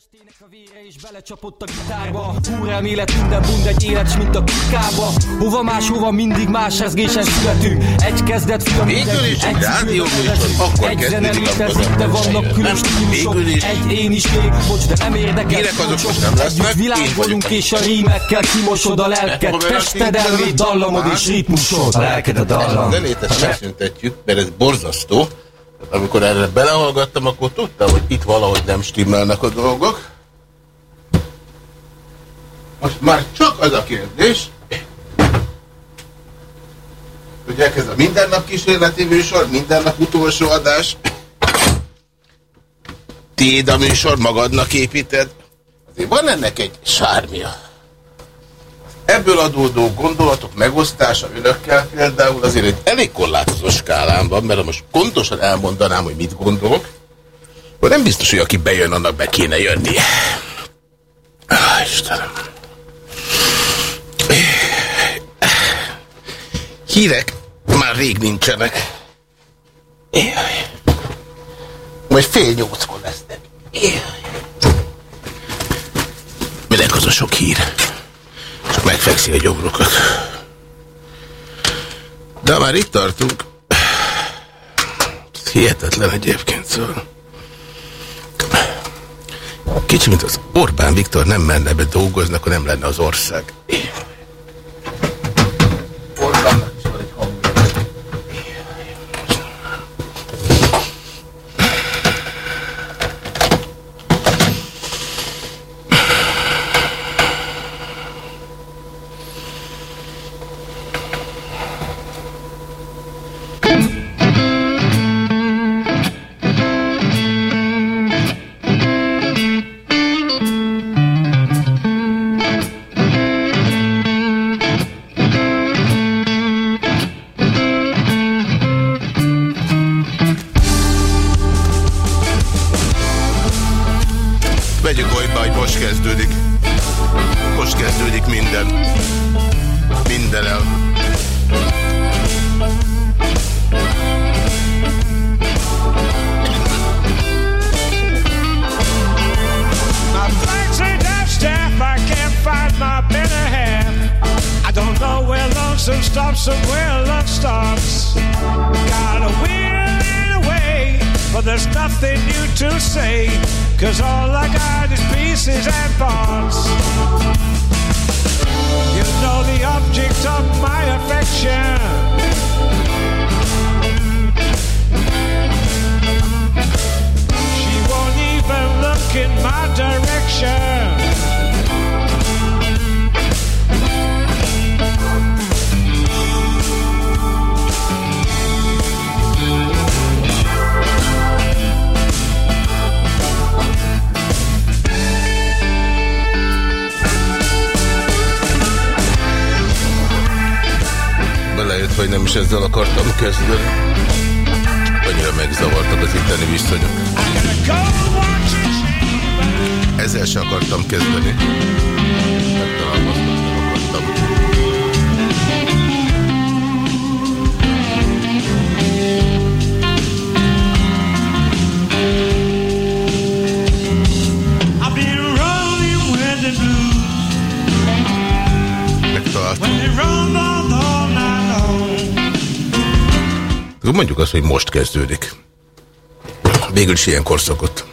testének a vére is belecsapott a gitárba. Úr élet minden bund egy élet, mint a kikába Hova máshova mindig más rezgésen születünk? Egy kezdet fiam Végül is egy rádió akkor Egy zene létezik, de vannak külön stílusok Egy én is még, bocs, de nem érdekel. Hírek azok most nem lesznek, Világ vagyunk és a rímekkel kimosod a lelket. Tested elméd, dallamod és ritmusod. A lelked a dallam. A zenét ezt megszüntetjük, mert ez borzasztó amikor erre belehallgattam, akkor tudtam, hogy itt valahogy nem stimmelnek a dolgok. Most már csak az a kérdés, hogy elkezd a mindennap kísérleti műsor, mindennap utolsó adás. Tiéd a műsor, magadnak építed. Azért van ennek egy sármia. Ebből adódó gondolatok megosztása önökkel például azért egy elég korlátozó skálán van, mert most pontosan elmondanám, hogy mit gondolok, akkor nem biztos, hogy aki bejön, annak be kéne jönni. Ah, Istenem. Hírek már rég nincsenek. Majd fél nyolckor lesznek. Minek az a sok hír? Megfekszi a gyomrokat. De már itt tartunk. Hihetetlen egyébként szól. Kicsi, mint az Orbán Viktor nem menne be dolgozni, akkor nem lenne az ország. Ilyenkor szokott.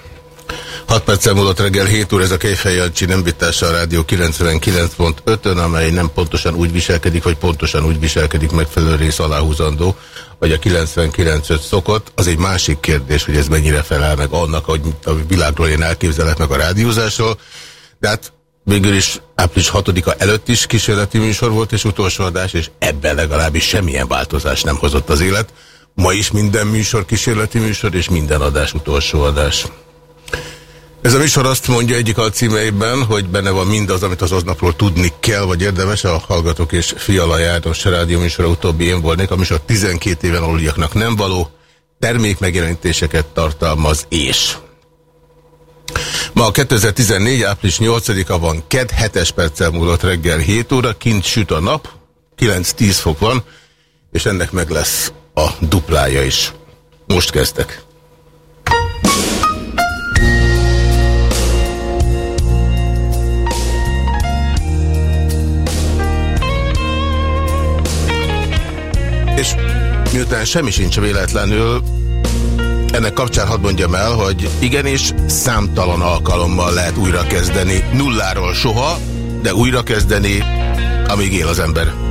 6 perccel múlott reggel 7 óra, ez a Kejfej Jancsi nem vitása a rádió 99.5-ön, amely nem pontosan úgy viselkedik, vagy pontosan úgy viselkedik megfelelő rész aláhúzandó, vagy a 99.5 szokott. Az egy másik kérdés, hogy ez mennyire felel meg annak, hogy a világról én elképzelek meg a rádiózásról. De hát végül is április 6-a előtt is kísérleti műsor volt, és utolsó adás, és ebben legalábbis semmilyen változás nem hozott az élet. Ma is minden műsor kísérleti műsor, és minden adás utolsó adás. Ez a műsor azt mondja egyik alcímeiben, hogy benne van mindaz, amit az aznapról tudni kell, vagy érdemes. A Hallgatók és Fiala János rádió műsora utóbbi én volnék. A műsor 12 éven aluliaknak nem való, termékmegjelenítéseket tartalmaz és... Ma a 2014. április 8-a van, ked 7 perccel múlott reggel 7 óra, kint süt a nap, 9-10 fok van, és ennek meg lesz a duplája is. Most kezdtek. És miután semmi sincs véletlenül, ennek kapcsán hadd mondjam el, hogy igenis számtalan alkalommal lehet újrakezdeni. Nulláról soha, de újrakezdeni, amíg él az ember.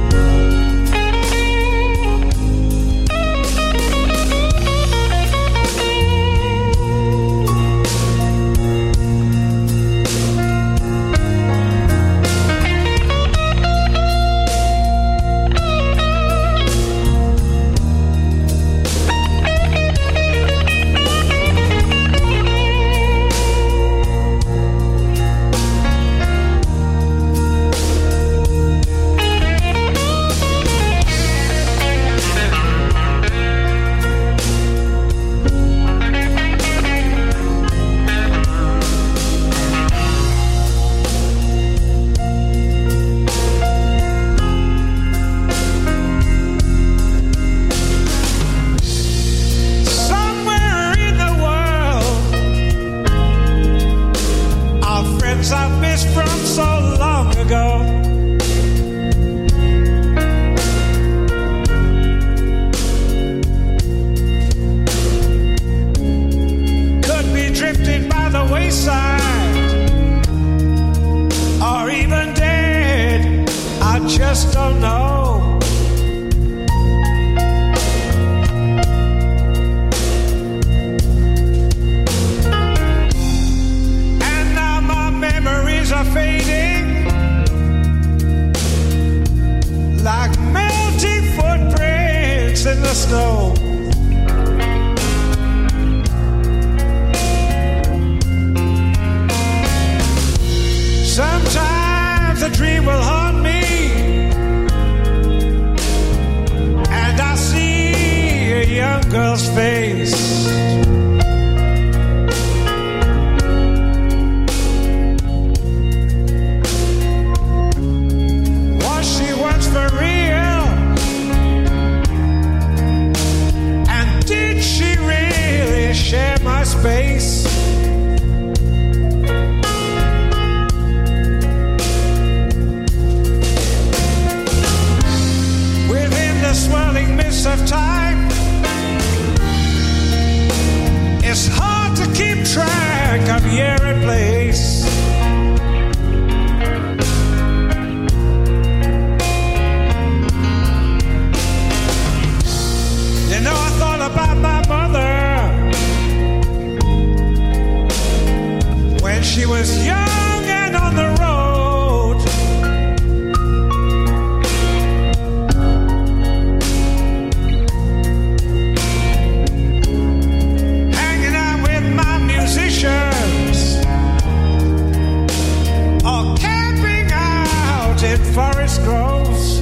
scrolls.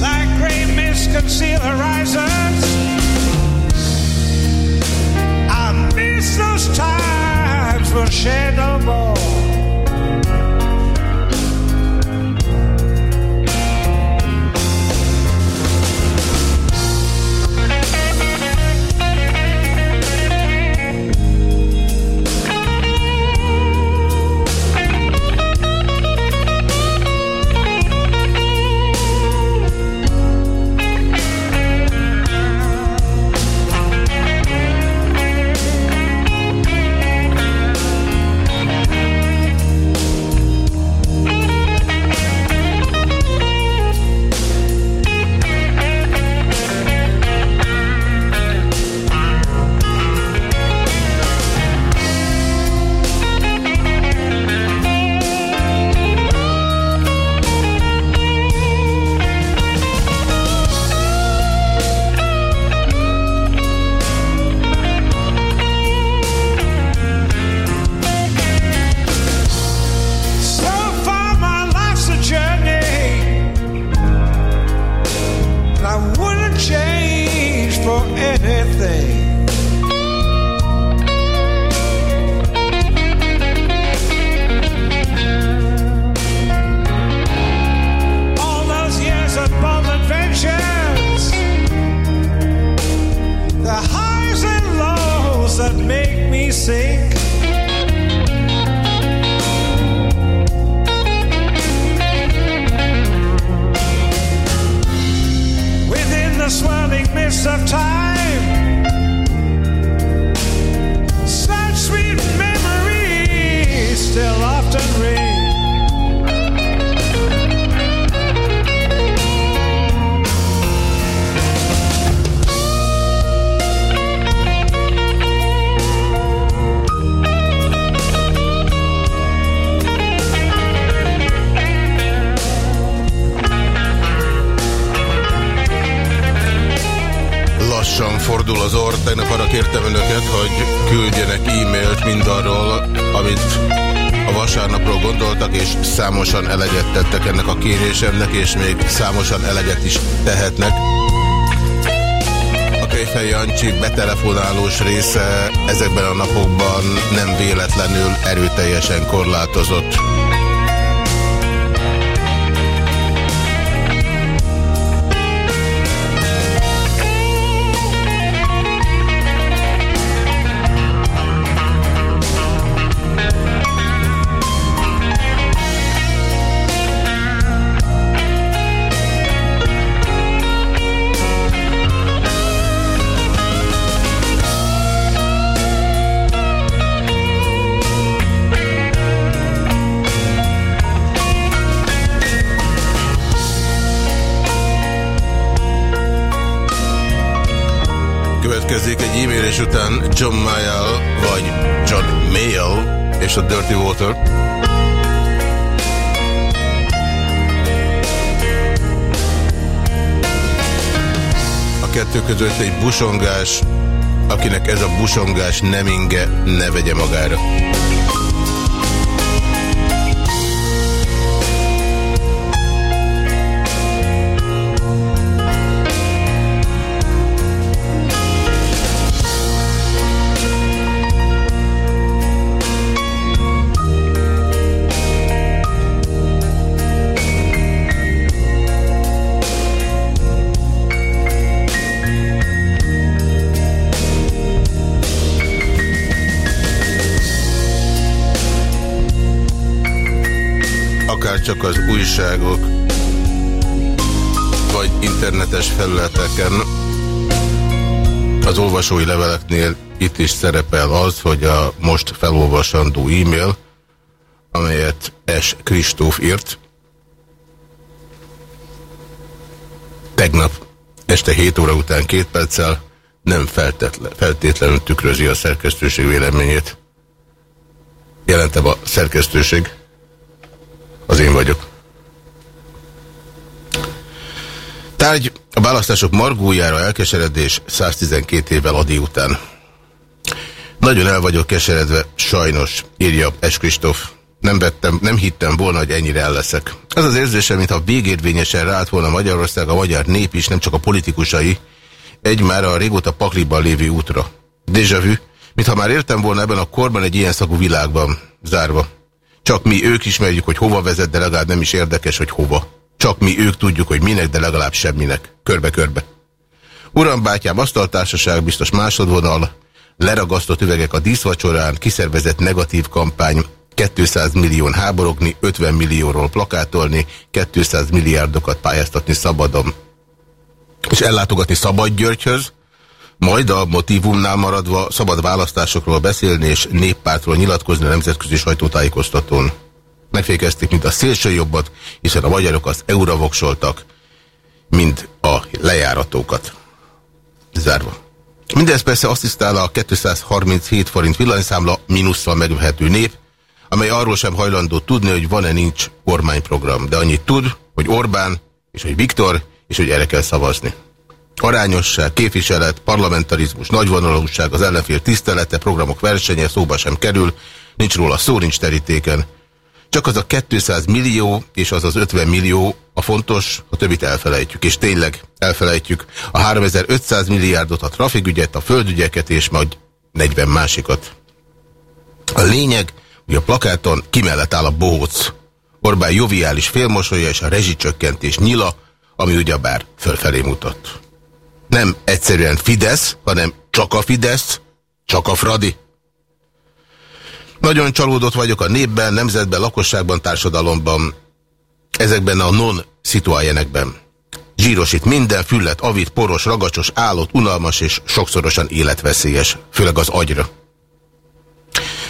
Like gray mist horizons. I miss those times when. Kérésemnek, és még számosan eleget is tehetnek. A Kejfej Jancsi betelefonálós része ezekben a napokban nem véletlenül erőteljesen korlátozott. Következik egy e-mailés után John Mayall, vagy John Mayall és a Dirty Water. A kettő között egy busongás, akinek ez a busongás nem inge, ne vegye magára. Csak az újságok, vagy internetes felületeken, az olvasói leveleknél itt is szerepel az, hogy a most felolvasandó e-mail, amelyet S. Kristóf írt, tegnap este 7 óra után két perccel nem feltétlenül tükrözi a szerkesztőség véleményét. Jelentem a szerkesztőség. Az én vagyok. Tárgy a választások margójára elkeseredés 112 évvel Adi után. Nagyon el vagyok keseredve, sajnos, írja Es Kristóf. Nem, vettem, nem hittem volna, hogy ennyire el leszek. Az az érzésem, mintha végérvényesen ráállt volna Magyarország, a magyar nép is, nem csak a politikusai, egy már a régóta pakliban lévő útra. Déjà vu, mintha már éltem volna ebben a korban egy ilyen szagú világban, zárva. Csak mi ők ismerjük, hogy hova vezet, de legalább nem is érdekes, hogy hova. Csak mi ők tudjuk, hogy minek, de legalább semminek. Körbe-körbe. Uram, bátyám, asztaltársaság, biztos másodvonal, leragasztott üvegek a díszvacsorán, kiszervezett negatív kampány, 200 millió háborogni, 50 millióról plakátolni, 200 milliárdokat pályáztatni szabadon. És ellátogatni Szabad Györgyhöz, majd a motivumnál maradva szabad választásokról beszélni és néppártról nyilatkozni a nemzetközi sajtótájékoztatón. Megfékezték, mint a szélső jobbat, hiszen a magyarok az eura voksoltak, mint a lejáratókat. Zárva. Mindez persze asszisztál a 237 forint villanyszámla mínusszal megvehető nép, amely arról sem hajlandó tudni, hogy van-e nincs kormányprogram, de annyit tud, hogy Orbán, és hogy Viktor, és hogy erre kell szavazni. Arányosság, képviselet, parlamentarizmus, nagyvonalúság, az ellenfél tisztelete, programok versenye szóba sem kerül, nincs róla szó, nincs terítéken. Csak az a 200 millió és az az 50 millió a fontos, a többit elfelejtjük. És tényleg elfelejtjük a 3500 milliárdot, a trafikügyet, a földügyeket és majd 40 másikat. A lényeg, hogy a plakáton kimellett áll a bohóc. Orbán joviális félmosolya és a rezsicsökkentés nyila, ami ugyebár fölfelé mutat. Nem egyszerűen Fidesz, hanem csak a Fidesz, csak a Fradi. Nagyon csalódott vagyok a népben, nemzetben, lakosságban, társadalomban, ezekben a non szituájenekben. Zsírosít minden, füllet, avit, poros, ragacsos, állott, unalmas és sokszorosan életveszélyes, főleg az agyra.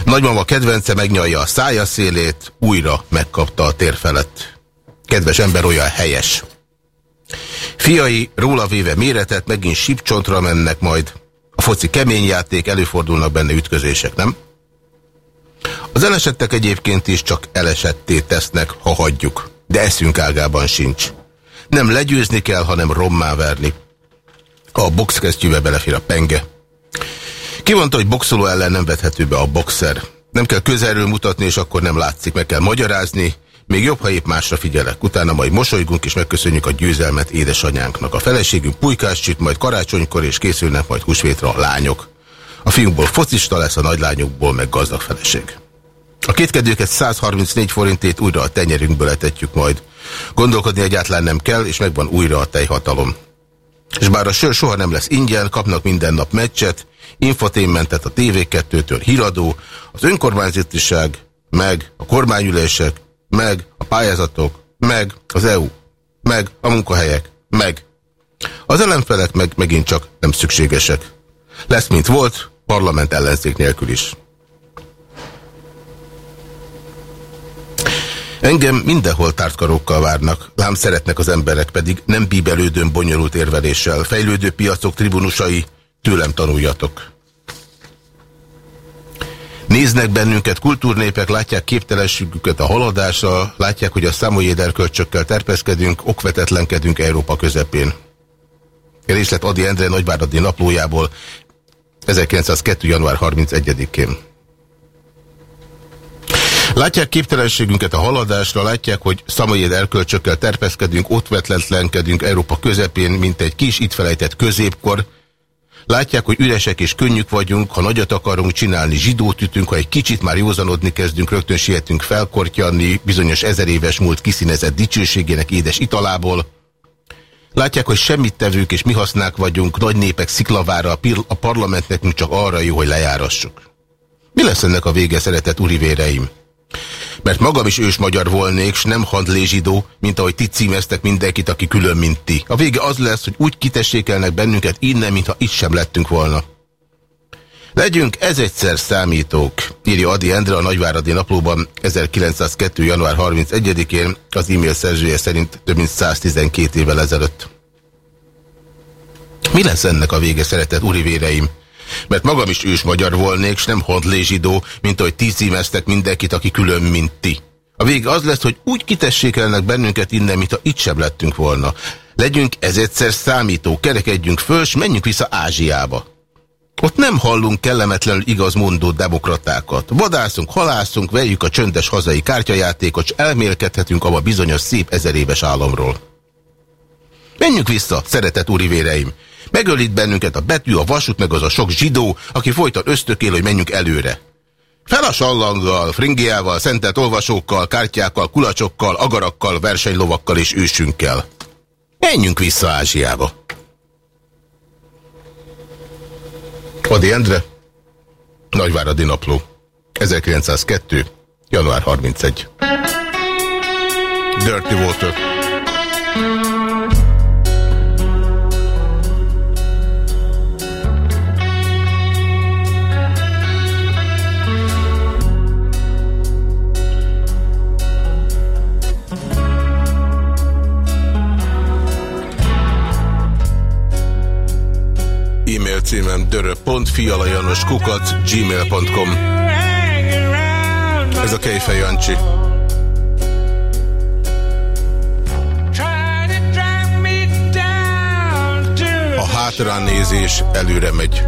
Nagymama kedvence megnyalja a szája szélét, újra megkapta a tér felett. Kedves ember olyan helyes. Fiai róla véve méretet megint sípcsontra mennek majd. A foci kemény játék, előfordulnak benne ütközések, nem? Az elesettek egyébként is csak elesetté tesznek, ha hagyjuk. De eszünk ágában sincs. Nem legyőzni kell, hanem rommá verni. A boxkesztyűbe belefér a penge. Kivonta, hogy boxoló ellen nem vethető be a boxer. Nem kell közelről mutatni, és akkor nem látszik, meg kell magyarázni. Még jobb, ha épp másra figyelek. Utána majd mosolygunk, és megköszönjük a győzelmet édesanyánknak. A feleségünk pulykás csüt, majd karácsonykor, és készülnek majd húsvétra a lányok. A fiunkból focista lesz, a nagylányokból meg gazdag feleség. A kétkedőket 134 forintét újra a tenyerünkből etetjük majd. Gondolkodni egyáltalán nem kell, és megvan újra a tejhatalom. És bár a sör soha nem lesz ingyen, kapnak minden nap meccset, infotainmentet a TV2-től híradó, az önkormányzatiság, meg a kormányülések, meg a pályázatok, meg az EU, meg a munkahelyek, meg. Az ellenfelek meg megint csak nem szükségesek. Lesz, mint volt, parlament ellenzék nélkül is. Engem mindenhol tártkarókkal várnak, lám szeretnek az emberek pedig nem bíbelődőn bonyolult érveléssel. Fejlődő piacok tribunusai, tőlem tanuljatok. Néznek bennünket kultúrnépek, látják képtelenségüket a haladásra, látják, hogy a számoljéderkölcsökkel terpeszkedünk, okvetetlenkedünk Európa közepén. Részlet Adi Endre Nagyváradi naplójából 1902. január 31-én. Látják képtelenségünket a haladásra, látják, hogy szamajéd erkölcsökkel terpeszkedünk, ott vetletlenkedünk Európa közepén, mint egy kis itt felejtett középkor. Látják, hogy üresek és könnyük vagyunk, ha nagyot akarunk csinálni, zsidót ütünk, ha egy kicsit már józanodni kezdünk, rögtön sietünk felkortyanni bizonyos ezer éves múlt kiszínezett dicsőségének édes italából. Látják, hogy semmit tevők és mi hasznák vagyunk, nagy népek sziklavára, a parlament nekünk csak arra jó, hogy lejárassuk. Mi lesz ennek a vége, szeretett urivéreim? Mert magam is ős magyar volnék, s nem handlézsidó, mint ahogy ti címeztek mindenkit, aki külön, mint ti. A vége az lesz, hogy úgy kitessékelnek bennünket innen, mintha itt sem lettünk volna. Legyünk ez egyszer számítók, írja Adi Endre a Nagyváradi Naplóban 1902. január 31-én, az e-mail szerzője szerint több mint 112 évvel ezelőtt. Mi lesz ennek a vége, szeretett urivéreim? Mert magam is ős magyar volnék, s nem hontlé mint ahogy ti címeztek mindenkit, aki külön, mint ti. A vége az lesz, hogy úgy kitessékelnek bennünket innen, mintha itt sem lettünk volna. Legyünk ez egyszer számító, kerekedjünk föl, s menjünk vissza Ázsiába. Ott nem hallunk kellemetlenül igazmondó demokratákat. Vadászunk, halászunk, vegyük a csöndes hazai kártyajátékot, s elmélkedhetünk abba bizonyos szép ezeréves államról. Menjünk vissza, szeretett úrivéreim! Megöl itt bennünket a betű, a vasút, meg az a sok zsidó, aki folyton ösztökél, hogy menjünk előre. Fel a sallanggal, fringiával, szentelt olvasókkal, kártyákkal, kulacsokkal, agarakkal, versenylovakkal és ősünkkel. Menjünk vissza Ázsiába. Adi Endre, Nagyváradi Napló, 1902. január 31. Dirty Water. Címem kukat gmail.com Ez a Kejfej Jancsi. A hátra nézés előre megy.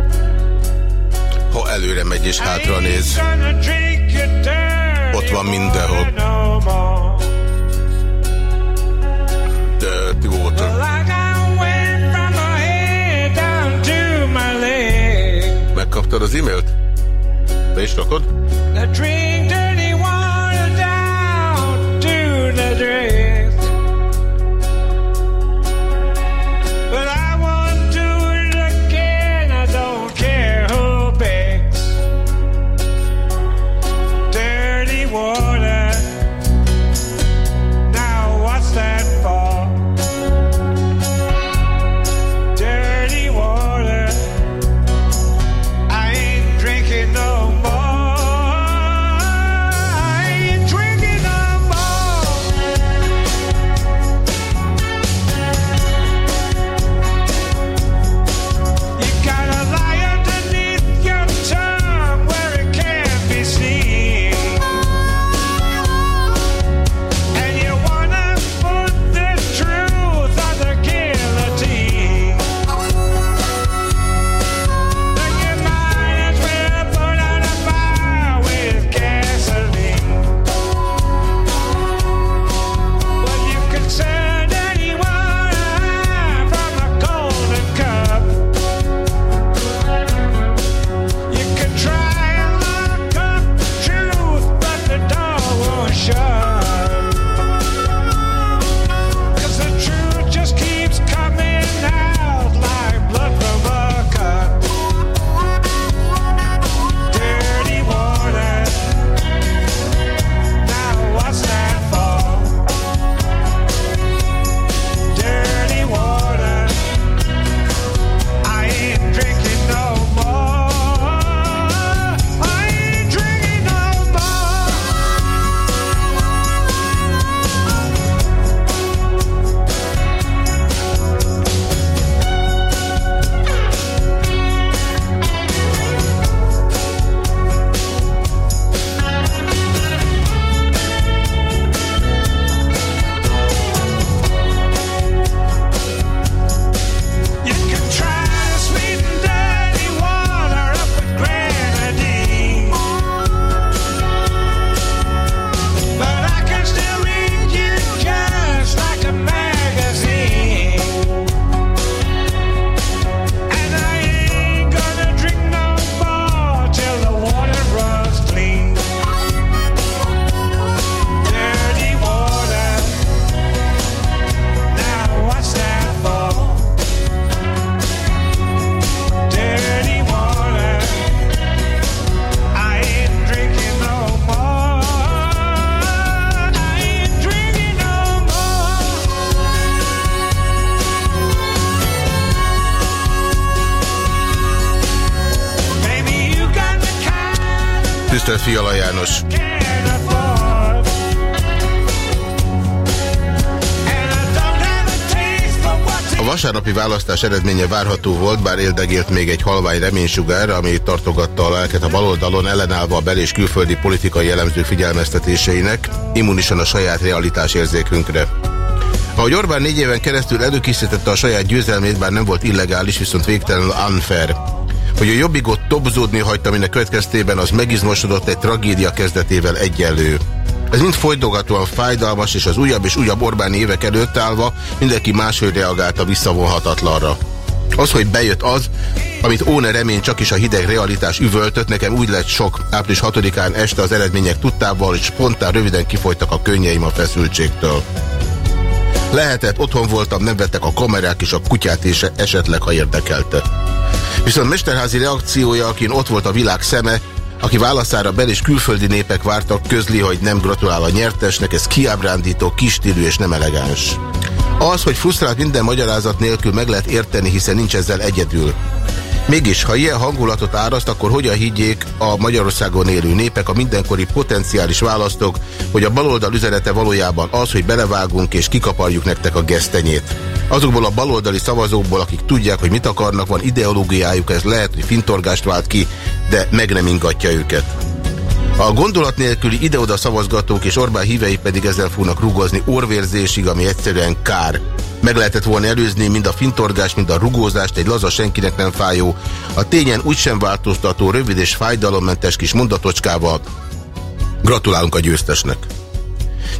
Ha előre megy és hátra néz, ott van mindenhol. Dirty water. Megkaptad az e-mailt? Te is rakod? Választás eredménye várható volt, bár éldegélt még egy halvány reménysugár, ami tartogatta a lelket a baloldalon, ellenállva a bel- és külföldi politikai jellemző figyelmeztetéseinek, immunisan a saját realitás érzékünkre. Ahogy Orbán négy éven keresztül előkészítette a saját győzelmét, bár nem volt illegális, viszont végtelenül unfair. Hogy a jobbigot tobzódni hagyta, aminek következtében az megizmosodott egy tragédia kezdetével egyenlő. Ez mind folytogatóan fájdalmas, és az újabb és újabb Orbáni évek előtt állva mindenki máshogy reagálta visszavonhatatlanra. Az, hogy bejött az, amit óne remény csak is a hideg realitás üvöltött, nekem úgy lett sok. Április 6-án este az eredmények tudtával, és spontán röviden kifolytak a könnyeim a feszültségtől. Lehetett, otthon voltam, nem vettek a kamerák és a kutyát és esetleg, ha érdekelte. Viszont Mesterházi reakciója, akin ott volt a világ szeme, aki válaszára bel- és külföldi népek vártak, közli, hogy nem gratulál a nyertesnek, ez kiábrándító, kistílű és nem elegáns. Az, hogy frusztrált minden magyarázat nélkül meg lehet érteni, hiszen nincs ezzel egyedül. Mégis, ha ilyen hangulatot áraszt, akkor hogyan higgyék a Magyarországon élő népek, a mindenkori potenciális választók, hogy a baloldal üzenete valójában az, hogy belevágunk és kikaparjuk nektek a gesztenyét. Azokból a baloldali szavazókból, akik tudják, hogy mit akarnak, van ideológiájuk, ez lehet, hogy fintorgást vált ki, de meg nem ingatja őket. A gondolat nélküli ide-oda szavazgatók és Orbán hívei pedig ezzel fognak rúgozni orvérzésig, ami egyszerűen kár. Meg lehetett volna előzni mind a fintorgás, mind a rugózást, egy laza senkinek nem fájó, a tényen úgysem változtató, rövid és fájdalommentes kis mondatocskával. Gratulálunk a győztesnek!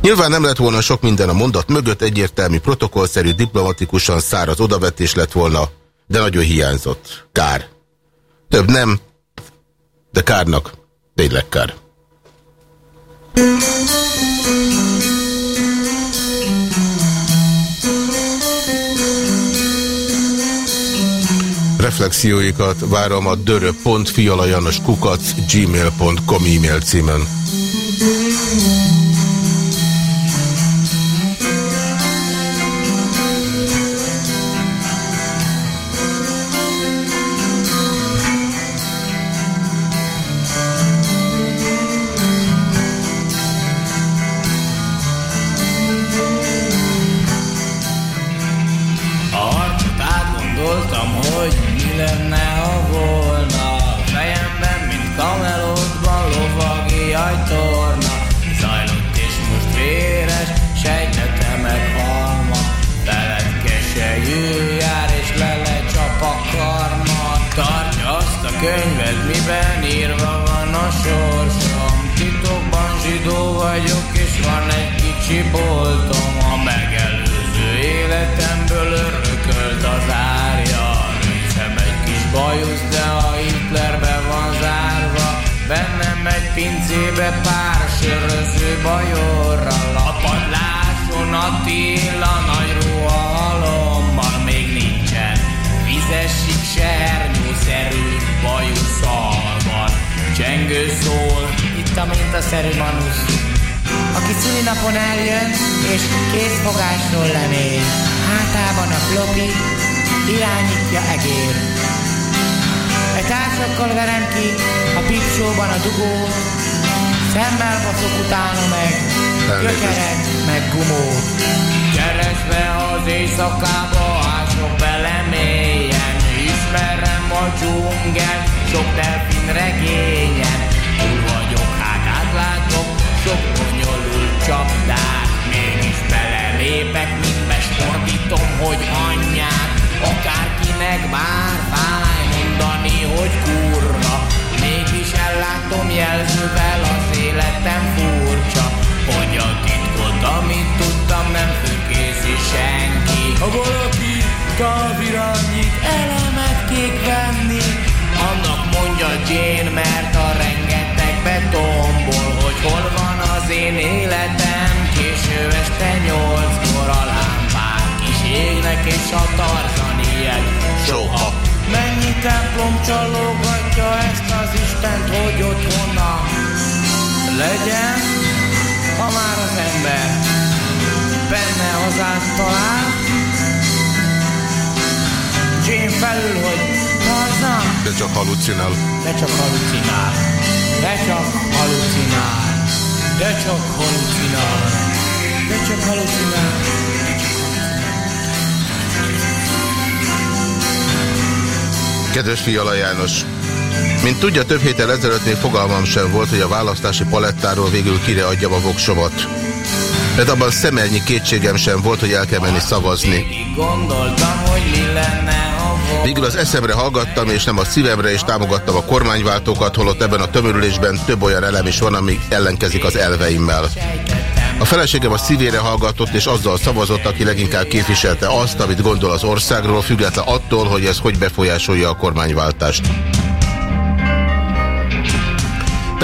Nyilván nem lett volna sok minden a mondat mögött, egyértelmű, protokollszerű, diplomatikusan száraz odavetés lett volna, de nagyon hiányzott. Kár. Több nem, de kárnak tényleg kár. Reflexióikat várom a dörö.fialajanoskukac gmail.com e-mail címen. Sem volt, hogy a választási palettáról végül kire adjam a voksomat. Mert abban szemernyi kétségem sem volt, hogy el kell menni szavazni. Végül az eszemre hallgattam, és nem a szívemre, és támogattam a kormányváltókat, holott ebben a tömörülésben több olyan elem is van, ami ellenkezik az elveimmel. A feleségem a szívére hallgatott, és azzal szavazott, aki leginkább képviselte azt, amit gondol az országról, független attól, hogy ez hogy befolyásolja a kormányváltást.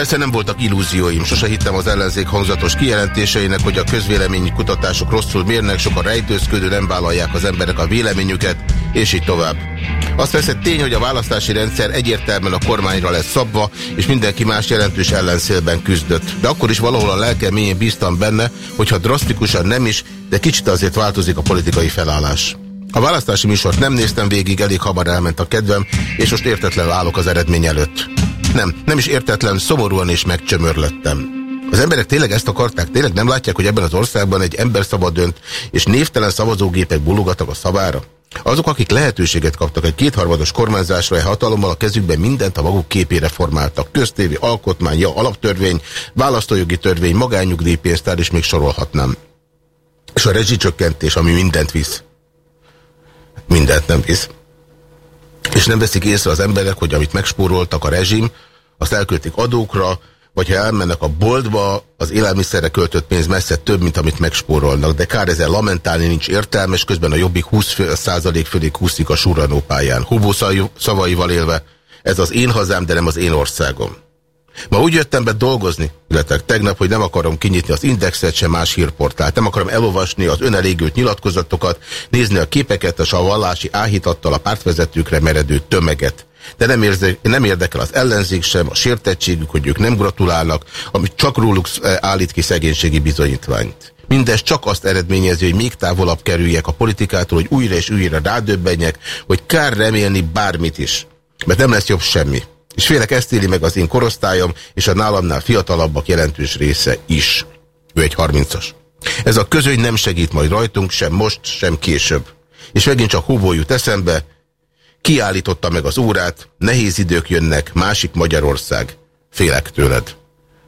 Persze nem voltak illúzióim, sose hittem az ellenzék hangzatos kijelentéseinek, hogy a közvélemény kutatások rosszul mérnek, sokan rejtőzködő, nem vállalják az emberek a véleményüket, és így tovább. Az persze tény, hogy a választási rendszer egyértelműen a kormányra lesz szabva, és mindenki más jelentős ellenszélben küzdött. De akkor is valahol a lelkem mélyén bíztam benne, hogyha drasztikusan nem is, de kicsit azért változik a politikai felállás. A választási műsort nem néztem végig, elég hamar elment a kedvem, és most értetlenül állok az eredmény előtt. Nem, nem is értetlen, szomorúan és megcsömörlöttem. Az emberek tényleg ezt akarták? Tényleg nem látják, hogy ebben az országban egy ember szabad dönt, és névtelen szavazógépek bulugatnak a szavára? Azok, akik lehetőséget kaptak egy kétharmados kormányzásra, egy hatalommal a kezükben mindent a maguk képére formáltak. Köztévi, alkotmány, ja, alaptörvény, választójogi törvény, magányugdíjpénztár, és még sorolhatnám. És a rezsicsökkentés, ami mindent visz. Mindent nem visz. És nem veszik észre az emberek, hogy amit megspóroltak a rezsim, azt elköltik adókra, vagy ha elmennek a boltba, az élelmiszerre költött pénz messze több, mint amit megspórolnak. De kár ezzel lamentálni nincs értelmes, közben a jobbik 20% fölé kúszik a suranópályán. Hubó szavaival élve, ez az én hazám, de nem az én országom. Ma úgy jöttem be dolgozni, illetve tegnap, hogy nem akarom kinyitni az indexet, sem más hírportált. Nem akarom elolvasni az önelégült nyilatkozatokat, nézni a képeket és a vallási áhítattal a pártvezetőkre meredő tömeget. De nem, érze, nem érdekel az ellenzék sem, a sértettségük, hogy ők nem gratulálnak, amit csak róluk eh, állít ki szegénységi bizonyítványt. Mindez csak azt eredményezi, hogy még távolabb kerüljek a politikától, hogy újra és újra rádöbbenjek, hogy kár remélni bármit is. Mert nem lesz jobb semmi. És félek ezt éli meg az én korosztályom, és a nálamnál fiatalabbak jelentős része is. Ő egy harmincas. Ez a közöny nem segít majd rajtunk, sem most, sem később. És megint csak húból jut eszembe, kiállította meg az órát, nehéz idők jönnek, másik Magyarország. Félek tőled.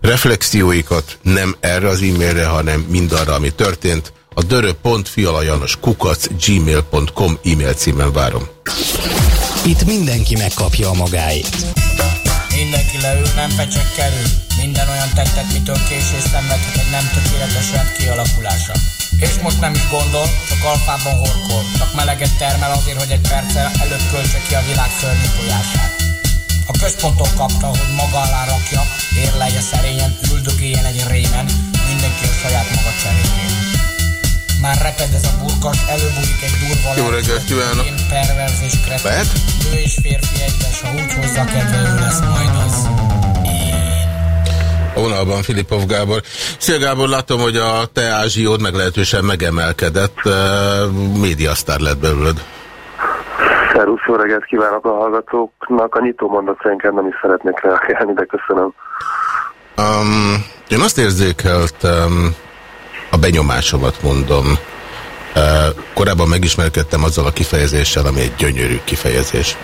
Reflexióikat nem erre az e-mailre, hanem mindarra, ami történt. A dörö.fialajanos kukac gmail.com e-mail címen várom. Itt mindenki megkapja a magáét. Mindenki leül, nem kerül. Minden olyan tettet, mitől késés szenvedhet egy nem tökéletes rend kialakulása. És most nem is gondol, csak alfában horkol. Csak meleget termel azért, hogy egy perccel előbb költse ki a világ szörnyű tojását. A központon kapta, hogy maga alá rakja, érlelje szerényen, üldögéljen egy rémen, mindenki a saját maga cseréjén. Már reped ez a burkas, előbújik egy durva Jó reggelt kívánok! Perverz és. Lehet? Nő és férfi egyes, ha úgy hozza kedve, ő lesz majd az. A vonalban Filipov Gábor. Szia Gábor, látom, hogy a te ázsiód meglehetősen megemelkedett. Médiasztár lett belőled. Szerusz, jó reggelt kívánok a hallgatóknak. A nyitó mondatrenket nem is szeretnék reagálni, de köszönöm. Um, én azt érzékeltem, a benyomásomat mondom. Korábban megismerkedtem azzal a kifejezéssel, ami egy gyönyörű kifejezés.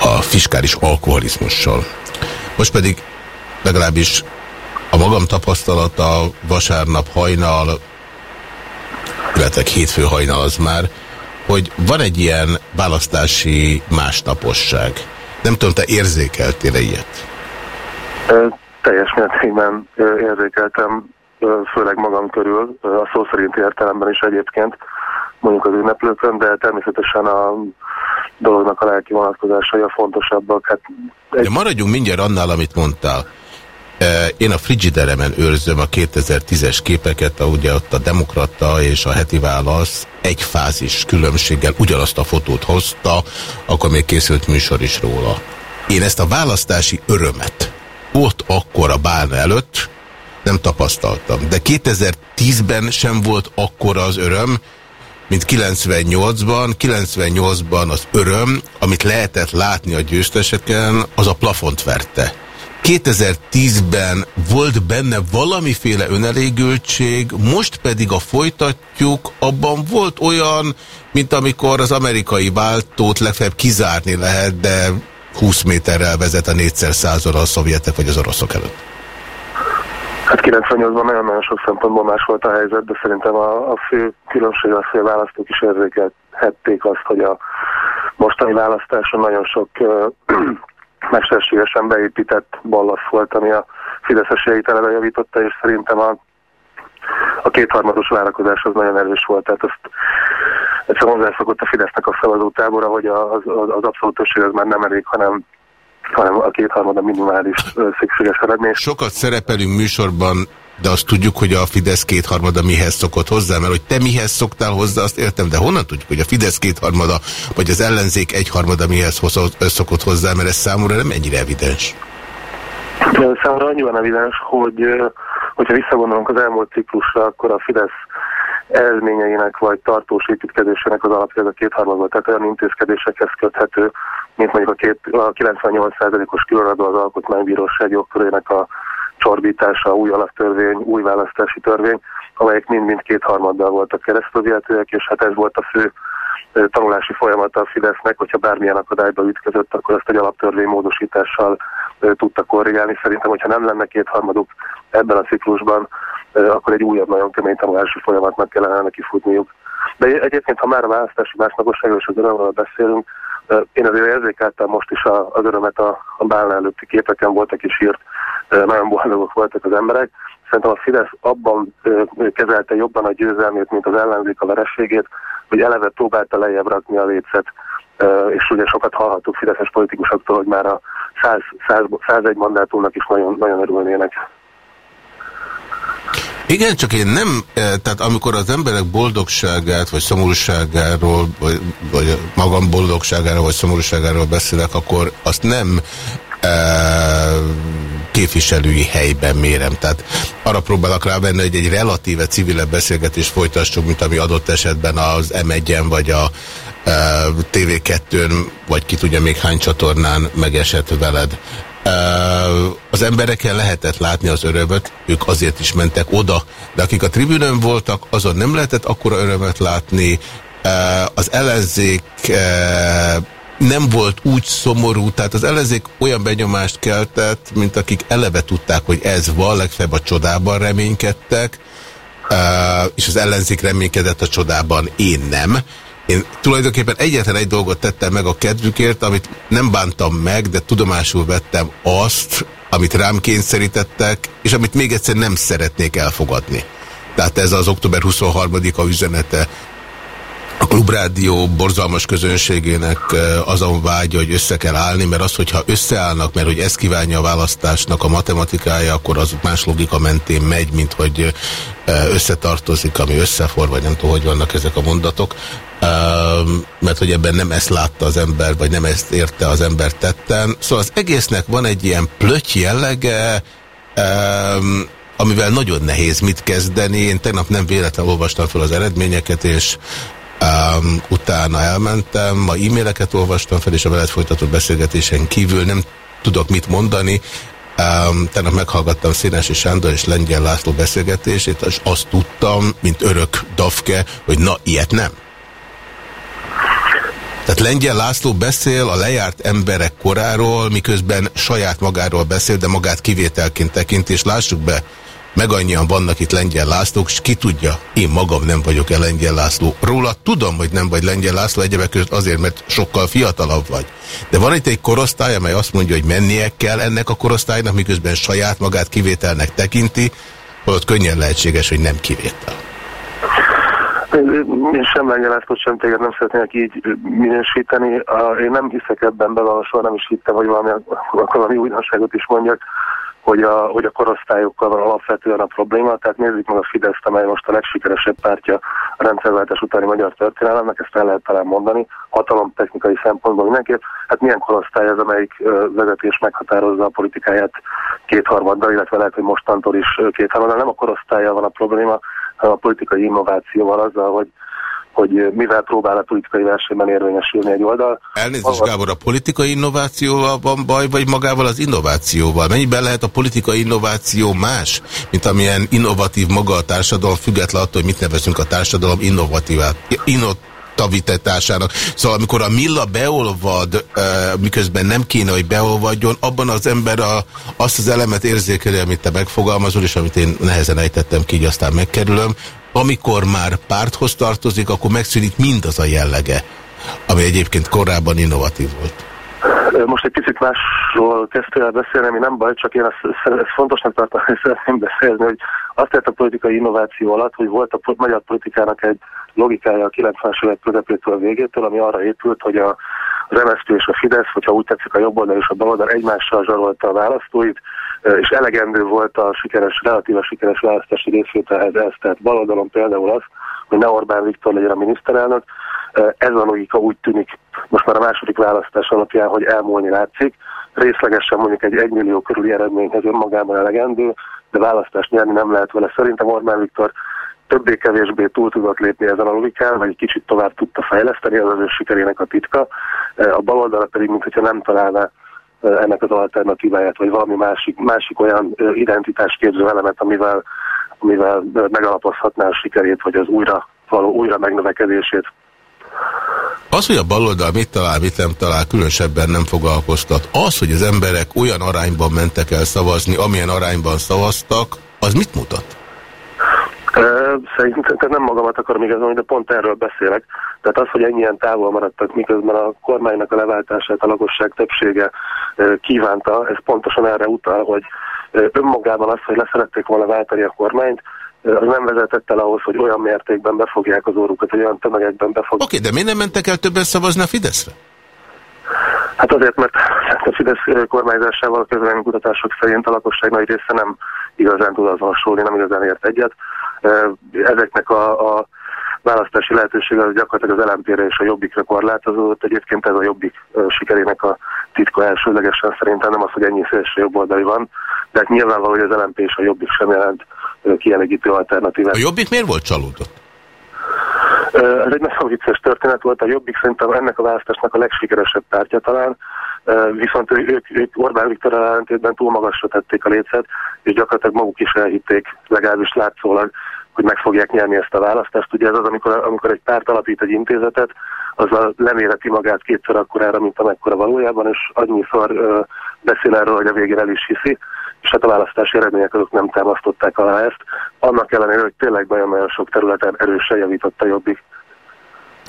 A fiskális alkoholizmussal. Most pedig legalábbis a magam tapasztalata vasárnap hajnal, illetve hétfő hajnal az már, hogy van egy ilyen választási másnaposság. Nem tudom, te érzékeltél -e ilyet? teljes mértékben érzékeltem, főleg magam körül, a szó szerinti értelemben is egyébként, mondjuk az ünneplőkön, de természetesen a dolognak a lelki vonatkozásai a fontosabbak. Hát egy... De maradjunk mindjárt annál, amit mondtál. Én a frigideremen őrzöm a 2010-es képeket, ugye ott a Demokrata és a heti válasz egy fázis különbséggel ugyanazt a fotót hozta, akkor még készült műsor is róla. Én ezt a választási örömet ott akkor a bán előtt nem tapasztaltam. De 2010-ben sem volt akkora az öröm, mint 98-ban. 98-ban az öröm, amit lehetett látni a győzteseken, az a plafont verte. 2010-ben volt benne valamiféle önelégültség, most pedig a folytatjuk, abban volt olyan, mint amikor az amerikai váltót legfeljebb kizárni lehet, de 20 méterrel vezet a négyszer százora a szovjetek vagy az oroszok előtt. Hát 98-ban nagyon-nagyon sok szempontból más volt a helyzet, de szerintem a, a fő különbség az, hogy a választók is érzékelhették azt, hogy a mostani választáson nagyon sok mesterségesen beépített ballasz volt, ami a Fideszes eleve javította, és szerintem a, a kétharmados várakozás az nagyon erős volt. Tehát azt egyszerűen hozzászokott a Fidesznek a szavazótábora, hogy az, az, az abszolút többség az már nem elég, hanem hanem a kétharmada minimális szükséges eredmény. Sokat szerepelünk műsorban de azt tudjuk, hogy a Fidesz kétharmada mihez szokott hozzá, mert hogy te mihez szoktál hozzá, azt értem, de honnan tudjuk, hogy a Fidesz kétharmada, vagy az ellenzék egyharmada mihez szokott hozzá, mert ez számomra nem ennyire evidens. Számomra annyiban evidens, hogy hogyha visszagondolunk az elmúlt ciklusra, akkor a Fidesz eredményeinek vagy tartós építkezésének az alapja ez a kétharmadban, tehát olyan intézkedésekhez köthető, mint mondjuk a, két, a 98%-os különadó az Alkotmánybíróság jogkörének a csorbítása, új alaptörvény, új választási törvény, amelyek mind-mind kétharmaddal voltak keresztülvihetőek, és hát ez volt a fő tanulási folyamata a Fidesznek, hogyha bármilyen akadályba ütközött, akkor ezt egy alaptörvény módosítással tudta korrigálni. Szerintem, hogyha nem lenne kétharmaduk ebben a ciklusban, akkor egy újabb, nagyon kemény tanulási folyamatnak kellene neki futniuk. De egyébként, ha már a választási másnaposságról és az örömről beszélünk, én azért érzékeltem most is az örömet a, a Bálna előtti képeken voltak is írt, nagyon boldogok voltak az emberek. Szerintem a Fidesz abban kezelte jobban a győzelmét, mint az ellenzék a verességét, hogy eleve próbálta lejjebb rakni a lécet, és ugye sokat hallhatunk fideszes politikusoktól, hogy már a 100, 100, 101 mandátumnak is nagyon, nagyon örülnének. Igen, csak én nem, tehát amikor az emberek boldogságát, vagy szomorúságáról, vagy, vagy magam boldogságáról, vagy szomorúságáról beszélek, akkor azt nem e, képviselői helyben mérem. Tehát arra próbálok rávenni, hogy egy relatíve civilebb beszélgetést folytassuk, mint ami adott esetben az M1-en, vagy a e, TV2-n, vagy ki tudja még hány csatornán megesett veled. Az embereken lehetett látni az örömöt, ők azért is mentek oda, de akik a tribünön voltak, azon nem lehetett akkora örömet látni. Az ellenzék nem volt úgy szomorú, tehát az ellenzék olyan benyomást keltett, mint akik eleve tudták, hogy ez van, legfeljebb a csodában reménykedtek, és az ellenzék reménykedett a csodában, én nem. Én tulajdonképpen egyetlen egy dolgot tettem meg a kedvükért, amit nem bántam meg, de tudomásul vettem azt, amit rám kényszerítettek, és amit még egyszer nem szeretnék elfogadni. Tehát ez az október 23-a üzenete a Klubrádió borzalmas közönségének azon vágya, hogy össze kell állni, mert az, hogyha összeállnak, mert hogy ezt kívánja a választásnak a matematikája, akkor az más logika mentén megy, mint hogy összetartozik, ami összefor, vagy nem tudom, hogy vannak ezek a mondatok. Mert hogy ebben nem ezt látta az ember, vagy nem ezt érte az ember tetten. Szóval az egésznek van egy ilyen plöty jellege, amivel nagyon nehéz mit kezdeni. Én tegnap nem véletlenül olvastam fel az eredményeket, és Um, utána elmentem, ma e-maileket olvastam fel, és a veled folytatott beszélgetésen kívül nem tudok mit mondani. Um, tegnap meghallgattam Szénási Sándor és Lengyel László beszélgetését, és azt tudtam, mint örök dafke, hogy na, ilyet nem. Tehát Lengyel László beszél a lejárt emberek koráról, miközben saját magáról beszél, de magát kivételként tekint, és lássuk be, meg annyian vannak itt Lengyel Lászlók, és ki tudja, én magam nem vagyok-e Lengyel László. Róla tudom, hogy nem vagy Lengyel László, egyebek között azért, mert sokkal fiatalabb vagy. De van itt egy korosztály, amely azt mondja, hogy mennie kell ennek a korosztálynak, miközben saját magát kivételnek tekinti, holott könnyen lehetséges, hogy nem kivétel. Én sem László, sem téged nem szeretnék így minősíteni. Én nem hiszek ebben bele, soha nem is hittem, hogy valami, valami újdonságot is mondjak hogy a, hogy a korosztályokkal van alapvetően a probléma. Tehát nézzük meg a fidesz amely most a legsikeresebb pártja a rendszerváltás utáni magyar történelemnek, ezt el lehet talán mondani, hatalom technikai szempontból mindenképp. Hát milyen korosztály az, amelyik vezetés meghatározza a politikáját kétharmaddal, illetve lehet, hogy mostantól is kétharmaddal. Nem a korosztálya van a probléma, hanem a politikai innovációval azzal, hogy hogy mivel próbál a politikai versenyben érvényesülni egy oldal. Elnézést, Gábor, a politikai innovációval van baj, vagy magával az innovációval? Mennyiben lehet a politikai innováció más, mint amilyen innovatív maga a társadalom, független attól, hogy mit nevezünk a társadalom innovatívát, tavitettásának. Szóval amikor a milla beolvad, miközben nem kéne, hogy beolvadjon, abban az ember a, azt az elemet érzékeli, amit te megfogalmazol, és amit én nehezen ejtettem ki, így aztán megkerülöm. Amikor már párthoz tartozik, akkor megszűnik mindaz a jellege, ami egyébként korábban innovatív volt. Most egy picit másról kezdtél el beszélni, ami nem baj, csak én ezt, ezt fontosnak tartom, hogy szeretném beszélni, hogy azt ért a politikai innováció alatt, hogy volt a magyar politikának egy logikája a 90-es évek közepétől a végétől, ami arra épült, hogy a, MSZP és a Fidesz, hogyha úgy tetszik a jobb oldal és a bal oldal egymással zsarolta a választóit, és elegendő volt a sikeres, relatíva sikeres választási részvételhez ez. Tehát bal oldalon például az, hogy ne Orbán Viktor legyen a miniszterelnök. Ez a logika úgy tűnik most már a második választás alapján, hogy elmúlni látszik. Részlegesen mondjuk egy egymillió körüli eredményhez önmagában elegendő, de választást nyerni nem lehet vele. Szerintem Orbán Viktor többé-kevésbé túl tudott lépni ezen a logikán, vagy egy kicsit tovább tudta fejleszteni, az az ő sikerének a titka. A baloldala pedig, mintha nem találná ennek az alternatíváját, vagy valami másik, másik olyan identitásképző elemet, amivel, amivel megalapozhatná a sikerét, vagy az újra való újra megnövekedését. Az, hogy a baloldal mit talál, mit nem talál, különösebben nem foglalkoztat. Az, hogy az emberek olyan arányban mentek el szavazni, amilyen arányban szavaztak, az mit mutat? Szerintem nem magamat akarom igazolni, de pont erről beszélek. Tehát az, hogy ennyien távol maradtak, miközben a kormánynak a leváltását a lakosság többsége kívánta, ez pontosan erre utal, hogy önmagában az, hogy leszerették volna váltani a kormányt, az nem vezetett el ahhoz, hogy olyan mértékben befogják az órukat, hogy olyan tömegekben befogják. Oké, okay, de miért nem mentek el többen szavazni a Fideszre? Hát azért, mert a Fidesz kormányzásával a közvéleménykutatások szerint a lakosság nagy része nem igazán tud azonosulni, nem igazán ért egyet. Ezeknek a, a választási lehetőség az gyakorlatilag az LMP-re és a Jobbikra korlátozódott. Egyébként ez a Jobbik sikerének a titka elsőlegesen szerintem nem az, hogy ennyi szélső jobboldali van, de hát nyilvánvaló, hogy az LMP és a Jobbik sem jelent kielégítő alternatívát. A Jobbik miért volt csalódott? Ez egy nagyon vicces történet volt. A Jobbik szerintem ennek a választásnak a legsikeresebb pártja talán, viszont ők, ők Orbán Viktor ellentétben túl magasra tették a lécet, és gyakorlatilag maguk is elhitték, legalábbis látszólag, hogy meg fogják nyerni ezt a választást. Ugye ez az, amikor, amikor egy párt alapít egy intézetet, azzal leméleti magát kétszer akkorára, mint amekkora valójában, és annyiszor uh, beszél erről, hogy a végén el is hiszi, és hát a választási eredmények azok nem támasztották alá ezt, annak ellenére, hogy tényleg nagyon-nagyon sok területen erősen javított a jobbik.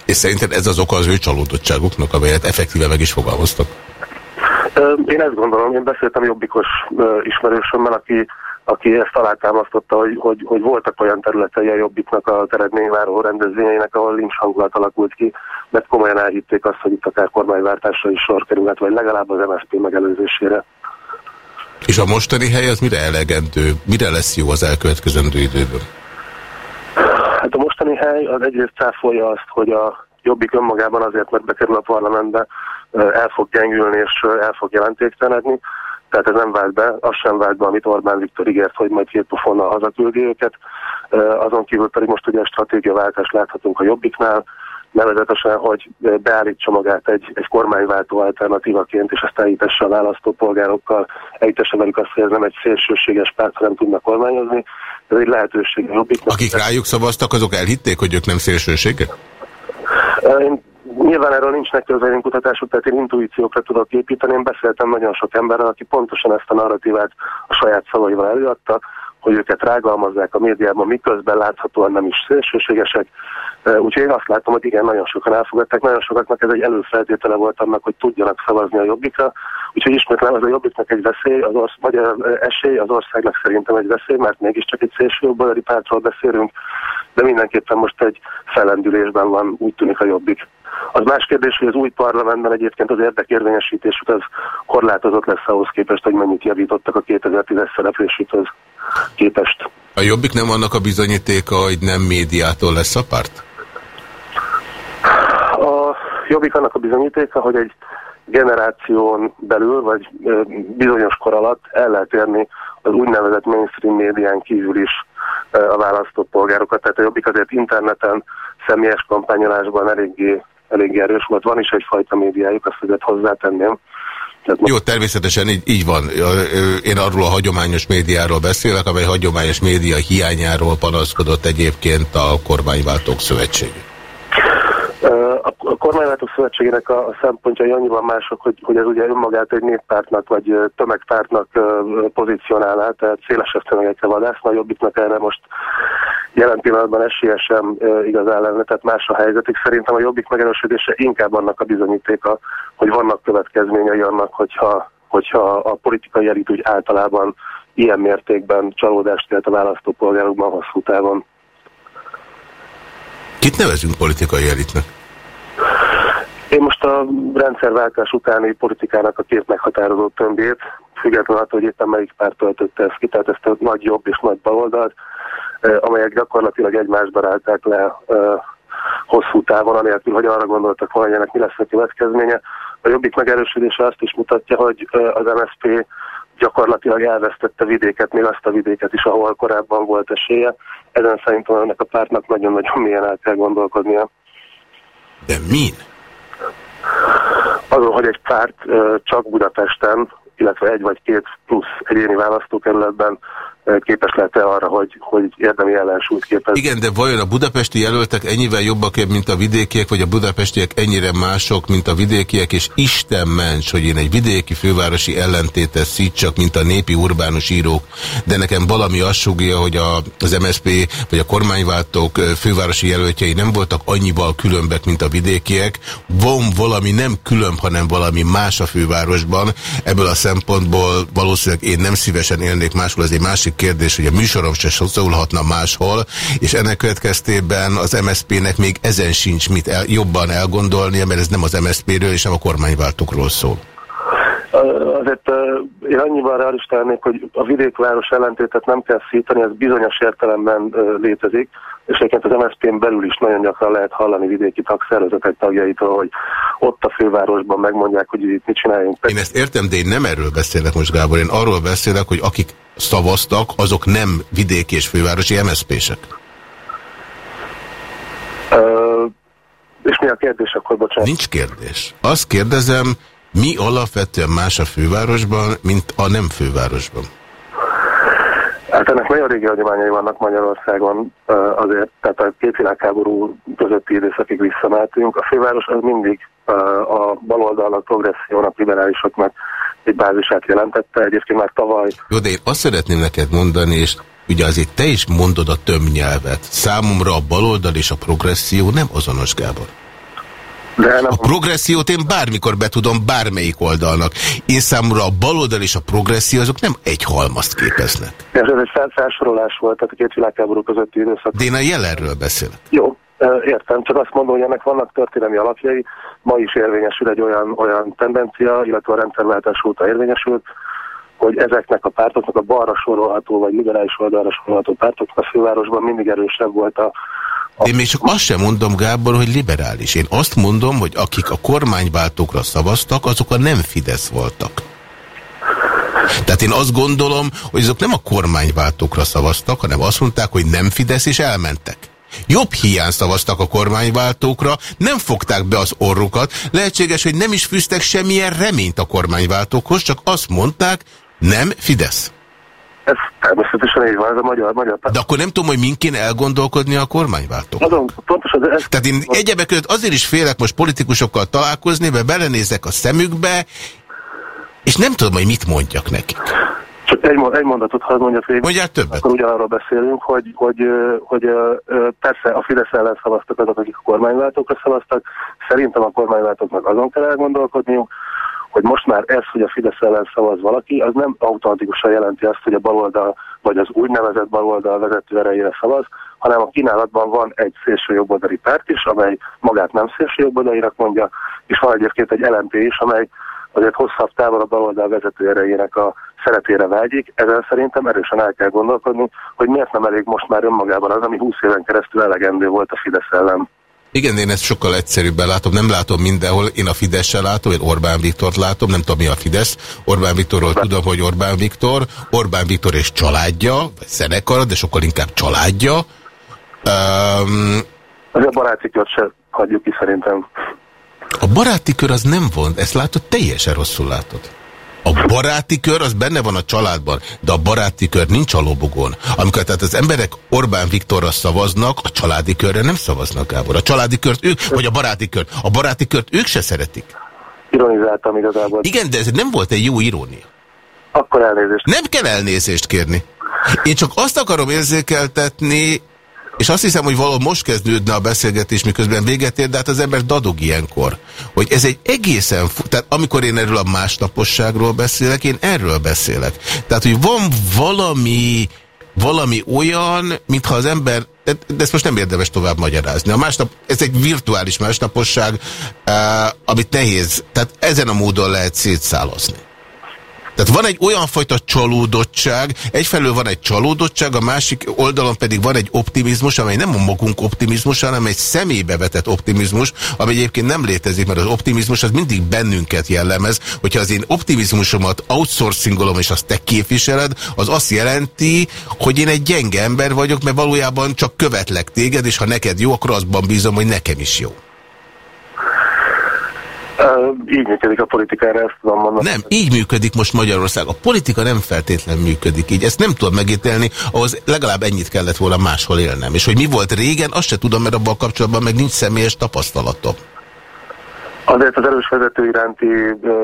És szerinted ez az oka az ő csalódottságuknak, amelyet effektíve meg is fogalmaztak? Én ezt gondolom, én beszéltem jobbikos ismerősömmel, aki, aki ezt alátámasztotta, hogy, hogy, hogy voltak olyan területei a jobbiknak az eredményváró rendezvényeinek, ahol lincs hangulat alakult ki, mert komolyan elhitték azt, hogy itt akár kormányváltásra is sor kerülhet, vagy legalább az MSZP megelőzésére. És a mostani hely az mire elegendő? Mire lesz jó az elkövetkezendő időben? Hát a mostani hely az egyrészt cáfolja azt, hogy a jobbik önmagában azért, mert bekerül a parlamentbe, el fog gyengülni és el fog jelentéktelenedni. Tehát ez nem vált be, az sem vált be, amit Orbán Viktor ígért, hogy majd két pofonnal hazaküldi őket. Azon kívül pedig most ugye stratégiaváltást láthatunk a jobbiknál, nevezetesen, hogy beállítsa magát egy, egy kormányváltó alternatívaként, és ezt elhitesse a választópolgárokkal, elhitesse velük azt, hogy ez nem egy szélsőséges párt, hanem tudnak kormányozni. Ez egy lehetőség a jobbiknak. Akik rájuk szavaztak, azok elhitték, hogy ők nem szélsőségek? Én Nyilván erről nincs kutatások, tehát én intuíciókra tudok építeni. Én beszéltem nagyon sok emberrel, aki pontosan ezt a narratívát a saját szavaival előadta, hogy őket rágalmazzák a médiában, miközben láthatóan nem is szélsőségesek. Úgyhogy én azt látom, hogy igen, nagyon sokan elfogadták, nagyon sokaknak ez egy előfeltétele volt annak, hogy tudjanak szavazni a jobbikra. Úgyhogy ismétlem, az a jobbiknak egy veszély, az orsz, vagy esély az országnak szerintem egy veszély, mert mégiscsak egy szélső jobboldali pártról beszélünk, de mindenképpen most egy fellendülésben van, úgy tűnik a jobbik. Az más kérdés, hogy az új parlamentben egyébként az érdekérvényesítésük az korlátozott lesz ahhoz képest, hogy mennyit javítottak a 2010-es szereplésükhöz képest. A Jobbik nem annak a bizonyítéka, hogy nem médiától lesz a párt? A Jobbik annak a bizonyítéka, hogy egy generáción belül, vagy bizonyos kor alatt el lehet érni az úgynevezett mainstream médián kívül is a választópolgárokat. Tehát a Jobbik azért interneten, személyes kampányolásban eléggé, eléggé erős volt. Van is egyfajta médiájuk, azt azért hozzátenném. Tehát Jó, természetesen így, így van. Én arról a hagyományos médiáról beszélek, amely hagyományos média hiányáról panaszkodott egyébként a Kormányváltók Szövetség. A Kormányváltók Szövetségének a, a szempontjai annyiban mások, hogy, hogy ez ugye önmagát egy néppártnak vagy tömegpártnak pozícionálná, tehát szélesebb tömegekre vadászna, a Jobbiknak erre most jelen pillanatban esélye sem igazán lenne, tehát más a helyzetik. Szerintem a Jobbik megerősödése inkább annak a bizonyítéka, hogy vannak következményei annak, hogyha, hogyha a politikai elit úgy általában ilyen mértékben csalódást élt a választópolgárokban hosszú távon. Kit nevezünk politikai elitnek? Én most a rendszerváltás utáni politikának a két meghatározó tömbét, függetlenül attól, hogy éppen melyik párt töltötte ezt ki, tehát ezt a nagy jobb és nagy baloldalt, amelyek gyakorlatilag egymásba állták le hosszú távon, anélkül, hogy arra gondoltak volna, hogy ennek mi lesz a következménye. A jobbik megerősödése azt is mutatja, hogy az MSZP gyakorlatilag elvesztette vidéket, még azt a vidéket is, ahol korábban volt esélye. Ezen szerintem ennek a pártnak nagyon-nagyon milyen el kell gondolkodnia. De min? Azon, hogy egy párt csak Budapesten, illetve egy vagy két plusz egyéni választókerületben képes lehet-e arra, hogy, hogy érdemi ellensúlyt képez. Igen, de vajon a budapesti jelöltek ennyivel jobbak, mint a vidékiek, vagy a budapestiek ennyire mások, mint a vidékiek, és Isten ments, hogy én egy vidéki fővárosi ellentétes szítsak, mint a népi urbánus írók, de nekem valami azt hogy a, az MSZP vagy a kormányváltók fővárosi jelöltjei nem voltak annyival különbek, mint a vidékiek. Van valami nem különb, hanem valami más a fővárosban. Ebből a szempontból valószínűleg én nem szívesen élnék máshol, ez egy másik másik kérdés, hogy a műsorom se szólhatna máshol, és ennek következtében az MSZP-nek még ezen sincs mit el, jobban elgondolnia, mert ez nem az MSZP-ről és nem a kormányváltókról szól. Azért én annyiban realista lennék, hogy a vidékváros ellentétet nem kell szítani, ez bizonyos értelemben létezik, és egyébként az MSZP-n belül is nagyon gyakran lehet hallani vidéki tagszervezetek tagjaitól, hogy ott a fővárosban megmondják, hogy itt mit csináljunk. Én ezt értem, de én nem erről beszélek most, Gábor. Én arról beszélek, hogy akik szavaztak, azok nem vidéki és fővárosi MSZP-sek. Uh, és mi a kérdés akkor, bocsánat? Nincs kérdés. Azt kérdezem, mi alapvetően más a fővárosban, mint a nem fővárosban? Hát ennek nagyon régi hagyományai vannak Magyarországon azért, tehát a két világháború közötti időszakig visszameltünk. A főváros az mindig a baloldalnak, progressziónak, liberálisoknak egy bázisát jelentette. Egyébként már tavaly... Jó, de én azt szeretném neked mondani, és ugye azért te is mondod a többnyelvet. Számomra a baloldal és a progresszió nem azonos, Gábor. De nem... A progressziót én bármikor betudom bármelyik oldalnak. Én számomra a baloldal és a progresszió azok nem egy halmazt képeznek. Ez, ez egy felsorolás volt, tehát a két világháború közötti időszak. De én a jelenről beszélek. Jó, értem, csak azt mondom, hogy ennek vannak történelmi alapjai. Ma is érvényesül egy olyan, olyan tendencia, illetve a rendszerváltás óta érvényesült, hogy ezeknek a pártoknak a balra sorolható, vagy liberális oldalra sorolható pártoknak a fővárosban mindig erősebb volt a, de én még csak azt sem mondom, Gábor, hogy liberális. Én azt mondom, hogy akik a kormányváltókra szavaztak, azok a nem Fidesz voltak. Tehát én azt gondolom, hogy azok nem a kormányváltókra szavaztak, hanem azt mondták, hogy nem Fidesz, és elmentek. Jobb hiány szavaztak a kormányváltókra, nem fogták be az orrukat, lehetséges, hogy nem is fűztek semmilyen reményt a kormányváltókhoz, csak azt mondták, nem Fidesz. Ez természetesen így van, ez a magyar, magyar De akkor nem tudom, hogy mind kéne elgondolkodni a kormányváltók. Azon, pontosan, ez... Tehát én egyebek között azért is félek most politikusokkal találkozni, mert belenézek a szemükbe, és nem tudom, hogy mit mondjak nekik. Csak egy, egy mondatot hadd mondjak végig. Mondjál többet. Akkor ugyanarról beszélünk, hogy, hogy, hogy, hogy persze a Fidesz ellen szavaztak azok, akik a kormányváltókra szavaztak. Szerintem a kormányváltóknak azon kell elgondolkodniuk, hogy most már ez, hogy a Fidesz ellen szavaz valaki, az nem automatikusan jelenti azt, hogy a baloldal vagy az úgynevezett baloldal vezető erejére szavaz, hanem a kínálatban van egy szélső jobboldali párt is, amely magát nem szélső jobboldalinak mondja, és van egyébként egy LMP is, amely azért hosszabb távol a baloldal vezető erejének a szerepére vágyik. Ezen szerintem erősen el kell gondolkodni, hogy miért nem elég most már önmagában az, ami 20 éven keresztül elegendő volt a Fidesz ellen. Igen, én ezt sokkal egyszerűbben látom, nem látom mindenhol, én a fidesz látom, én Orbán Viktort látom, nem tudom mi a Fidesz, Orbán Viktorról tudom, hogy Orbán Viktor, Orbán Viktor és családja, vagy szenekara, de sokkal inkább családja. Um, Azért a baráti kört se hagyjuk ki szerintem. A baráti kör az nem von, ezt látod, teljesen rosszul látod. A baráti kör az benne van a családban, de a baráti kör nincs a lobogón. Amikor tehát az emberek Orbán Viktorra szavaznak, a családi körre nem szavaznak, Gábor. A családi kört ők, vagy a baráti kört. A baráti kört ők se szeretik. Ironizáltam igazából. Igen, de ez nem volt egy jó irónia. Akkor elnézést. Nem kell elnézést kérni. Én csak azt akarom érzékeltetni, és azt hiszem, hogy valahol most kezdődne a beszélgetés, miközben véget ér, de hát az ember dadog ilyenkor. Hogy ez egy egészen... Tehát amikor én erről a másnaposságról beszélek, én erről beszélek. Tehát, hogy van valami valami olyan, mintha az ember, de ezt most nem érdemes tovább magyarázni. A másnap, ez egy virtuális másnaposság, uh, amit nehéz, tehát ezen a módon lehet szétszálozni. Tehát van egy olyan fajta csalódottság, egyfelől van egy csalódottság, a másik oldalon pedig van egy optimizmus, amely nem a magunk optimizmus, hanem egy szemébe vetett optimizmus, ami egyébként nem létezik, mert az optimizmus az mindig bennünket jellemez. Hogyha az én optimizmusomat outsourcingolom, és azt te képviseled, az azt jelenti, hogy én egy gyenge ember vagyok, mert valójában csak követlek téged, és ha neked jó, akkor azban bízom, hogy nekem is jó. Így működik a politikára, ezt tudom mondani. Nem, így működik most Magyarország. A politika nem feltétlen működik így. Ezt nem tudom megítélni, ahhoz legalább ennyit kellett volna máshol élnem. És hogy mi volt régen, azt se tudom, mert abban a kapcsolatban meg nincs személyes tapasztalatom. Azért az erős vezető iránti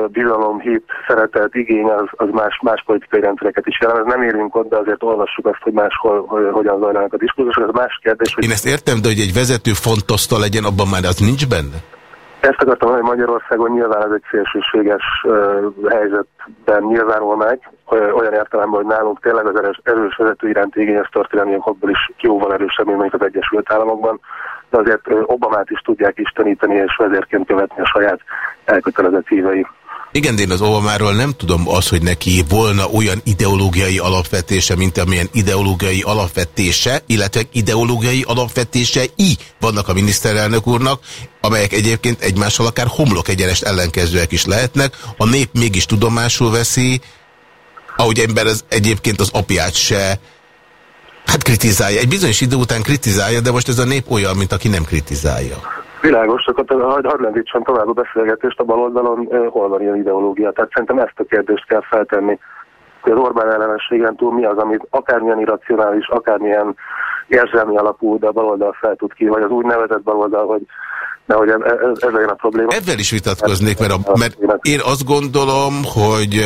bizalom, hit, szeretet, igény az, az más, más politikai rendszereket is jelent. Nem érünk ott, de azért olvassuk azt, hogy máshol hogy, hogyan zajlanak a diskurzusok. Ez más kérdés. Hogy... Én ezt értem, de hogy egy vezető fontoszta legyen, abban már az nincs benne? Ezt akartam mondani, hogy Magyarországon nyilván ez egy szélsőséges helyzetben nyilvánul meg, olyan értelemben, hogy nálunk tényleg az erős, erős vezető iránti igény, ez történelmi okokból is jóval erősebb, mint az Egyesült Államokban, de azért Obamát is tudják isteníteni és vezérként követni a saját elkötelezett hívei. Igen, de én az Obamáról nem tudom az, hogy neki volna olyan ideológiai alapvetése, mint amilyen ideológiai alapvetése, illetve ideológiai alapvetései vannak a miniszterelnök úrnak, amelyek egyébként egymással akár homlok egyenest ellenkezőek is lehetnek. A nép mégis tudomásul veszi, ahogy ember az egyébként az apját se hát kritizálja. Egy bizonyos idő után kritizálja, de most ez a nép olyan, mint aki nem kritizálja. Világos, csak hadd had lendítsen tovább a beszélgetést a baloldalon, hol van ilyen ideológia. Tehát szerintem ezt a kérdést kell feltenni, hogy az Orbán ellenességen túl mi az, amit akármilyen irracionális, akármilyen érzelmi alapú, de a baloldal fel tud ki, vagy az úgynevezett baloldal, hogy nehogy ez, ez, ez a probléma. Ezzel is vitatkoznék, mert, a, mert én azt gondolom, hogy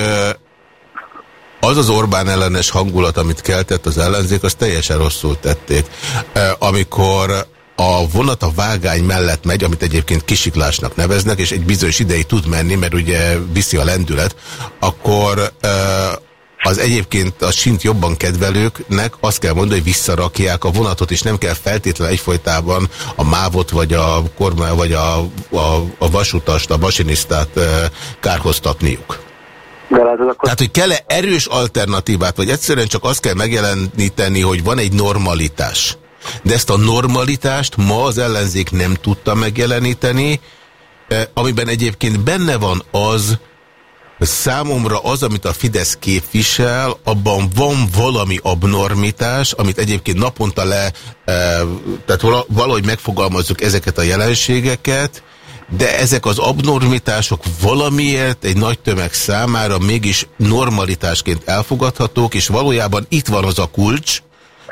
az az Orbán ellenes hangulat, amit keltett az ellenzék, az teljesen rosszul tették. Amikor a vonat a vágány mellett megy, amit egyébként kisiklásnak neveznek, és egy bizonyos ideig tud menni, mert ugye viszi a lendület, akkor az egyébként a sint jobban kedvelőknek azt kell mondani, hogy visszarakják a vonatot, és nem kell feltétlenül egyfolytában a mávot, vagy a kormány, vagy a, a, a vasutast, a masinisztát kárhoztatniuk. Tehát, hogy kell-e erős alternatívát, vagy egyszerűen csak azt kell megjeleníteni, hogy van egy normalitás. De ezt a normalitást ma az ellenzék nem tudta megjeleníteni, eh, amiben egyébként benne van az, számomra az, amit a Fidesz képvisel, abban van valami abnormitás, amit egyébként naponta le, eh, tehát valahogy megfogalmazzuk ezeket a jelenségeket, de ezek az abnormitások valamiért egy nagy tömeg számára mégis normalitásként elfogadhatók, és valójában itt van az a kulcs,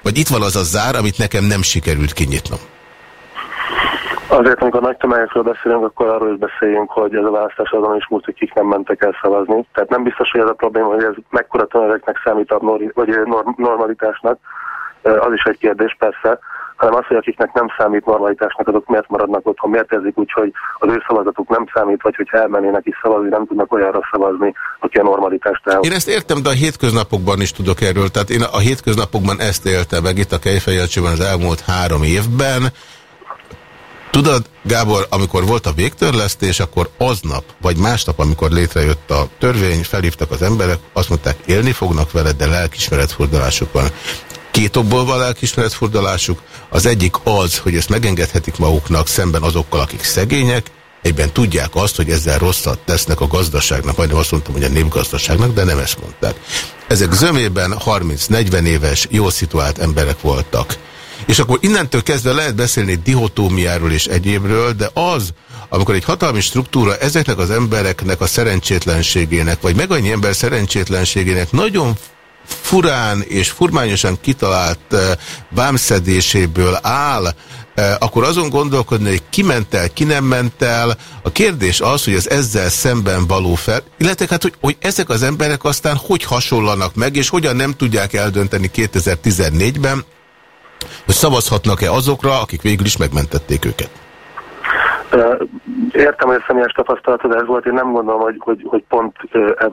vagy itt van az a zár, amit nekem nem sikerült kinyitnom? Azért, amikor nagy tömegekről beszélünk, akkor arról is beszéljünk, hogy ez a választás azon is múlt, hogy kik nem mentek el szavazni. Tehát nem biztos, hogy ez a probléma, hogy ez mekkora tömegeknek számít, vagy normalitásnak. Az is egy kérdés persze, hanem az, hogy akiknek nem számít normalitásnak, azok miért maradnak otthon, miért érzik úgy, hogy az ő szavazatuk nem számít, vagy hogy elmennének is szavazni, nem tudnak olyanra szavazni, aki a normalitást el. Én ezt értem, de a hétköznapokban is tudok erről. Tehát én a hétköznapokban ezt éltem meg itt a Kejfejelcsőben az elmúlt három évben. Tudod, Gábor, amikor volt a végtörlesztés, akkor aznap, vagy másnap, amikor létrejött a törvény, felhívtak az emberek, azt mondták, élni fognak vele, de lelkismeretfordulásuk van. Két okból van lelkismeretfordulásuk. Az egyik az, hogy ezt megengedhetik maguknak szemben azokkal, akik szegények, egyben tudják azt, hogy ezzel rosszat tesznek a gazdaságnak, majdnem azt mondtam, hogy a népgazdaságnak, de nem ezt mondták. Ezek zömében 30-40 éves, jól szituált emberek voltak. És akkor innentől kezdve lehet beszélni dihotómiáról és egyébről, de az, amikor egy hatalmi struktúra ezeknek az embereknek a szerencsétlenségének, vagy meg annyi ember szerencsétlenségének nagyon furán és furmányosan kitalált uh, vámszedéséből áll, uh, akkor azon gondolkodni, hogy ki ment el, ki nem ment el. A kérdés az, hogy az ezzel szemben való fel, illetve hát, hogy, hogy ezek az emberek aztán hogy hasonlanak meg, és hogyan nem tudják eldönteni 2014-ben, hogy szavazhatnak-e azokra, akik végül is megmentették őket. Értem, hogy a személyes tapasztalatod ez volt, én nem gondolom, hogy, hogy, hogy pont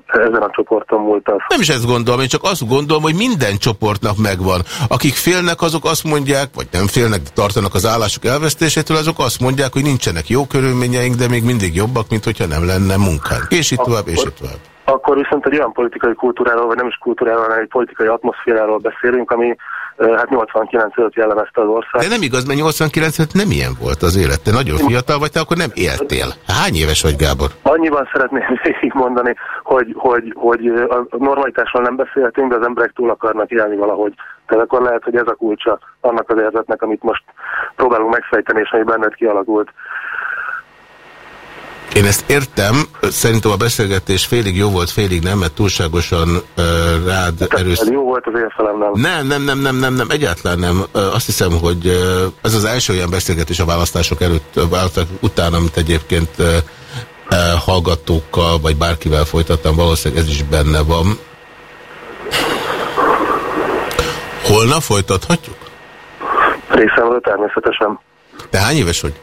ezen a csoporton múlt az. Nem is ezt gondolom, én csak azt gondolom, hogy minden csoportnak megvan. Akik félnek, azok azt mondják, vagy nem félnek, de tartanak az állásuk elvesztésétől, azok azt mondják, hogy nincsenek jó körülményeink, de még mindig jobbak, mint hogyha nem lenne munkánk. És itt tovább, és itt tovább. Akkor viszont egy olyan politikai kultúráról, vagy nem is kultúráról, hanem egy politikai atmoszféráról beszélünk, ami hát 89 előtt jellemezte az ország. De nem igaz, mert 89 előtt nem ilyen volt az élet. Te nagyon fiatal vagy, te akkor nem éltél. Hány éves vagy, Gábor? Annyiban szeretném mondani, hogy, hogy, hogy a normalitásról nem beszélhetünk, de az emberek túl akarnak élni valahogy. Tehát akkor lehet, hogy ez a kulcsa annak az érzetnek, amit most próbálunk megfejteni, és ami benned kialakult. Én ezt értem, szerintem a beszélgetés félig jó volt, félig nem, mert túlságosan uh, rád erős... Jó volt az érfelem, nem? Nem, nem, nem, nem, nem, nem, egyáltalán nem. Uh, azt hiszem, hogy uh, ez az első olyan beszélgetés a választások előtt, uh, választások után, amit egyébként uh, uh, hallgatókkal, vagy bárkivel folytattam, valószínűleg ez is benne van. Holnap folytathatjuk? Részemről természetesen. Te hány éves vagy?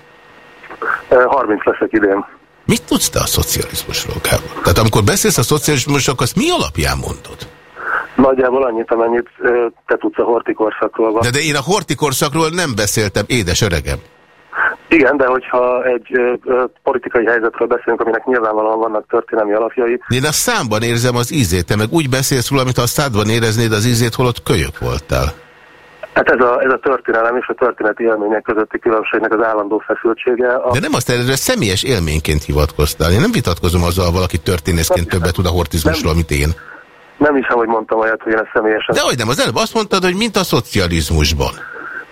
30 leszek idén. Mit tudsz te a szocializmusról, Gábor? Tehát amikor beszélsz a szocializmusról, azt mi alapján mondod? Nagyjából annyit, amennyit te tudsz a hortikorszakról. De, de én a hortikorszakról nem beszéltem, édes öregem. Igen, de hogyha egy ö, ö, politikai helyzetről beszélünk, aminek nyilvánvalóan vannak történelmi alapjai. Én a számban érzem az ízét, te meg úgy beszélsz róla, amit a szádban éreznéd az ízét, holott kölyök voltál. Hát ez a, ez a történelem és a történeti élmények közötti különbségnek az állandó feszültsége. A... De nem azt erre személyes élményként hivatkoztál. Én nem vitatkozom azzal, valaki történészként többet tud a hortizmusról, mint én. Nem hiszem, hogy mondtam olyat, hogy én ezt személyesen... De hogy nem, az előbb azt mondtad, hogy mint a szocializmusban.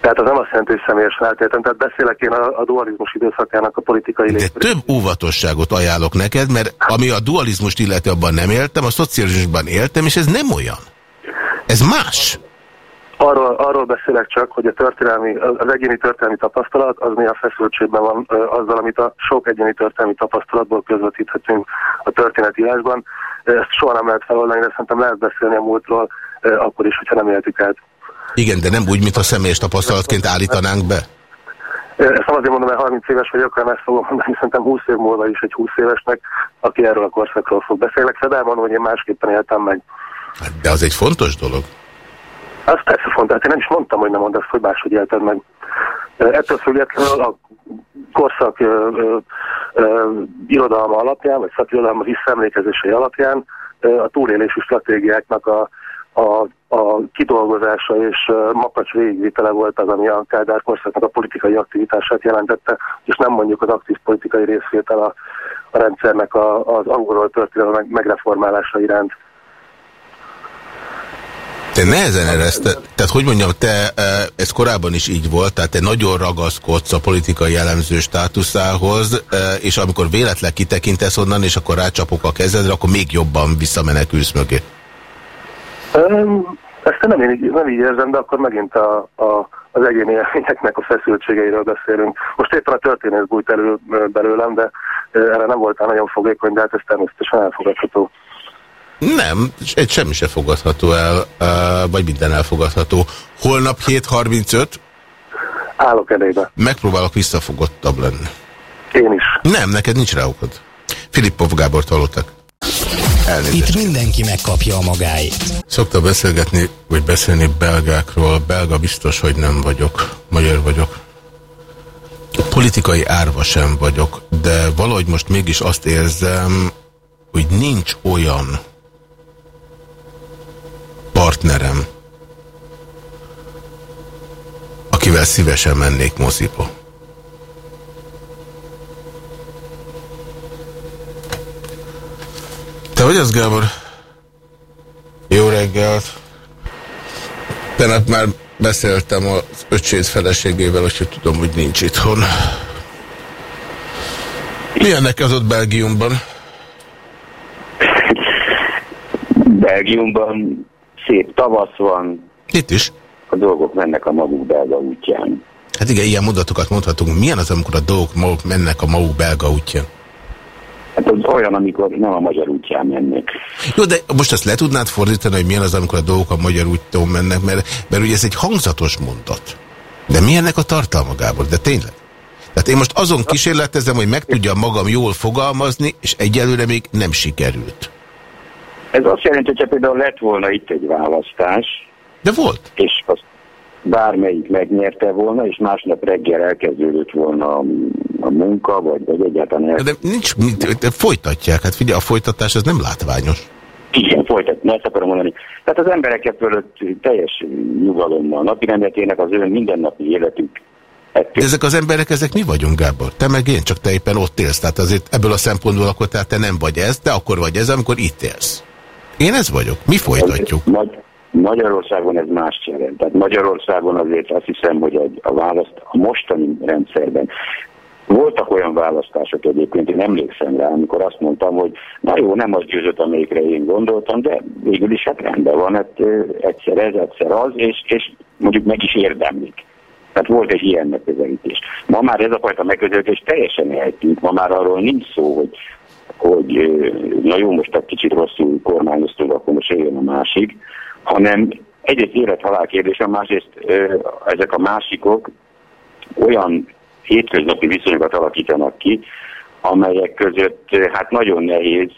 Tehát az nem azt jelenti, hogy személyesen átéltem. Tehát beszélek én a, a dualizmus időszakának a politikai De létről. több óvatosságot ajánlok neked, mert ami a dualizmust illeti, abban nem éltem, a szocializmusban éltem, és ez nem olyan. Ez más. Arról, arról beszélek csak, hogy a történelmi, az egyéni történelmi tapasztalat az néha feszültségben van azzal, amit a sok egyéni történelmi tapasztalatból közvetíthetünk a történetírásban. Ezt soha nem lehet feloldani, de szerintem lehet beszélni a múltról akkor is, hogyha nem éltük át. Igen, de nem úgy, mint a személyes tapasztalatként állítanánk be? Ezt nem azért mondom, mert 30 éves vagyok, hanem ezt fogom mondani, szerintem 20 év múlva is egy 20 évesnek, aki erről a korszakról fog beszélni. Elmondom, hogy én másképpen éltem meg. Hát, de az egy fontos dolog. Az persze fontos, én nem is mondtam, hogy nem mondd azt, hogy máshogy élted meg. Ettől függetlenül a korszak ö, ö, ö, irodalma alapján, vagy szakirodalma visszaemlékezései alapján a túlélési stratégiáknak a, a, a kidolgozása és makacs végigvitele volt az, ami a Kádár korszaknak a politikai aktivitását jelentette, és nem mondjuk az aktív politikai részvétel a, a rendszernek a, az angolról történelmi megreformálása iránt. Te nehezen ereszte, tehát hogy mondjam, te, e, ez korábban is így volt, tehát te nagyon ragaszkodsz a politikai jellemző státuszához, e, és amikor véletlen kitekintesz onnan, és akkor rácsapok a kezedre, akkor még jobban visszamenekülsz mögé. Ezt nem, én nem így érzem, de akkor megint a, a, az egyéni élményeknek a feszültségeiről beszélünk. Most éppen a történész bújt elő belőlem, de erre nem voltál nagyon fogékony, de hát ez természetesen elfogadható. Nem, egy semmi se fogadható el, vagy minden elfogadható. Holnap 7.35? Állok elébe. Megpróbálok visszafogottabb lenni. Én is. Nem, neked nincs rá okod. Filippov Gábort hallottak. Elnézést. Itt mindenki megkapja a magáit. Szokta beszélgetni, vagy beszélni belgákról. Belga biztos, hogy nem vagyok. Magyar vagyok. Politikai árva sem vagyok, de valahogy most mégis azt érzem, hogy nincs olyan partnerem, akivel szívesen mennék moziba. Te hogy az, Gábor? Jó reggelt! Tegnap már beszéltem az öcsét feleségével, hogy tudom, hogy nincs itthon. Milyennek az ott Belgiumban? Belgiumban szép tavasz van. Itt is. A dolgok mennek a maguk belga útján. Hát igen, ilyen mondatokat mondhatunk. Milyen az, amikor a dolgok maguk mennek a maguk belga útján? Hát az olyan, amikor nem a magyar útján mennek. Jó, de most azt le tudnád fordítani, hogy milyen az, amikor a dolgok a magyar útján mennek, mert, mert ugye ez egy hangzatos mondat. De milyennek a tartalma, Gábor? De tényleg? Tehát én most azon kísérletezem, hogy meg tudjam magam jól fogalmazni, és egyelőre még nem sikerült. Ez azt jelenti, hogyha például lett volna itt egy választás. De volt. És azt bármelyik megnyerte volna, és másnap reggel elkezdődött volna a, a munka, vagy, vagy egyáltalán... El... De nincs, de folytatják, hát figyelj, a folytatás ez nem látványos. Igen, folytatni, ezt akarom mondani. Tehát az emberek fölött teljes nyugalommal napirendetének az ő mindennapi életük de ezek az emberek, ezek mi vagyunk, Gábor? Te meg én, csak te éppen ott élsz. Tehát azért ebből a szempontból akkor tehát te nem vagy ez, de akkor vagy ez, amikor itt élsz. Én ez vagyok. Mi folytatjuk? Magy Magyarországon ez más jelent. Tehát Magyarországon azért azt hiszem, hogy a, a választ a mostani rendszerben voltak olyan választások egyébként, én emlékszem rá, amikor azt mondtam, hogy na jó, nem az győzött, amelyikre én gondoltam, de végül is hát rendben van, hát egyszer ez, egyszer az, és, és mondjuk meg is érdemlik. Tehát volt egy ilyen megközelítés. Ma már ez a fajta megközelítés teljesen eltűnt. Ma már arról nincs szó, hogy, hogy na jó, most egy kicsit rosszul kormányoztunk, akkor most jön a másik, hanem egyrészt élet-halál kérdés, a másrészt ezek a másikok olyan hétköznapi viszonyokat alakítanak ki, amelyek között hát nagyon nehéz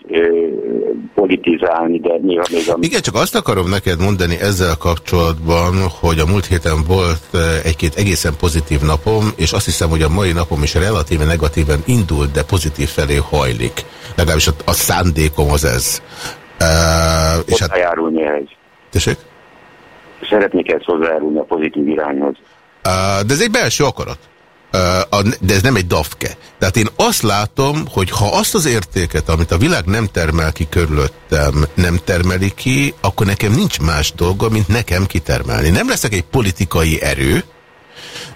politizálni, de néha még... A... Igen, csak azt akarom neked mondani ezzel kapcsolatban, hogy a múlt héten volt egy-két egészen pozitív napom, és azt hiszem, hogy a mai napom is relatíve negatíven indult, de pozitív felé hajlik. Legalábbis a, a szándékom az ez. Uh, és hát... járulni ehhez. Tessék? Szeretnék ezt hozzájárulni a pozitív irányhoz. Uh, de ez egy belső akarat de ez nem egy dafke. Tehát én azt látom, hogy ha azt az értéket, amit a világ nem termel ki körülöttem, nem termeli ki, akkor nekem nincs más dolga, mint nekem kitermelni. Nem leszek egy politikai erő,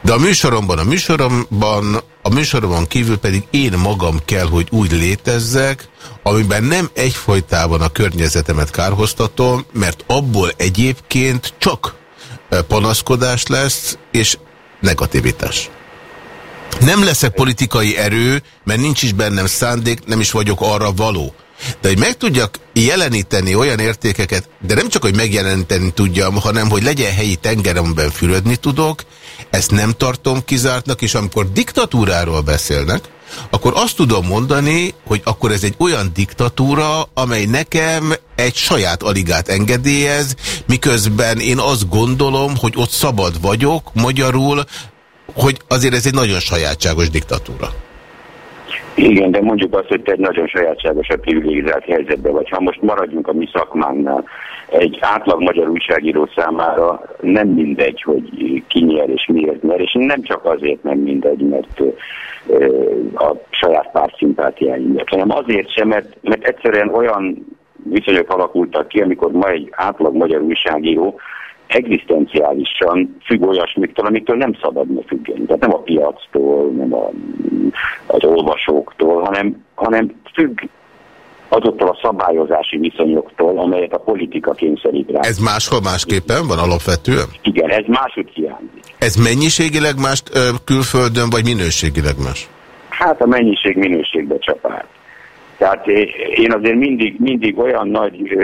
de a műsoromban, a műsoromban, a műsoromban kívül pedig én magam kell, hogy úgy létezzek, amiben nem egyfolytában a környezetemet kárhoztatom, mert abból egyébként csak panaszkodás lesz, és negativitás. Nem leszek politikai erő, mert nincs is bennem szándék, nem is vagyok arra való. De hogy meg tudjak jeleníteni olyan értékeket, de nem csak, hogy megjeleníteni tudjam, hanem, hogy legyen helyi tengeremben fürödni tudok, ezt nem tartom kizártnak, és amikor diktatúráról beszélnek, akkor azt tudom mondani, hogy akkor ez egy olyan diktatúra, amely nekem egy saját aligát engedélyez, miközben én azt gondolom, hogy ott szabad vagyok, magyarul hogy azért ez egy nagyon sajátságos diktatúra. Igen, de mondjuk azt, hogy te egy nagyon sajátságos a privilegizált helyzetben vagy. Ha most maradjunk a mi szakmánknál, egy átlag magyar újságíró számára nem mindegy, hogy ki nyer és miért nyer, és nem csak azért nem mindegy, mert a saját párt szimpátiái miatt, hanem azért sem, mert, mert egyszerűen olyan viszonyok alakultak ki, amikor ma egy átlag magyar újságíró egzisztenciálisan függ olyasmiktől, amitől nem szabadna függeni. Tehát nem a piactól, nem a, az olvasóktól, hanem, hanem függ azoktól a szabályozási viszonyoktól, amelyet a politika kényszerít rá. Ez máshol másképpen van alapvetően? Igen, ez máshogy hiányzik. Ez mennyiségileg más külföldön, vagy minőségileg más? Hát a mennyiség minőségbe csapál. Tehát én azért mindig, mindig olyan nagy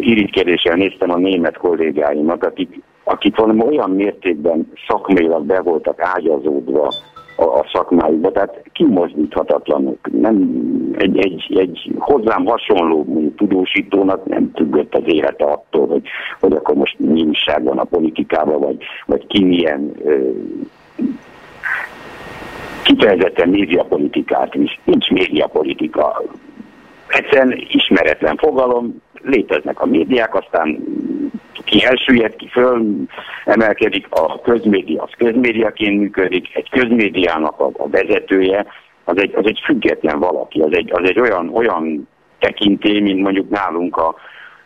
irigykedéssel néztem a német kollégáimat, akik, akik valami olyan mértékben szakmailag be voltak ágyazódva a, a szakmájukba, tehát kimozdíthatatlanok. Nem, egy, egy, egy hozzám hasonló tudósítónak nem függött az élete attól, hogy, hogy akkor most mi újság van a politikában, vagy, vagy ki milyen ö, kifejezetten médiapolitikát is. Nincs médiapolitika. Egyszerűen ismeretlen fogalom, léteznek a médiák, aztán ki elsüllyed, ki föl emelkedik, a közmédia az közmédiaként működik, egy közmédiának a, a vezetője, az egy, az egy független valaki, az egy, az egy olyan, olyan tekintély, mint mondjuk nálunk a,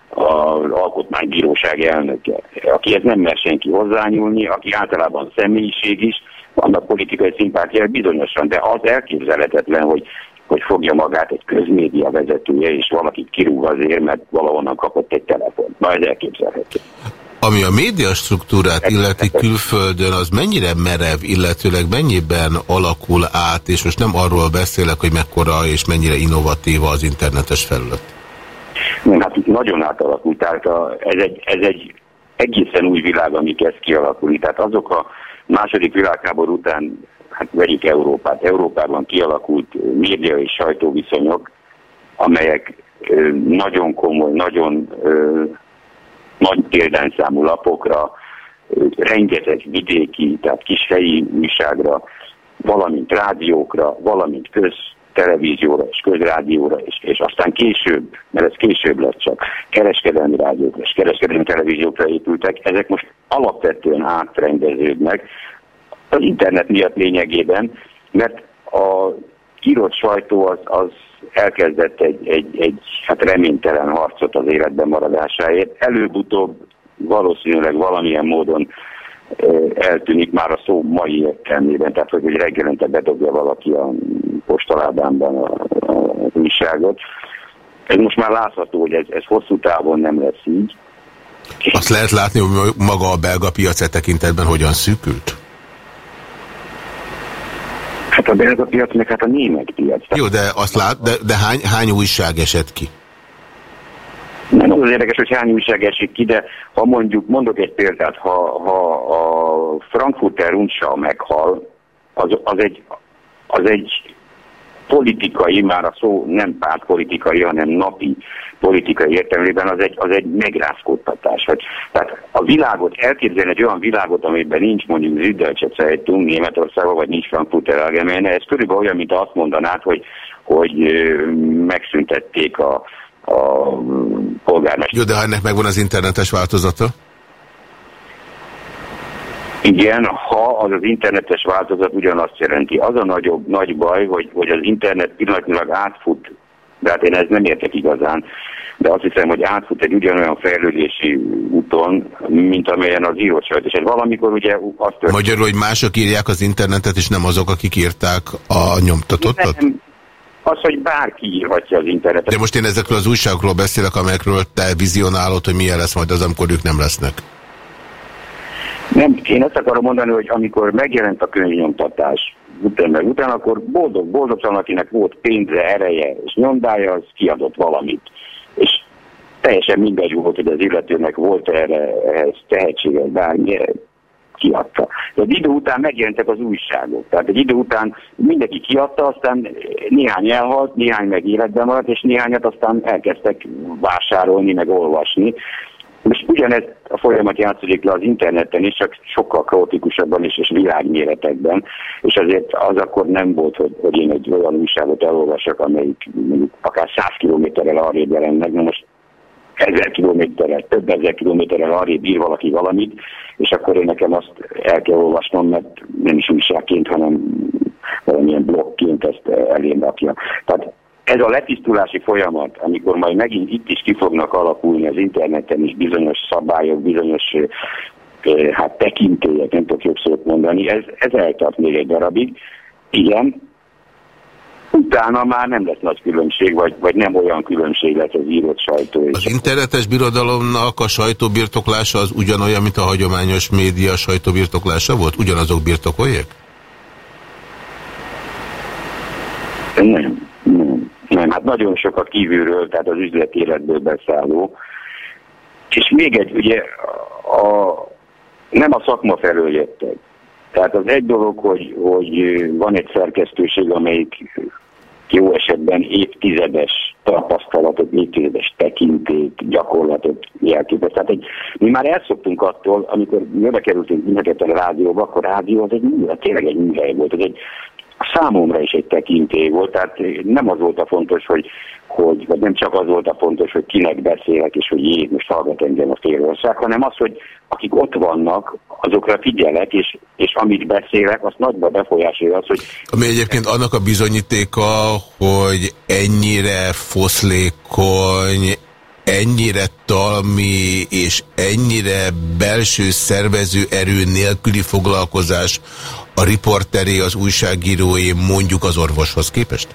az alkotmánybíróság elnöke, akihez nem mer senki hozzányúlni, aki általában személyiség is, vannak politikai szimpátiák bizonyosan, de az elképzelhetetlen, hogy hogy fogja magát egy közmédia vezetője, és valakit kirúg azért, mert valahonnan kapott egy telefon. Na, ez elképzelhető. Ami a média struktúrát illeti külföldön, az mennyire merev, illetőleg mennyiben alakul át, és most nem arról beszélek, hogy mekkora és mennyire innovatíva az internetes felület. Nem, hát itt nagyon átalakult, tehát a, ez, egy, ez egy egészen új világ, ami kezd kialakulni. Tehát azok a második világháború után hát vegyük Európát. Európában kialakult média és sajtóviszonyok, amelyek nagyon komoly, nagyon nagy példányszámú lapokra, rengeteg vidéki, tehát kishelyi újságra, valamint rádiókra, valamint köz televízióra és közrádióra, és, és aztán később, mert ez később lett csak, kereskedelmi rádiókra és kereskedelmi televíziókra épültek, ezek most alapvetően átrendeződnek, az internet miatt lényegében, mert a írott sajtó az, az elkezdett egy, egy, egy hát reménytelen harcot az életben maradásáért. Előbb-utóbb valószínűleg valamilyen módon eltűnik már a szó mai értelmében, tehát hogy, hogy reggelente bedobja valaki a postaládámban az újságot. Ez most már látható, hogy ez, ez hosszú távon nem lesz így. Azt lehet látni, hogy maga a belga piac e tekintetben hogyan szűkült? Hát a belga piac, meg hát a német piac. Jó, de azt lát, de, de hány, hány újság esett ki? Nem az, az érdekes, hogy hány újság esik ki, de ha mondjuk, mondok egy példát, ha, ha a Frankfurter Rundschau meghal, az, az, egy, az egy politikai, már a szó nem pártpolitikai, hanem napi politikai értelmében az egy, az egy megrázkódtatás. Hogy, tehát a világot, elképzelni egy olyan világot, amiben nincs mondjuk Süddeutsche Zeitung Németországban, vagy nincs Frankfurter Allgemeine, ez körülbelül olyan, mint azt mondanád, hogy, hogy megszüntették a, a polgármester. Jó, de ennek megvan az internetes változata? Igen, ha az az internetes változat ugyanazt jelenti. Az a nagyobb, nagy baj, hogy, hogy az internet pillanatnyilag átfut, de hát én ez nem értek igazán, de azt hiszem, hogy átfut egy ugyanolyan fejlődési úton, mint amelyen az írott sajt. És ez valamikor ugye azt történt... Magyarul, hogy mások írják az internetet, és nem azok, akik írták a nyomtatottat? Nem, az, hogy bárki írhatja az internetet. De most én ezekről az újságokról beszélek, amelyekről te vizionálod, hogy milyen lesz majd az, amikor ők nem lesznek. Nem, én azt akarom mondani, hogy amikor megjelent a könyvnyomtatás után meg után, akkor boldog, boldogtalan, akinek volt pénze, ereje és nyomdája, az kiadott valamit. És teljesen mindegy volt, hogy az illetőnek volt erre, ehhez tehetsége, bármi, kiadta. De idő után megjelentek az újságok. Tehát egy idő után mindenki kiadta, aztán néhány elhalt, néhány meg életben maradt, és néhányat aztán elkezdtek vásárolni, meg olvasni. Most ugyanez a folyamat játszódik le az interneten is, csak sokkal kaotikusabban is, és világméretekben, és azért az akkor nem volt, hogy, hogy én egy olyan újságot elolvasok, amelyik akár száz kilométerrel arrébb jelent meg, most ezer kilométerrel, több ezer kilométerrel arrébb ír valaki valamit, és akkor én nekem azt el kell olvasnom, mert nem is újságként, hanem valamilyen blogként ezt elém rakja. Tehát ez a letisztulási folyamat, amikor majd megint itt is ki fognak alakulni az interneten is bizonyos szabályok, bizonyos hát tekintélyek, nem tudok jobb szót mondani, ez, ez eltart még egy darabig. Igen, utána már nem lesz nagy különbség, vagy, vagy nem olyan különbség lesz az írott sajtó. Az internetes birodalomnak a sajtóbirtoklása az ugyanolyan, mint a hagyományos média sajtóbirtoklása volt? Ugyanazok birtokolják? Nem, nagyon sok a kívülről, tehát az üzleti életből beszálló. És még egy, ugye, a, nem a szakma felől jöttek. Tehát az egy dolog, hogy, hogy van egy szerkesztőség, amelyik jó esetben évtizedes tapasztalatot, évtizedes tekintét, gyakorlatot jelképez. Tehát egy, mi már elszoktunk attól, amikor jöve kerültünk mindeket a rádióba, akkor a rádió az egy műhely, tényleg egy műhely volt. Ez egy számomra is egy tekintély volt, tehát nem az volt a fontos, hogy, hogy vagy nem csak az volt a fontos, hogy kinek beszélek, és hogy jé, most hallgat engem a félország, hanem az, hogy akik ott vannak, azokra figyelek, és, és amit beszélek, azt nagyban befolyásolja az, hogy... Ami egyébként annak a bizonyítéka, hogy ennyire foszlékony, ennyire talmi és ennyire belső szervező erő nélküli foglalkozás a riporteré, az újságíróé mondjuk az orvoshoz képest?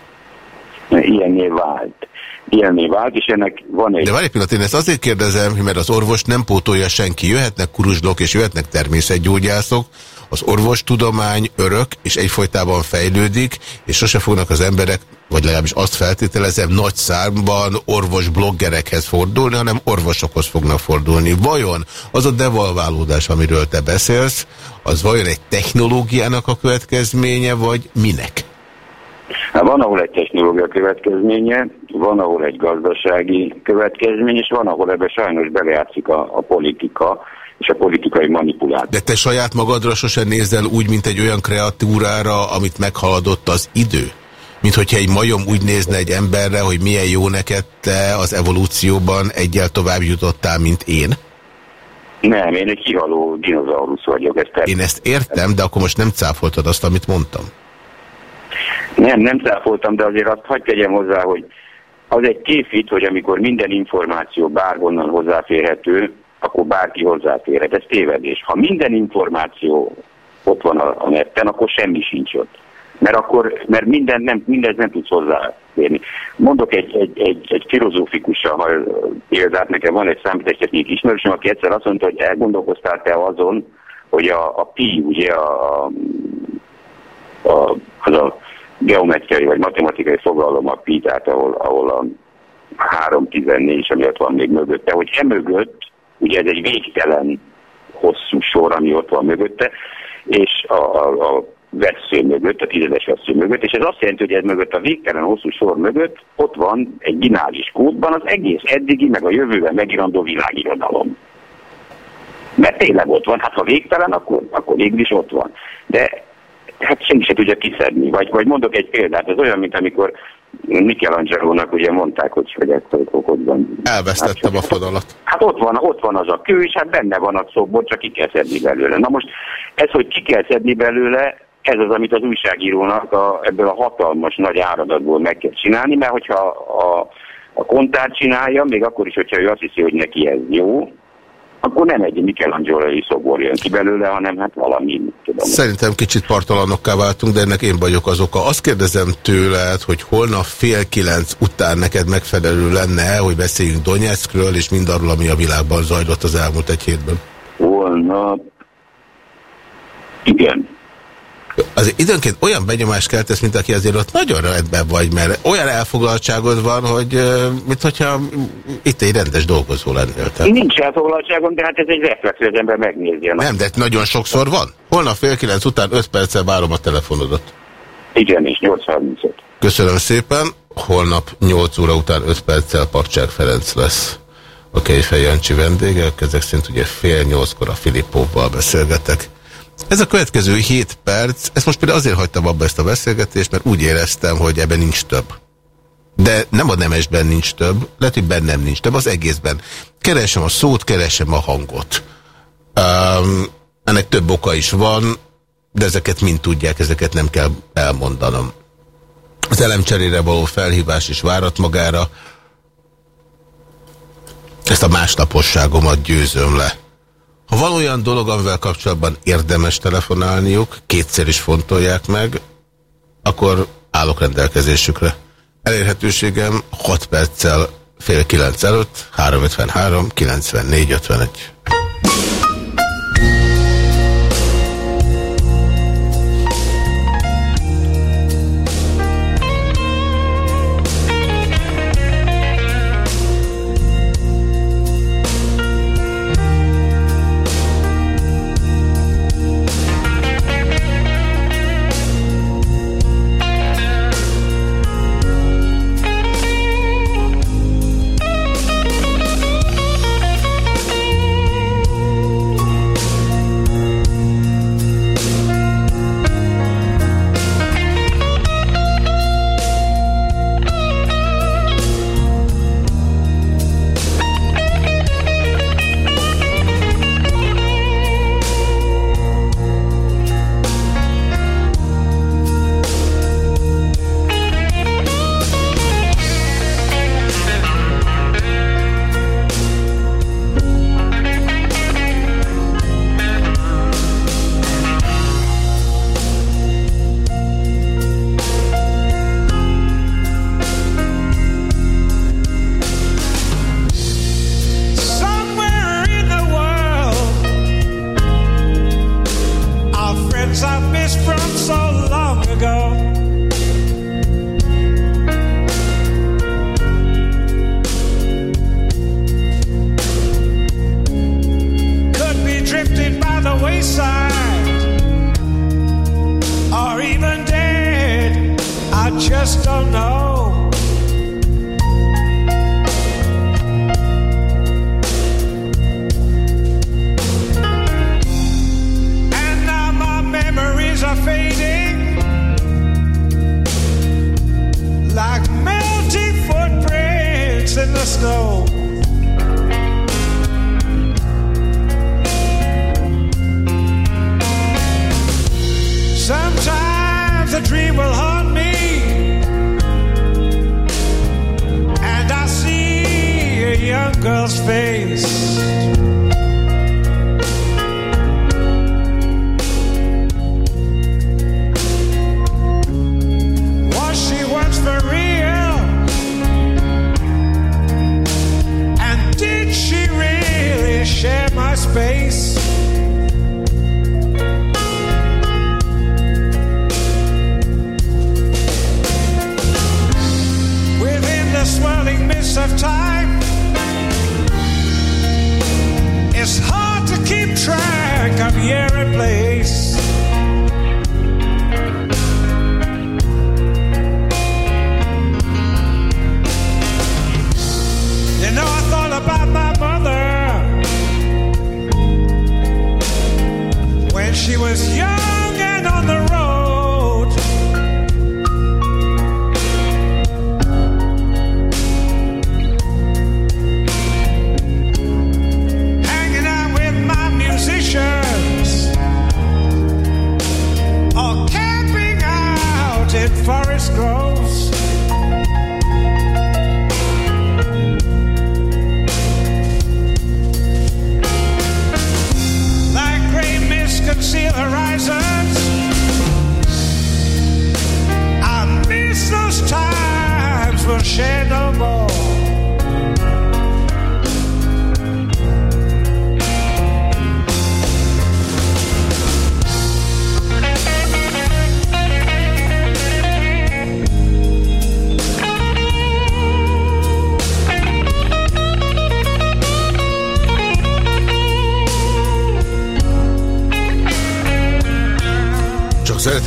Ilyenné vált. Ilyenné vált, és ennek van egy... De várj egy pillanat, én ezt azért kérdezem, mert az orvos nem pótolja senki. Jöhetnek kurusdok és jöhetnek természetgyógyászok, az orvostudomány örök és egyfolytában fejlődik, és sose fognak az emberek, vagy legalábbis azt feltételezem, nagy számban orvos bloggerekhez fordulni, hanem orvosokhoz fognak fordulni. Vajon az a devalválódás, amiről te beszélsz, az vajon egy technológiának a következménye, vagy minek? Hát van, ahol egy technológia következménye, van, ahol egy gazdasági következmény, és van, ahol ebbe sajnos belejátszik a, a politika, és a politikai manipuláció. De te saját magadra sosem nézel úgy, mint egy olyan kreatúrára, amit meghaladott az idő? Mint hogyha egy majom úgy nézne egy emberre, hogy milyen jó neked te az evolúcióban egyel tovább jutottál, mint én? Nem, én egy kihaló dinozaurus vagyok. Ezt én ezt értem, de akkor most nem cáfoltad azt, amit mondtam. Nem, nem cáfoltam, de azért azt hagyd tegyem hozzá, hogy az egy kéfit, hogy amikor minden információ bárhonnan hozzáférhető, akkor bárki hozzáférhet. Ez tévedés. Ha minden információ ott van a, a neten, akkor semmi sincs ott. Mert akkor, mert minden nem, mindez nem tudsz hozzáférni. Mondok egy, egy, egy, egy filozófikusan példát, nekem van egy számítástechnik ismerősöm, aki egyszer azt mondta, hogy elgondolkoztál te azon, hogy a, a pi, ugye a, a, az a geometriai vagy matematikai fogalom a pi, tehát ahol, ahol a 314 ami ott van még mögötte, hogy emögött ugye ez egy végtelen hosszú sor, ami ott van mögötte, és a, a, a vesző mögött, a tizedes vesző mögött, és ez azt jelenti, hogy ez mögött a végtelen hosszú sor mögött ott van egy bináris kódban az egész eddigi, meg a jövőben megirandó világirodalom. Mert tényleg ott van, hát ha végtelen, akkor, akkor végül is ott van. De hát senki se tudja kiszedni. Vagy, vagy mondok egy példát, ez olyan, mint amikor Michelangelo-nak ugye mondták, hogy hogy hogy van. Elvesztettem hát, a fonalat. Hát ott van, ott van az a kő, és hát benne van a szobor, csak ki kell szedni belőle. Na most ez, hogy ki kell szedni belőle, ez az, amit az újságírónak a, ebből a hatalmas nagy áradatból meg kell csinálni, mert hogyha a, a kontár csinálja, még akkor is, hogyha ő azt hiszi, hogy neki ez jó, akkor nem egy Michelangelo-i szobor jön ki belőle, hanem hát valami, tudom. Szerintem kicsit partalanokká váltunk, de ennek én vagyok az oka. Azt kérdezem tőled, hogy holnap fél kilenc után neked megfelelő lenne, hogy beszéljünk Donetskről és mindarról, ami a világban zajlott az elmúlt egy hétben. Holnap... Igen azért időnként olyan benyomást keltesz, mint aki azért ott nagyon rendben vagy, mert olyan elfoglaltságod van, hogy mint hogyha itt egy rendes dolgozó lennél. Tehát. Nincs elfoglaltságom, de hát ez egy reflex, hogy az ember megnézi. Nem, de nagyon sokszor van. Holnap fél kilenc után öt perccel várom a telefonodat. Igen, és 8.35. Köszönöm szépen. Holnap 8 óra után 5 perccel Pakcsák Ferenc lesz a Kejfej Jancsi vendége. Ezek szerint ugye fél nyolckor a Filippóval beszélgetek. Ez a következő 7 perc, ezt most például azért hagytam abba ezt a beszélgetést, mert úgy éreztem, hogy ebben nincs több. De nem a nemesben nincs több, lehet, hogy bennem nincs több, az egészben. Keresem a szót, keresem a hangot. Um, ennek több oka is van, de ezeket mind tudják, ezeket nem kell elmondanom. Az elemcserére való felhívás is várat magára. Ezt a másnaposságomat győzöm le. Ha van olyan dolog, amivel kapcsolatban érdemes telefonálniuk, kétszer is fontolják meg, akkor állok rendelkezésükre. Elérhetőségem 6 perccel fél 9 előtt, 353 94 51.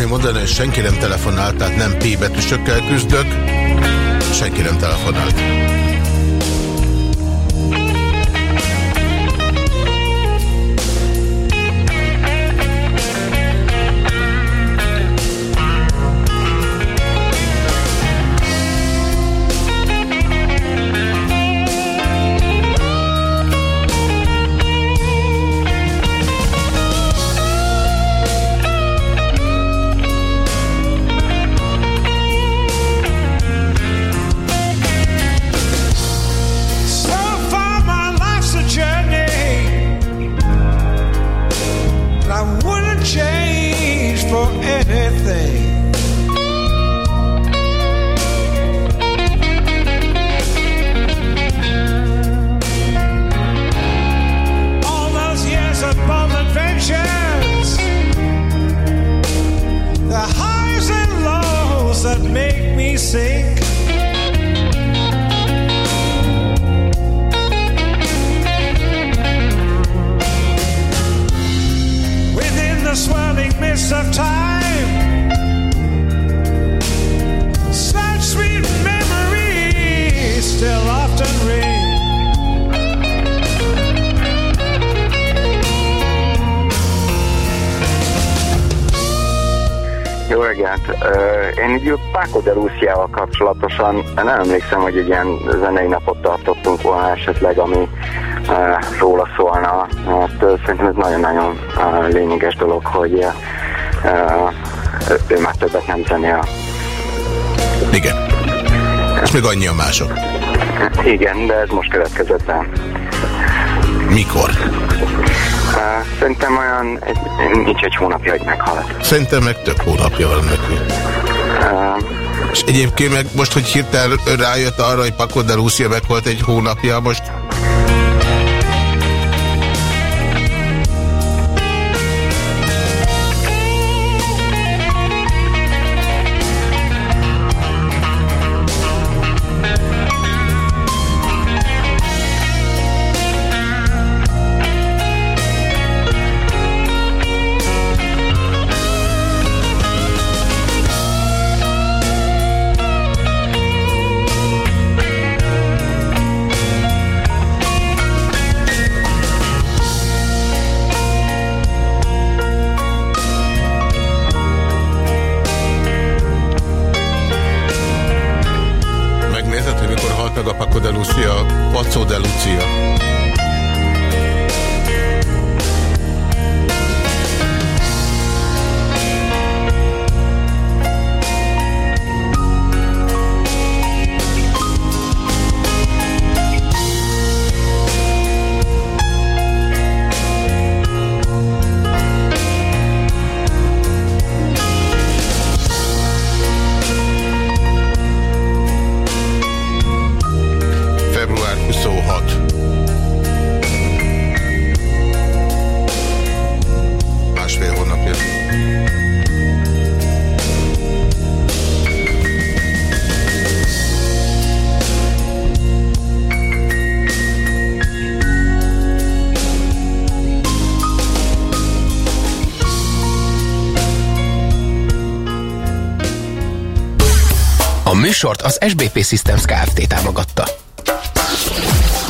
szeretném mondani, hogy senki nem telefonált, tehát nem P betűsökkel küzdök. Senki nem telefonált. Luciával kapcsolatosan nem emlékszem, hogy egy ilyen zenei napot tartottunk volna esetleg, ami ö, róla szólna. Hát, ö, szerintem ez nagyon-nagyon ö, lényeges dolog, hogy ö, ő már többet nem zenél. Igen. És még annyian mások. Igen, de ez most következett be. Mikor? Szerintem olyan, nincs egy hónapja, hogy meghalt. Szerintem meg több hónapja van neki. És egyébként meg most, hogy hirtelen rájött arra, hogy Paco de Lucia meg volt egy hónapja, most műsort az SBP Systems Kft. támogatta.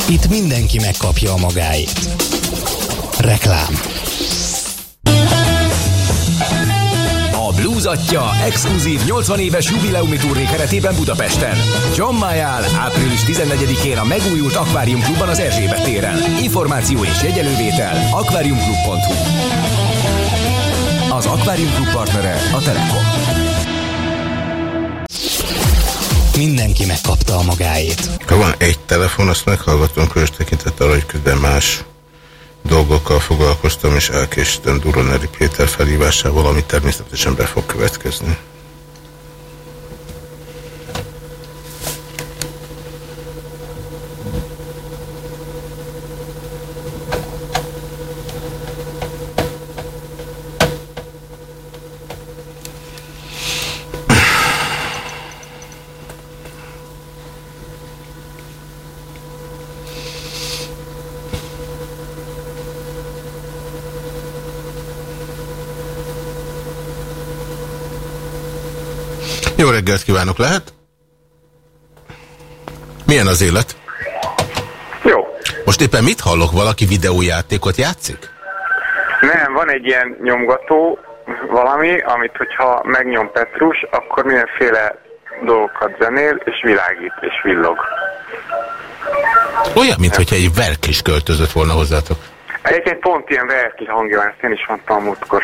Itt mindenki megkapja a magáét. Reklám. A Blues Atya exkluzív 80 éves jubileumi turné keretében Budapesten. John Mayall április 14-én a megújult Aquarium Klubban az Erzsébet téren. Információ és jegyelővétel aquariumklub.hu Az Aquarium Klub partnere a Telekom. Mindenki megkapta a magáét. Ha van egy telefon, azt meghallgatom különös tekintettel, hogy közben más dolgokkal foglalkoztam, és elkéstem Duroneri Péter felhívásával, ami természetesen be fog következni. Jó reggelt kívánok, lehet? Milyen az élet? Jó. Most éppen mit hallok? Valaki videójátékot játszik? Nem, van egy ilyen nyomgató valami, amit hogyha megnyom Petrus, akkor mindenféle dolgokat zenél, és világít, és villog. Olyan, mintha egy verklis költözött volna hozzátok. Egyébként pont ilyen verki hangja ezt én is mondtam múltkor.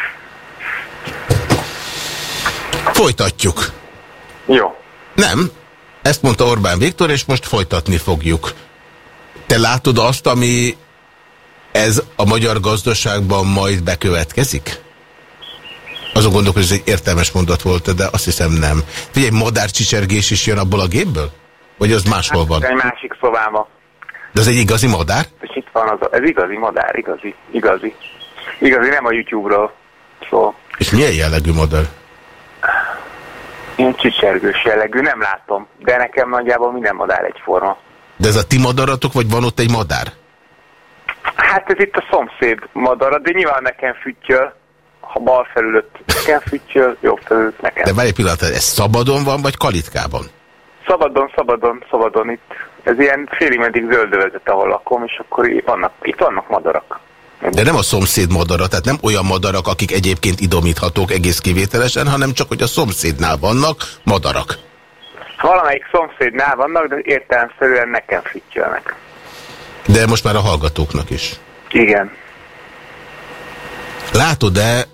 Folytatjuk. Jó. Nem. Ezt mondta Orbán Viktor, és most folytatni fogjuk. Te látod azt, ami ez a magyar gazdaságban majd bekövetkezik? Azon gondolok, hogy ez egy értelmes mondat volt, de azt hiszem nem. Figyelj, madárcsicsergés is jön abból a gépből? Vagy az máshol van? Egy másik szobába. De az egy igazi madár? És itt van az, a, ez igazi madár, igazi, igazi. Igazi, nem a YouTube-ról szól. És milyen jellegű madár? Ilyen csicsergős jellegű, nem látom. De nekem nagyjából minden madár egyforma. De ez a ti madaratok, vagy van ott egy madár? Hát ez itt a szomszéd madara, de nyilván nekem füttyöl. Ha bal felülött nekem füttyöl, jobb felülött nekem. De várj egy pillanat, ez szabadon van, vagy kalitkában? Szabadon, szabadon, szabadon itt. Ez ilyen félig meddig zöldövezet, ahol lakom, és akkor itt vannak, itt vannak madarak. De nem a szomszéd madara, tehát nem olyan madarak, akik egyébként idomíthatók egész kivételesen, hanem csak, hogy a szomszédnál vannak madarak. Valamelyik szomszédnál vannak, de értelemszerűen nekem füttyölnek. De most már a hallgatóknak is. Igen. Látod-e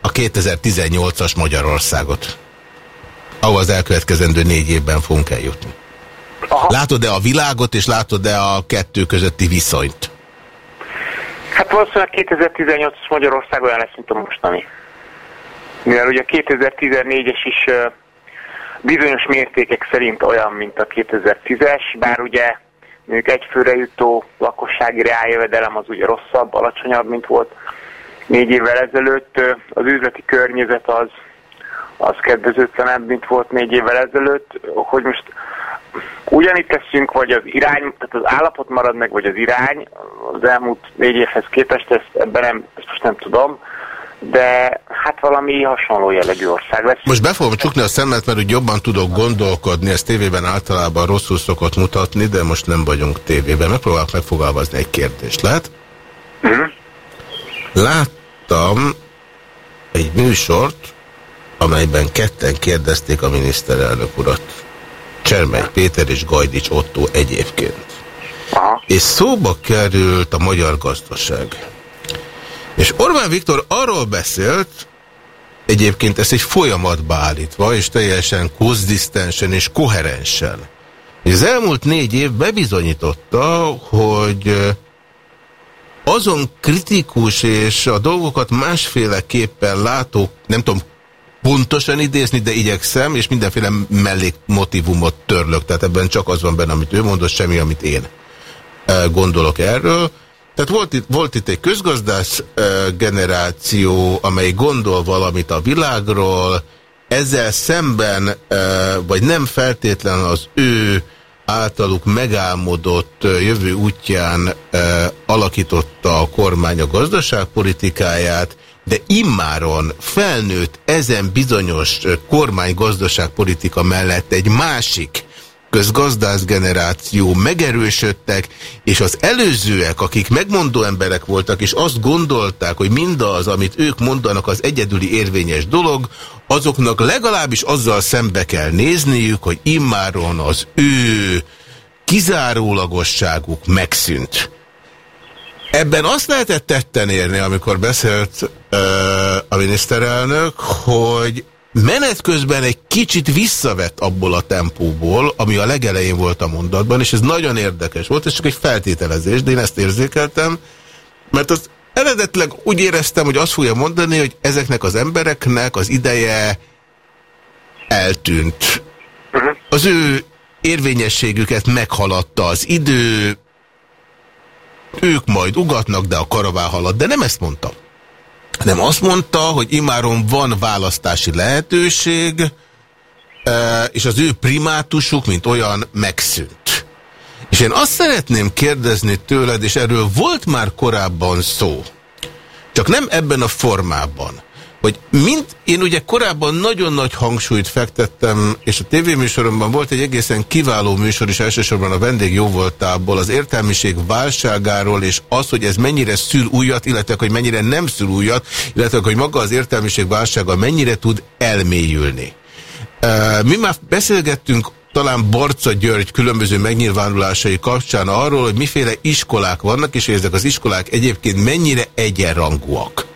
a 2018-as Magyarországot? Ahol az elkövetkezendő négy évben fogunk eljutni. Látod-e a világot, és látod-e a kettő közötti viszonyt? Hát valószínűleg 2018-as Magyarország olyan lesz, mint a mostani. Mivel ugye a 2014-es is bizonyos mértékek szerint olyan, mint a 2010-es, bár ugye mondjuk egy főre jutó lakossági reáljövedelem az ugye rosszabb, alacsonyabb, mint volt négy évvel ezelőtt. Az üzleti környezet az, az kedvezőtlenebb, mint volt négy évvel ezelőtt. Hogy most ugyanitt teszünk, vagy az irány, tehát az állapot marad meg, vagy az irány az elmúlt négy évhez képest, ezt, ebben nem, ezt most nem tudom, de hát valami hasonló jellegű ország lesz. Most be fogom csukni a szemet, mert úgy jobban tudok gondolkodni, ez tévében általában rosszul szokott mutatni, de most nem vagyunk tévében. Megpróbálok megfogalmazni egy kérdést, lehet? Mhm. Láttam egy műsort, amelyben ketten kérdezték a miniszterelnök urat. Csermely Péter és Gajdics Otto egyébként. Aha. és szóba került a magyar gazdaság. És Orbán Viktor arról beszélt, egyébként ezt egy folyamatba állítva, és teljesen konzisztensen és koherensen. Az elmúlt négy év bebizonyította, hogy azon kritikus és a dolgokat másféleképpen látók, nem tudom pontosan idézni, de igyekszem, és mindenféle mellékmotivumot törlök. Tehát ebben csak az van benne, amit ő mondott, semmi, amit én gondolok erről. Tehát volt itt, volt itt egy közgazdász generáció, amely gondol valamit a világról, ezzel szemben, vagy nem feltétlen az ő általuk megálmodott jövő útján alakította a kormány a gazdaságpolitikáját, de immáron felnőtt ezen bizonyos kormány gazdaságpolitika mellett egy másik közgazdász generáció megerősödtek, és az előzőek, akik megmondó emberek voltak, és azt gondolták, hogy mindaz, amit ők mondanak, az egyedüli érvényes dolog, azoknak legalábbis azzal szembe kell nézniük, hogy immáron az ő kizárólagosságuk megszűnt. Ebben azt lehetett tetten érni, amikor beszélt uh, a miniszterelnök, hogy menet közben egy kicsit visszavett abból a tempóból, ami a legelején volt a mondatban, és ez nagyon érdekes volt, ez csak egy feltételezés, de én ezt érzékeltem, mert az eredetleg úgy éreztem, hogy azt fogja mondani, hogy ezeknek az embereknek az ideje eltűnt. Uh-huh. Az ő érvényességüket meghaladta az idő, ők majd ugatnak, de a karavá halad. De nem ezt mondtam nem azt mondta, hogy imáron van választási lehetőség, és az ő primátusuk, mint olyan, megszűnt. És én azt szeretném kérdezni tőled, és erről volt már korábban szó, csak nem ebben a formában, hogy mint én ugye korábban nagyon nagy hangsúlyt fektettem, és a tévéműsoromban volt egy egészen kiváló műsor is elsősorban a vendég jóvoltából, az értelmiség válságáról, és az, hogy ez mennyire szül újat, illetve hogy mennyire nem szül újat, illetve hogy maga az értelmiség válsága mennyire tud elmélyülni. Mi már beszélgettünk talán Barca György különböző megnyilvánulásai kapcsán arról, hogy miféle iskolák vannak, és ezek az iskolák egyébként mennyire egyenrangúak.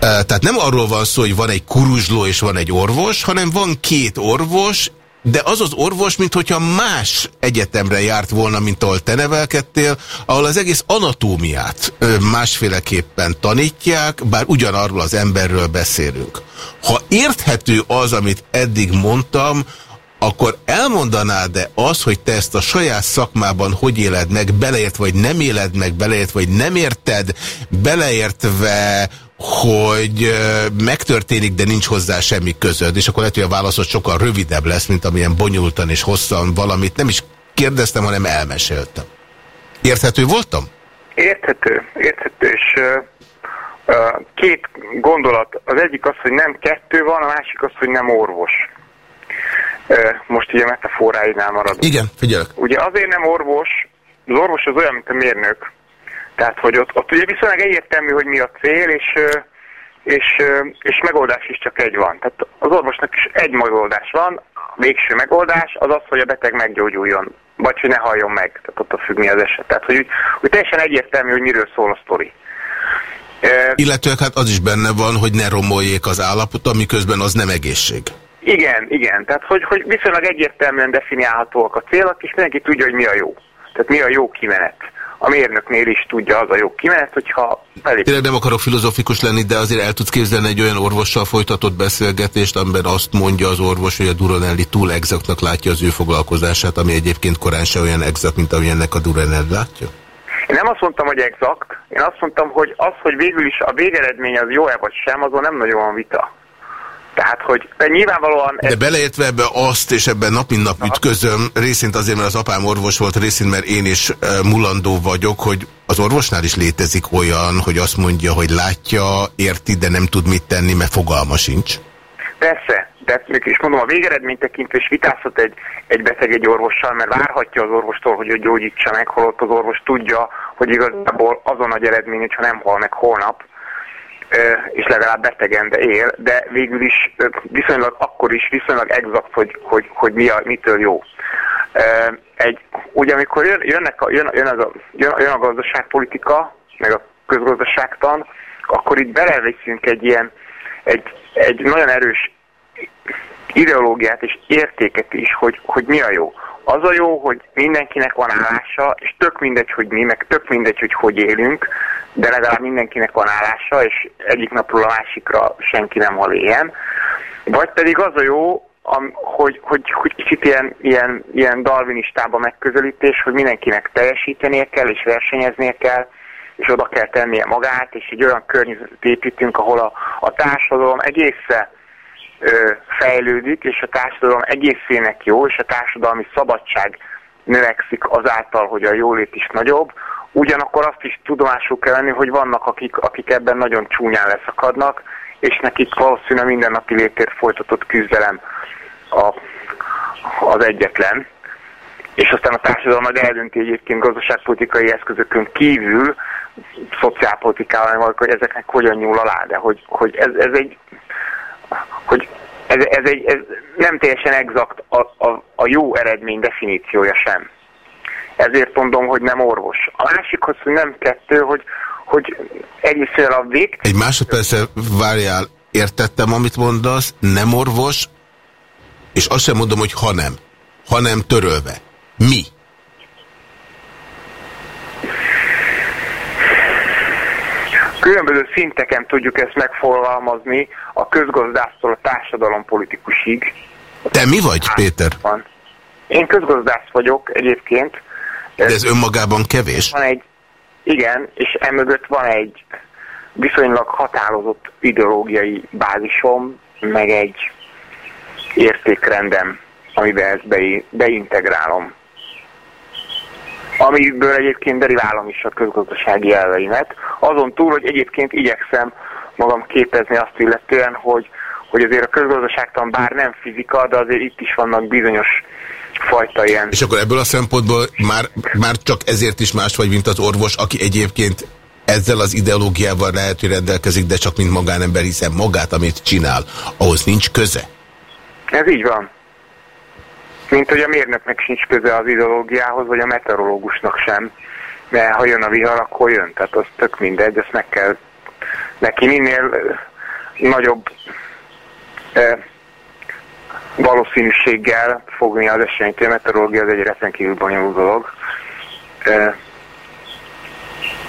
Tehát nem arról van szó, hogy van egy kuruzsló és van egy orvos, hanem van két orvos, de az az orvos, mintha más egyetemre járt volna, mint ahol te nevelkedtél, ahol az egész anatómiát másféleképpen tanítják, bár ugyanarról az emberről beszélünk. Ha érthető az, amit eddig mondtam, akkor elmondanád-e az, hogy te ezt a saját szakmában hogy éled meg, beleért vagy nem éled meg, beleért vagy nem érted, beleértve, hogy megtörténik, de nincs hozzá semmi közöd, és akkor lehet, hogy a válaszod sokkal rövidebb lesz, mint amilyen bonyolultan és hosszan valamit nem is kérdeztem, hanem elmeséltem. Érthető voltam? Érthető, érthető, és két gondolat. Az egyik az, hogy nem kettő van, a másik az, hogy nem orvos. Most ugye metaforáinál maradunk. Igen, figyelek. Ugye azért nem orvos, az orvos az olyan, mint a mérnök, tehát, hogy ott, ott ugye viszonylag egyértelmű, hogy mi a cél, és, és, és megoldás is csak egy van. Tehát az orvosnak is egy megoldás van, a végső megoldás az az, hogy a beteg meggyógyuljon, vagy hogy ne halljon meg, tehát attól függ mi az eset. Tehát, hogy, hogy teljesen egyértelmű, hogy miről szól a sztori. Illetve hát az is benne van, hogy ne romoljék az állapot, miközben az nem egészség. Igen, igen. Tehát, hogy, hogy viszonylag egyértelműen definiálhatóak a célok, és mindenki tudja, hogy mi a jó. Tehát mi a jó kimenet a mérnöknél is tudja az a jó kimenet, hogyha felé... Tényleg nem akarok filozofikus lenni, de azért el tudsz képzelni egy olyan orvossal folytatott beszélgetést, amiben azt mondja az orvos, hogy a Duranelli túl exaktnak látja az ő foglalkozását, ami egyébként korán se olyan exakt, mint amilyennek a Duranelli látja? Én nem azt mondtam, hogy exakt. Én azt mondtam, hogy az, hogy végül is a végeredmény az jó-e vagy sem, azon nem nagyon van vita. Tehát, hogy nyilvánvalóan... De beleértve ebbe azt, és ebben nap mint nap ütközöm, részint azért, mert az apám orvos volt, részint, mert én is mulandó vagyok, hogy az orvosnál is létezik olyan, hogy azt mondja, hogy látja, érti, de nem tud mit tenni, mert fogalma sincs. Persze, de is mondom, a végeredmény tekintve is vitázhat egy, egy beteg egy orvossal, mert várhatja az orvostól, hogy ő gyógyítsa meg, holott az orvos tudja, hogy igazából azon nagy eredmény, hogyha nem hal meg holnap, és legalább betegen, de él, de végül is viszonylag akkor is viszonylag exakt, hogy, hogy, hogy mi a, mitől jó. egy, ugye amikor jön, jönnek a, jön, jön, az a, jön, jön a gazdaságpolitika, meg a közgazdaságtan, akkor itt beleviszünk egy ilyen, egy, egy nagyon erős ideológiát és értéket is, hogy, hogy mi a jó. Az a jó, hogy mindenkinek van állása, és tök mindegy, hogy mi, meg tök mindegy, hogy hogy élünk, de legalább mindenkinek van állása, és egyik napról a másikra senki nem hal ilyen. Vagy pedig az a jó, am, hogy, hogy, hogy kicsit ilyen, ilyen, ilyen darwinistába megközelítés, hogy mindenkinek teljesítenie kell, és versenyeznie kell, és oda kell tennie magát, és egy olyan környezetet építünk, ahol a, a társadalom egészen ö, fejlődik, és a társadalom egészének jó, és a társadalmi szabadság növekszik azáltal, hogy a jólét is nagyobb, ugyanakkor azt is tudomásul kell venni, hogy vannak, akik, akik ebben nagyon csúnyán leszakadnak, és nekik valószínűleg mindennapi létért folytatott küzdelem a, az egyetlen. És aztán a társadalom meg eldönti egyébként gazdaságpolitikai eszközökön kívül, szociálpolitikával, hogy ezeknek hogyan nyúl alá, de hogy, hogy ez, ez egy hogy ez, ez, egy, ez nem teljesen exakt a, a, a jó eredmény definíciója sem. Ezért mondom, hogy nem orvos. A másikhoz, hogy nem kettő, hogy, hogy egyrészt a vég... Egy másodpercre várjál, értettem, amit mondasz, nem orvos, és azt sem mondom, hogy hanem, hanem törölve. Mi? Különböző szinteken tudjuk ezt megfogalmazni, a közgazdásztól a társadalom politikusig. Te mi vagy, Péter? Én közgazdász vagyok egyébként. De ez önmagában kevés? Van egy, igen, és emögött van egy viszonylag határozott ideológiai bázisom, meg egy értékrendem, amiben ezt beintegrálom amiből egyébként deriválom is a közgazdasági elveimet. Azon túl, hogy egyébként igyekszem magam képezni azt illetően, hogy, hogy azért a közgazdaságtan bár nem fizika, de azért itt is vannak bizonyos fajta ilyen... És akkor ebből a szempontból már, már csak ezért is más vagy, mint az orvos, aki egyébként ezzel az ideológiával lehet, hogy rendelkezik, de csak mint magánember, hiszen magát, amit csinál, ahhoz nincs köze? Ez így van. Mint hogy a mérnöknek sincs köze az ideológiához, vagy a meteorológusnak sem. Mert ha jön a vihar, akkor jön. Tehát az tök mindegy, ezt meg kell neki minél nagyobb eh, valószínűséggel fogni az esélyt. A meteorológia az egy rendkívül bonyolult dolog. Eh,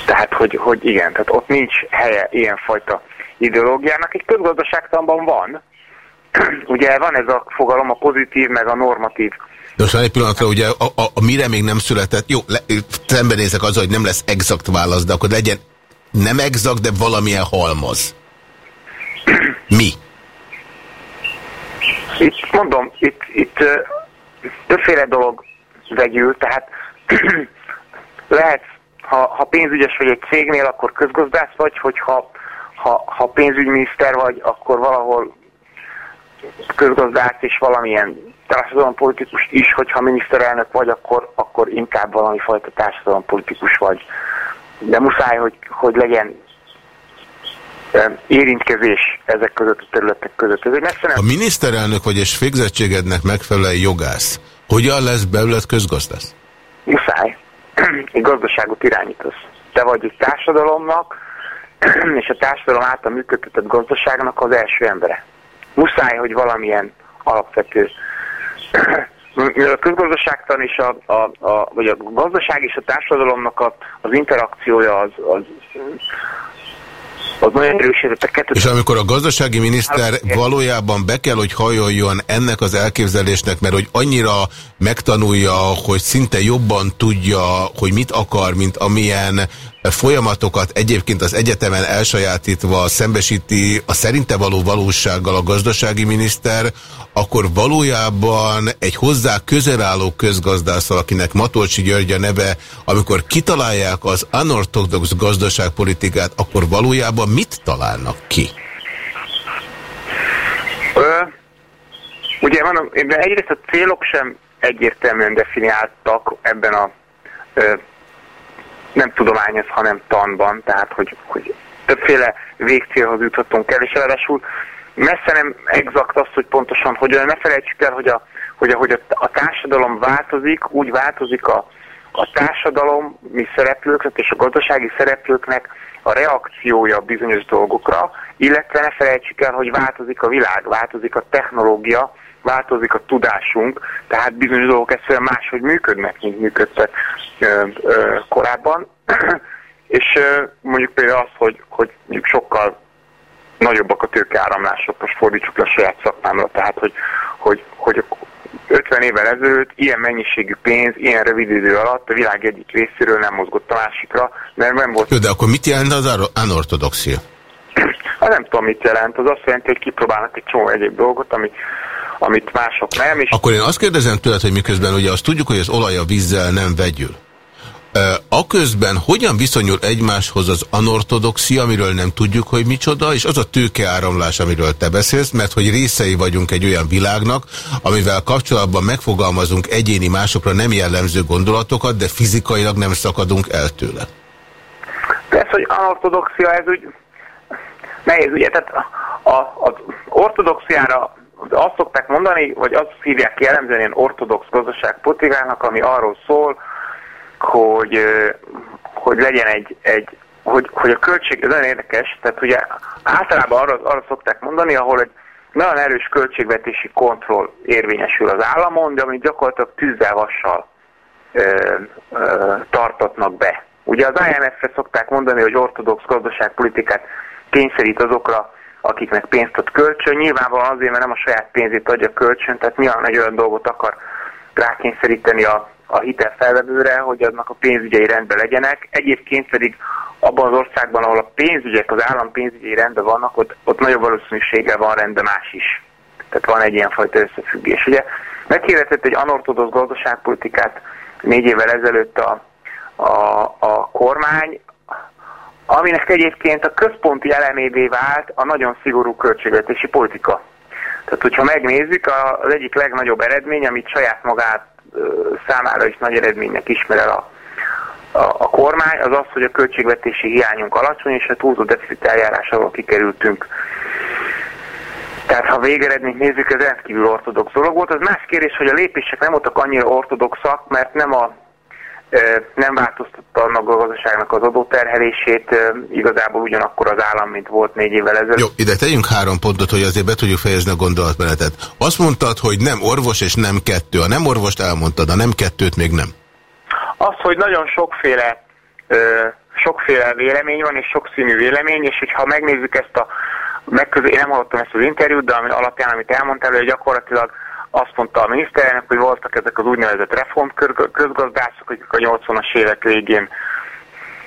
tehát, hogy, hogy igen, tehát ott nincs helye ilyenfajta ideológiának. Egy közgazdaságtanban van, ugye van ez a fogalom, a pozitív meg a normatív. De most egy pillanatra, ugye a, a, a mire még nem született, jó, le, szembenézek azzal, hogy nem lesz exakt válasz, de akkor legyen nem exakt, de valamilyen halmaz. Mi? Itt mondom, itt, itt többféle dolog vegyül, tehát lehet, ha, ha pénzügyes vagy egy cégnél, akkor közgazdász vagy, hogyha ha, ha pénzügyminiszter vagy, akkor valahol közgazdász és valamilyen társadalompolitikus is, hogyha miniszterelnök vagy, akkor, akkor inkább valami fajta társadalompolitikus vagy. De muszáj, hogy, hogy legyen érintkezés ezek között a területek között. Ez egy nem... A miniszterelnök vagy és végzettségednek megfelelően jogász. Hogyan lesz belőled közgazdász? Muszáj. Egy gazdaságot irányítasz. Te vagy egy társadalomnak, és a társadalom által működtetett gazdaságnak az első embere muszáj, hogy valamilyen alapvető a közgazdaságtan és a, a, a, vagy a gazdaság és a társadalomnak a, az interakciója az, az, az nagyon erősített. És amikor a gazdasági miniszter valójában be kell, hogy hajoljon ennek az elképzelésnek, mert hogy annyira megtanulja, hogy szinte jobban tudja, hogy mit akar, mint amilyen folyamatokat egyébként az egyetemen elsajátítva szembesíti a szerinte való valósággal a gazdasági miniszter, akkor valójában egy hozzá közel álló közgazdászal, akinek Matolcsi György a neve, amikor kitalálják az anortodox gazdaságpolitikát, akkor valójában mit találnak ki? Ö, ugye mondom, egyrészt a célok sem egyértelműen definiáltak ebben a nem tudományos, hanem tanban, tehát hogy, hogy többféle végcélhoz juthatunk el, és ráadásul messze nem exakt azt, hogy pontosan hogyan, ne felejtsük el, hogy a, hogy ahogy a, a társadalom változik, úgy változik a, a társadalom, mi szereplőknek és a gazdasági szereplőknek a reakciója bizonyos dolgokra, illetve ne felejtsük el, hogy változik a világ, változik a technológia, változik a tudásunk, tehát bizonyos dolgok egyszerűen máshogy működnek, mint működtek ö, ö, korábban. és ö, mondjuk például az, hogy, hogy mondjuk sokkal nagyobbak a tőkeáramlások, most fordítsuk le a saját szakmámra, tehát hogy, hogy, hogy 50 évvel ezelőtt ilyen mennyiségű pénz, ilyen rövid idő alatt a világ egyik részéről nem mozgott a másikra, mert nem volt... Jó, de akkor mit jelent az anortodoxia? Hát nem tudom, mit jelent. Az azt jelenti, hogy kipróbálnak egy csomó egyéb dolgot, ami, amit mások nem. És... Akkor én azt kérdezem tőled, hogy miközben ugye azt tudjuk, hogy az olaj a vízzel nem vegyül. Aközben hogyan viszonyul egymáshoz az anortodoxia, amiről nem tudjuk, hogy micsoda, és az a tőkeáramlás, amiről te beszélsz, mert hogy részei vagyunk egy olyan világnak, amivel kapcsolatban megfogalmazunk egyéni másokra nem jellemző gondolatokat, de fizikailag nem szakadunk el tőle. Persze, hogy anortodoxia, ez úgy nehéz, ugye, tehát az ortodoxiára azt szokták mondani, vagy azt hívják ki jellemzően ilyen ortodox gazdaságpolitikának, ami arról szól, hogy, hogy legyen egy, egy hogy, hogy a költség, ez nagyon érdekes, tehát ugye általában arra, arra szokták mondani, ahol egy nagyon erős költségvetési kontroll érvényesül az államon, de amit gyakorlatilag tűzzel vassal ö, ö, tartatnak be. Ugye az IMF-re szokták mondani, hogy ortodox gazdaságpolitikát kényszerít azokra, akiknek pénzt ad kölcsön. Nyilvánvalóan azért, mert nem a saját pénzét adja kölcsön, tehát milyen egy olyan dolgot akar rákényszeríteni a a hitelfelvevőre, hogy annak a pénzügyei rendben legyenek. Egyébként pedig abban az országban, ahol a pénzügyek, az állam pénzügyei rendben vannak, ott, ott nagyobb valószínűséggel van rendben más is. Tehát van egy ilyenfajta összefüggés. Ugye meghirdetett egy anortodox gazdaságpolitikát négy évvel ezelőtt a, a, a kormány, aminek egyébként a központi elemévé vált a nagyon szigorú költségvetési politika. Tehát, hogyha megnézzük, az egyik legnagyobb eredmény, amit saját magát számára is nagy eredménynek ismer el a, a, a kormány, az az, hogy a költségvetési hiányunk alacsony, és a túlzó deficit eljárás alól kikerültünk. Tehát ha végeredményt nézzük, ez rendkívül ortodox dolog volt. Az más kérdés, hogy a lépések nem voltak annyira ortodoxak, mert nem a nem változtatta annak a gazdaságnak az adóterhelését, igazából ugyanakkor az állam, mint volt négy évvel ezelőtt. Jó, ide tegyünk három pontot, hogy azért be tudjuk fejezni a gondolatmenetet. Azt mondtad, hogy nem orvos és nem kettő. A nem orvost elmondtad, a nem kettőt még nem. Az, hogy nagyon sokféle, sokféle vélemény van, és sokszínű vélemény, és hogyha megnézzük ezt a megközül, én nem hallottam ezt az interjút, de ami alapján, amit elmondtál, hogy gyakorlatilag azt mondta a miniszterelnök, hogy voltak ezek az úgynevezett reformközgazdászok, akik a 80-as évek végén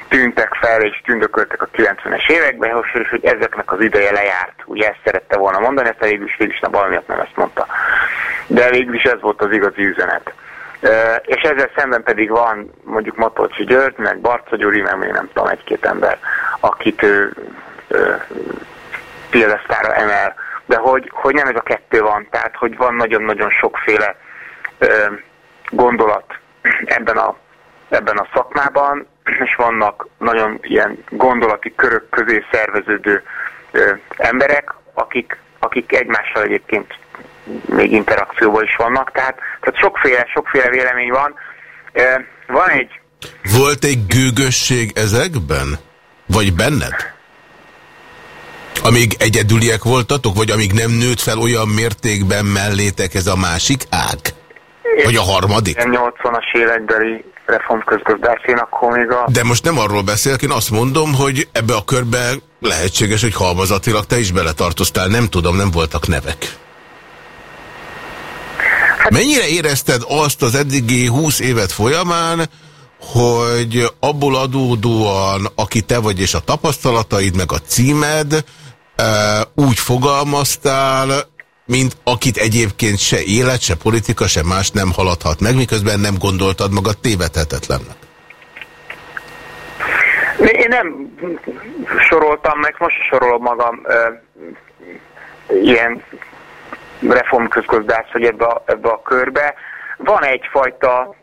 tűntek fel és tündököltek a 90-es években, és hogy ezeknek az ideje lejárt. Ugye ezt szerette volna mondani, ezt végül is, végül is nem valamiatt nem ezt mondta. De végül is ez volt az igazi üzenet. És ezzel szemben pedig van mondjuk Matolcsi György, meg Barca Gyuri, meg még nem tudom, egy-két ember, akit ő piedesztára emel de hogy, hogy nem ez a kettő van, tehát hogy van nagyon-nagyon sokféle ö, gondolat ebben a, ebben a szakmában, és vannak nagyon ilyen gondolati körök közé szerveződő ö, emberek, akik, akik egymással egyébként még interakcióban is vannak, tehát, tehát sokféle, sokféle vélemény van. Ö, van egy... Volt egy gőgösség ezekben? Vagy benned? Amíg egyedüliek voltatok, vagy amíg nem nőtt fel olyan mértékben mellétek ez a másik ág? Vagy a harmadik? 80-as évekbeli reformközgazdászén, akkor még a... De most nem arról beszélek, én azt mondom, hogy ebbe a körbe lehetséges, hogy halmazatilag te is beletartoztál, nem tudom, nem voltak nevek. Hát... Mennyire érezted azt az eddigi 20 évet folyamán, hogy abból adódóan, aki te vagy és a tapasztalataid, meg a címed, úgy fogalmaztál, mint akit egyébként se élet, se politika, se más nem haladhat meg, miközben nem gondoltad magad tévedhetetlennek. Én nem soroltam meg, most sorolom magam ö, ilyen reformközgazdász, hogy ebbe a, ebbe a körbe. Van egyfajta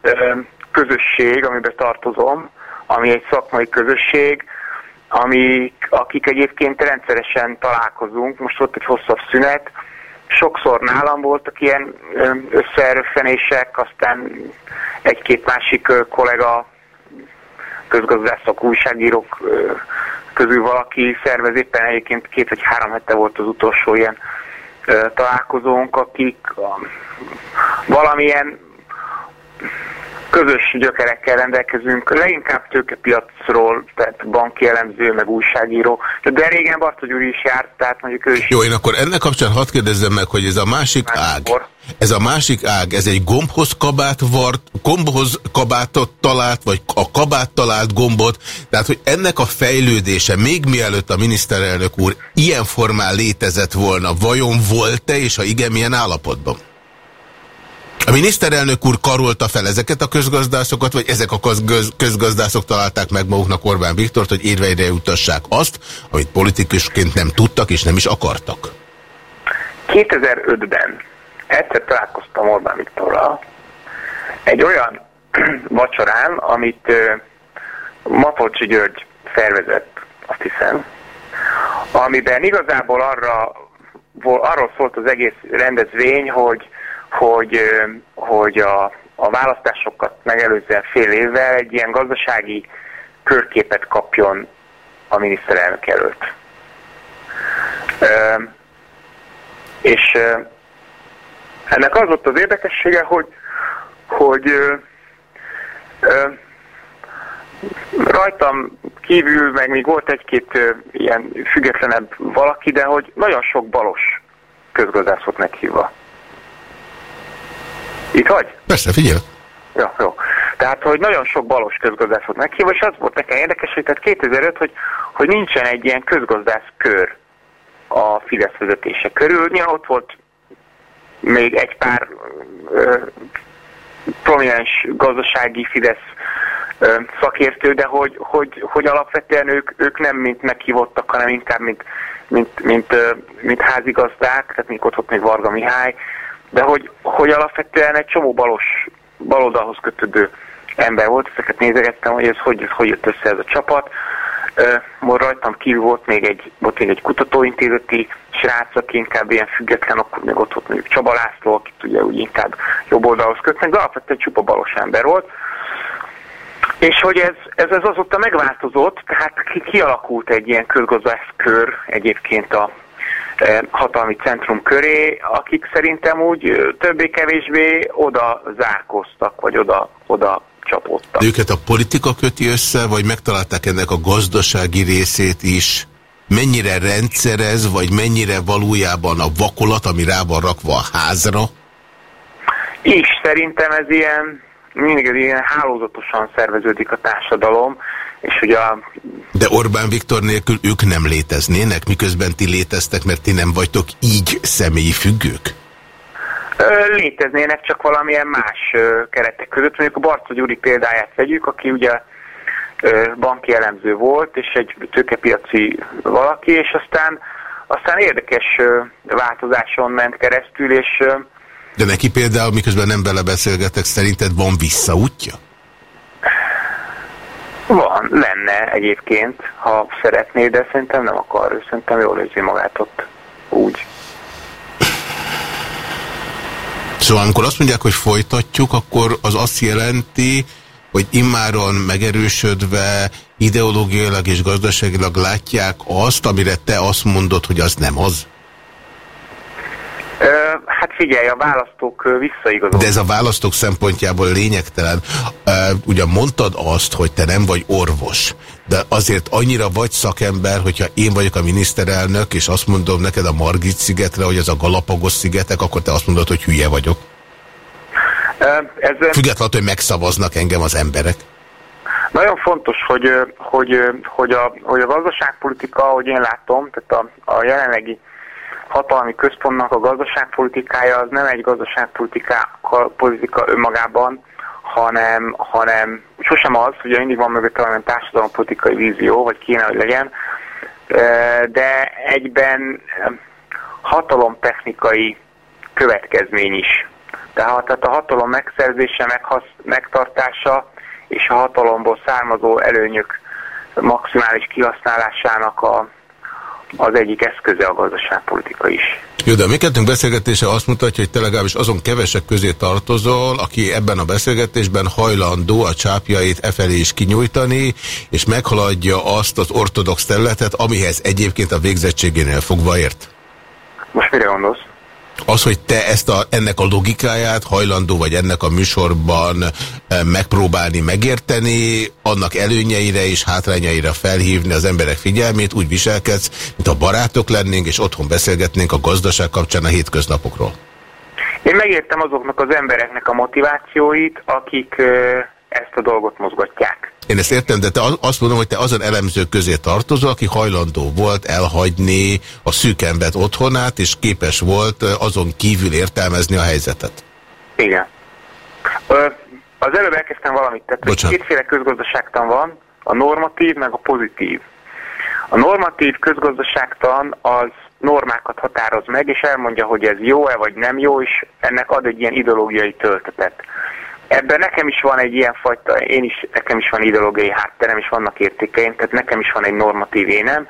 ö, közösség, amiben tartozom, ami egy szakmai közösség, amik, akik egyébként rendszeresen találkozunk, most volt egy hosszabb szünet, sokszor nálam voltak ilyen összeerőfenések, aztán egy-két másik kollega, közgazdászok, újságírók közül valaki szervez éppen egyébként két vagy három hete volt az utolsó ilyen találkozónk, akik valamilyen közös gyökerekkel rendelkezünk, leginkább tőkepiacról, tehát banki elemző, meg újságíró, de régen Bartogy úr is járt, tehát mondjuk ő is... Jó, én akkor ennek kapcsán hadd kérdezzem meg, hogy ez a másik ág, ez a másik ág, ez egy gombhoz kabát vart, gombhoz kabátot talált, vagy a kabát talált gombot, tehát hogy ennek a fejlődése még mielőtt a miniszterelnök úr ilyen formán létezett volna, vajon volt-e, és ha igen, milyen állapotban? A miniszterelnök úr karolta fel ezeket a közgazdászokat, vagy ezek a közgazdászok találták meg maguknak Orbán Viktort, hogy érveire jutassák azt, amit politikusként nem tudtak és nem is akartak? 2005-ben egyszer találkoztam Orbán Viktorral egy olyan vacsorán, amit Mapolcsi György szervezett, azt hiszem, amiben igazából arra, arról szólt az egész rendezvény, hogy hogy, hogy a, a választásokat megelőzően fél évvel egy ilyen gazdasági körképet kapjon a miniszterelnök előtt. És ennek az volt az érdekessége, hogy, hogy rajtam kívül, meg még volt egy-két ilyen függetlenebb valaki, de hogy nagyon sok balos közgazdász volt meghívva. Itt vagy? Persze, figyelj. Jó, jó. Tehát, hogy nagyon sok balos közgazdász volt meghívva, és az volt nekem érdekes, hogy tehát 2005, hogy, hogy nincsen egy ilyen közgazdász kör a Fidesz vezetése körül. Nyilván ott volt még egy pár ö, prominens gazdasági Fidesz ö, szakértő, de hogy, hogy, hogy alapvetően ők, ők nem mint meghívottak, hanem inkább mint, mint, mint, mint, mint házigazdák, tehát még ott volt még Varga Mihály, de hogy, hogy alapvetően egy csomó balos, baloldalhoz kötődő ember volt, ezeket nézegettem, hogy ez hogy, hogy jött össze ez a csapat. Uh, rajtam kívül volt még egy, volt még egy kutatóintézeti srác, aki inkább ilyen független, akkor még ott volt mondjuk Csaba László, akit ugye úgy inkább jobb oldalhoz kötnek, de alapvetően csupa balos ember volt. És hogy ez, ez, ez azóta megváltozott, tehát kialakult egy ilyen közgazdászkör egyébként a hatalmi centrum köré, akik szerintem úgy többé-kevésbé oda zárkoztak, vagy oda, oda csapódtak. De őket a politika köti össze, vagy megtalálták ennek a gazdasági részét is? Mennyire rendszerez, vagy mennyire valójában a vakolat, ami rá van rakva a házra? És szerintem ez ilyen, mindig ilyen hálózatosan szerveződik a társadalom, és ugye a... De Orbán Viktor nélkül ők nem léteznének, miközben ti léteztek, mert ti nem vagytok így személyi függők? Léteznének csak valamilyen más keretek között. Mondjuk a Barca Gyuri példáját vegyük, aki ugye banki elemző volt, és egy tőkepiaci valaki, és aztán, aztán érdekes változáson ment keresztül, és... De neki például, miközben nem vele beszélgetek, szerinted van visszaútja? Van, lenne egyébként, ha szeretné, de szerintem nem akar, ő szerintem jól érzi magát ott úgy. Szóval amikor azt mondják, hogy folytatjuk, akkor az azt jelenti, hogy immáron megerősödve ideológiailag és gazdaságilag látják azt, amire te azt mondod, hogy az nem az? Hát figyelj, a választók visszaigazolnak. De ez a választók szempontjából lényegtelen. Ugyan mondtad azt, hogy te nem vagy orvos, de azért annyira vagy szakember, hogyha én vagyok a miniszterelnök, és azt mondom neked a Margit szigetre, hogy ez a Galapagos szigetek, akkor te azt mondod, hogy hülye vagyok. Ez... Függetlenül, hogy megszavaznak engem az emberek. Nagyon fontos, hogy, hogy, hogy, a, hogy a gazdaságpolitika, ahogy én látom, tehát a, a jelenlegi hatalmi központnak a gazdaságpolitikája az nem egy gazdaságpolitika politika önmagában, hanem, hanem sosem az, ugye mindig van mögött valamilyen társadalompolitikai vízió, vagy kéne, hogy legyen, de egyben hatalontechnikai következmény is. Tehát, tehát a hatalom megszerzése, meghasz, megtartása és a hatalomból származó előnyök maximális kihasználásának a, az egyik eszköze a gazdaságpolitika is. Jó, de a mi kettőnk beszélgetése azt mutatja, hogy te legalábbis azon kevesek közé tartozol, aki ebben a beszélgetésben hajlandó a csápjait e felé is kinyújtani, és meghaladja azt az ortodox területet, amihez egyébként a végzettségénél fogva ért. Most mire gondolsz? Az, hogy te ezt a, ennek a logikáját hajlandó vagy ennek a műsorban e, megpróbálni megérteni, annak előnyeire és hátrányaira felhívni az emberek figyelmét, úgy viselkedsz, mint a barátok lennénk, és otthon beszélgetnénk a gazdaság kapcsán a hétköznapokról. Én megértem azoknak az embereknek a motivációit, akik ezt a dolgot mozgatják. Én ezt értem, de te azt mondom, hogy te azon elemzők közé tartozol, aki hajlandó volt elhagyni a szűkembet otthonát, és képes volt azon kívül értelmezni a helyzetet. Igen. Ö, az előbb elkezdtem valamit, tehát Bocsánat. kétféle közgazdaságtan van, a normatív meg a pozitív. A normatív közgazdaságtan az normákat határoz meg, és elmondja, hogy ez jó-e vagy nem jó, és ennek ad egy ilyen ideológiai töltetet. Ebben nekem is van egy ilyen fajta, én is, nekem is van ideológiai hátterem, és vannak értékeim, tehát nekem is van egy normatív énem,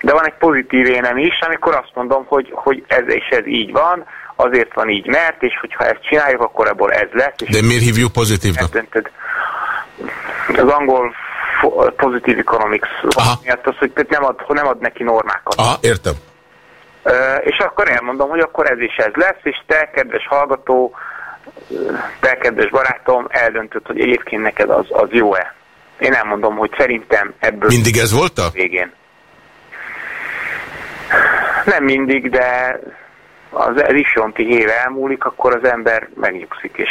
de van egy pozitív énem is, amikor azt mondom, hogy, hogy ez és ez így van, azért van így, mert, és hogyha ezt csináljuk, akkor ebből ez lesz. És de miért hívjuk pozitívnak? Az angol pozitív economics miatt az, hogy nem ad, nem ad neki normákat. Aha, értem. És akkor elmondom, hogy akkor ez is ez lesz, és te, kedves hallgató, te, kedves barátom, eldöntött, hogy egyébként neked az, az jó-e. Én elmondom, hogy szerintem ebből... Mindig ez volt a? Végén. Nem mindig, de az Risonti hív elmúlik, akkor az ember megnyugszik, és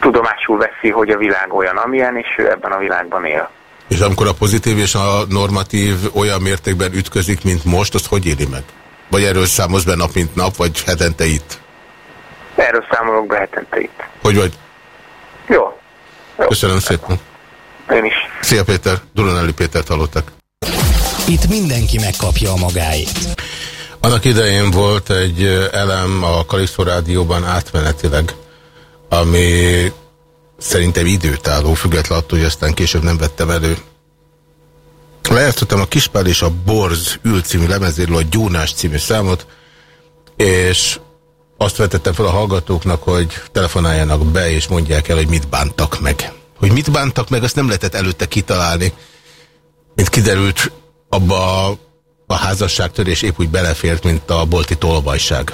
tudomásul veszi, hogy a világ olyan, amilyen, és ő ebben a világban él. És amikor a pozitív és a normatív olyan mértékben ütközik, mint most, azt hogy éli meg? Vagy erről számolsz be nap, mint nap, vagy hetente itt? Erről számolok be hetente itt. Hogy vagy? Jó. Jó. Köszönöm szépen. Én is. Szia Péter, Duranelli Pétert hallottak. Itt mindenki megkapja a magáit. Annak idején volt egy elem a Kalisztó Rádióban átmenetileg, ami szerintem időtálló, független attól, hogy aztán később nem vettem elő. Lejátszottam a Kispál és a Borz ül című lemezéről a Gyónás című számot, és azt vetettem fel a hallgatóknak, hogy telefonáljanak be, és mondják el, hogy mit bántak meg. Hogy mit bántak meg, azt nem lehetett előtte kitalálni. Mint kiderült, abba a házasságtörés épp úgy belefért, mint a bolti tolvajság.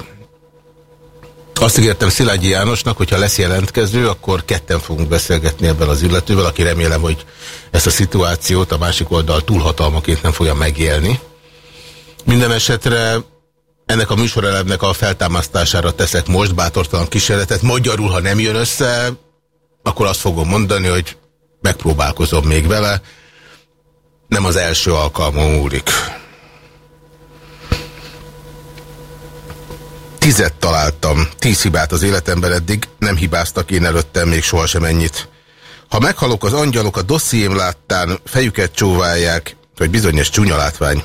Azt ígértem Szilágyi Jánosnak, hogy ha lesz jelentkező, akkor ketten fogunk beszélgetni ebben az illetővel, aki remélem, hogy ezt a szituációt a másik oldal túlhatalmaként nem fogja megélni. Minden esetre ennek a műsorelemnek a feltámasztására teszek most bátortalan kísérletet. Magyarul, ha nem jön össze, akkor azt fogom mondani, hogy megpróbálkozom még vele. Nem az első alkalmon múlik. Tizet találtam, tíz hibát az életemben eddig, nem hibáztak én előttem még sohasem ennyit. Ha meghalok, az angyalok a dossziém láttán fejüket csóválják, hogy bizonyos csúnya látvány.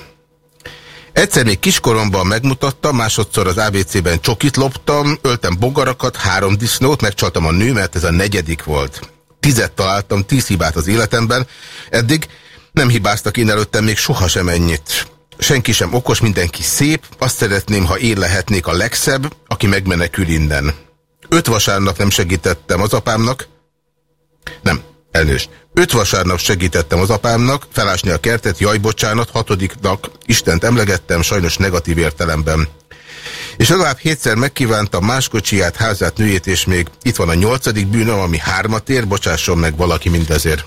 Egyszer még kiskoromban megmutattam, másodszor az ABC-ben csokit loptam, öltem bogarakat, három disznót, megcsaltam a nőmet, ez a negyedik volt. Tizet találtam, tíz hibát az életemben, eddig nem hibáztak én előttem még sohasem ennyit. Senki sem okos, mindenki szép, azt szeretném, ha én lehetnék a legszebb, aki megmenekül innen. Öt vasárnap nem segítettem az apámnak, nem, elnős. Öt vasárnap segítettem az apámnak, felásni a kertet, jaj, bocsánat, hatodiknak Istent emlegettem, sajnos negatív értelemben. És legalább hétszer megkívántam más kocsiját, házát, nőjét, és még itt van a nyolcadik bűnöm, ami hármat ér, bocsásson meg valaki mindezért.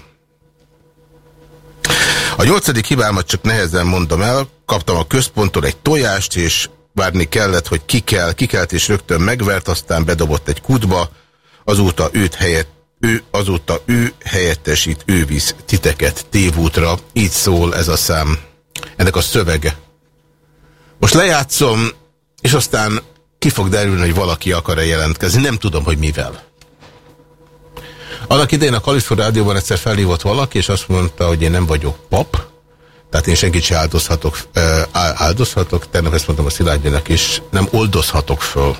A nyolcadik hibámat csak nehezen mondom el, kaptam a központtól egy tojást, és várni kellett, hogy ki kell, kikelt és rögtön megvert, aztán bedobott egy kutba, azóta őt helyett ő azóta ő helyettesít, ő visz titeket tévútra. Így szól ez a szám. Ennek a szövege. Most lejátszom, és aztán ki fog derülni, hogy valaki akar-e jelentkezni. Nem tudom, hogy mivel. Annak idején a Kalisztó Rádióban egyszer felhívott valaki, és azt mondta, hogy én nem vagyok pap, tehát én senkit se áldozhatok, áldozhatok, tegnap ezt mondtam a Szilágyjának is, nem oldozhatok föl.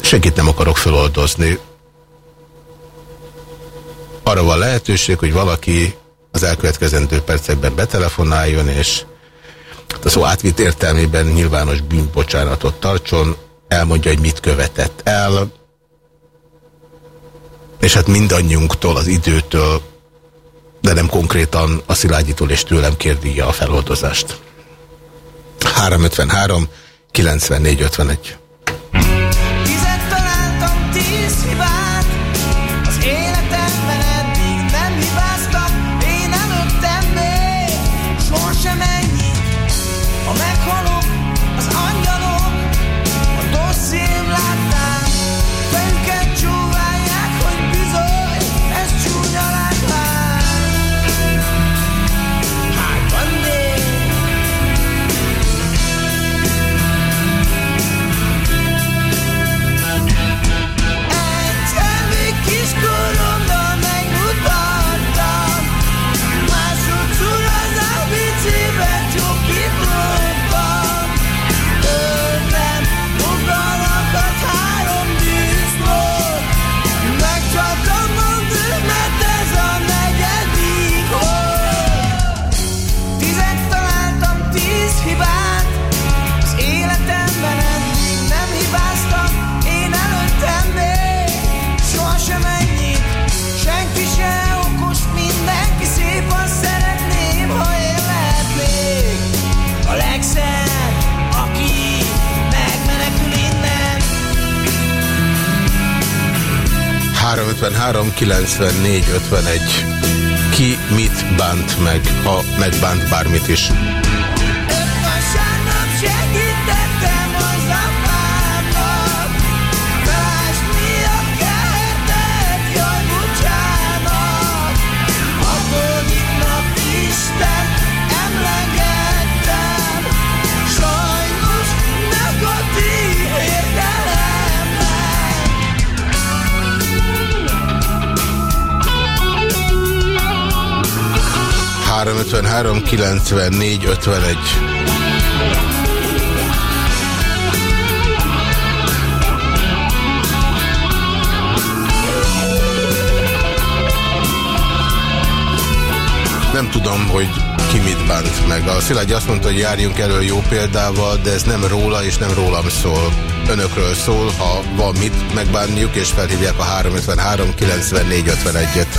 Senkit nem akarok föloldozni arra van lehetőség, hogy valaki az elkövetkezendő percekben betelefonáljon, és a szó átvitt értelmében nyilvános bűnbocsánatot tartson, elmondja, hogy mit követett el, és hát mindannyiunktól, az időtől, de nem konkrétan a Szilágyitól és tőlem kérdíja a feloldozást. 353 94 51 353 94 51. Ki mit bánt meg, ha megbánt bármit is? ...353 94 51. Nem tudom, hogy ki mit bánt meg. A Szilágy azt mondta, hogy járjunk elő jó példával, de ez nem róla és nem rólam szól. Önökről szól, ha van mit megbánniuk, és felhívják a 353 94 51-et.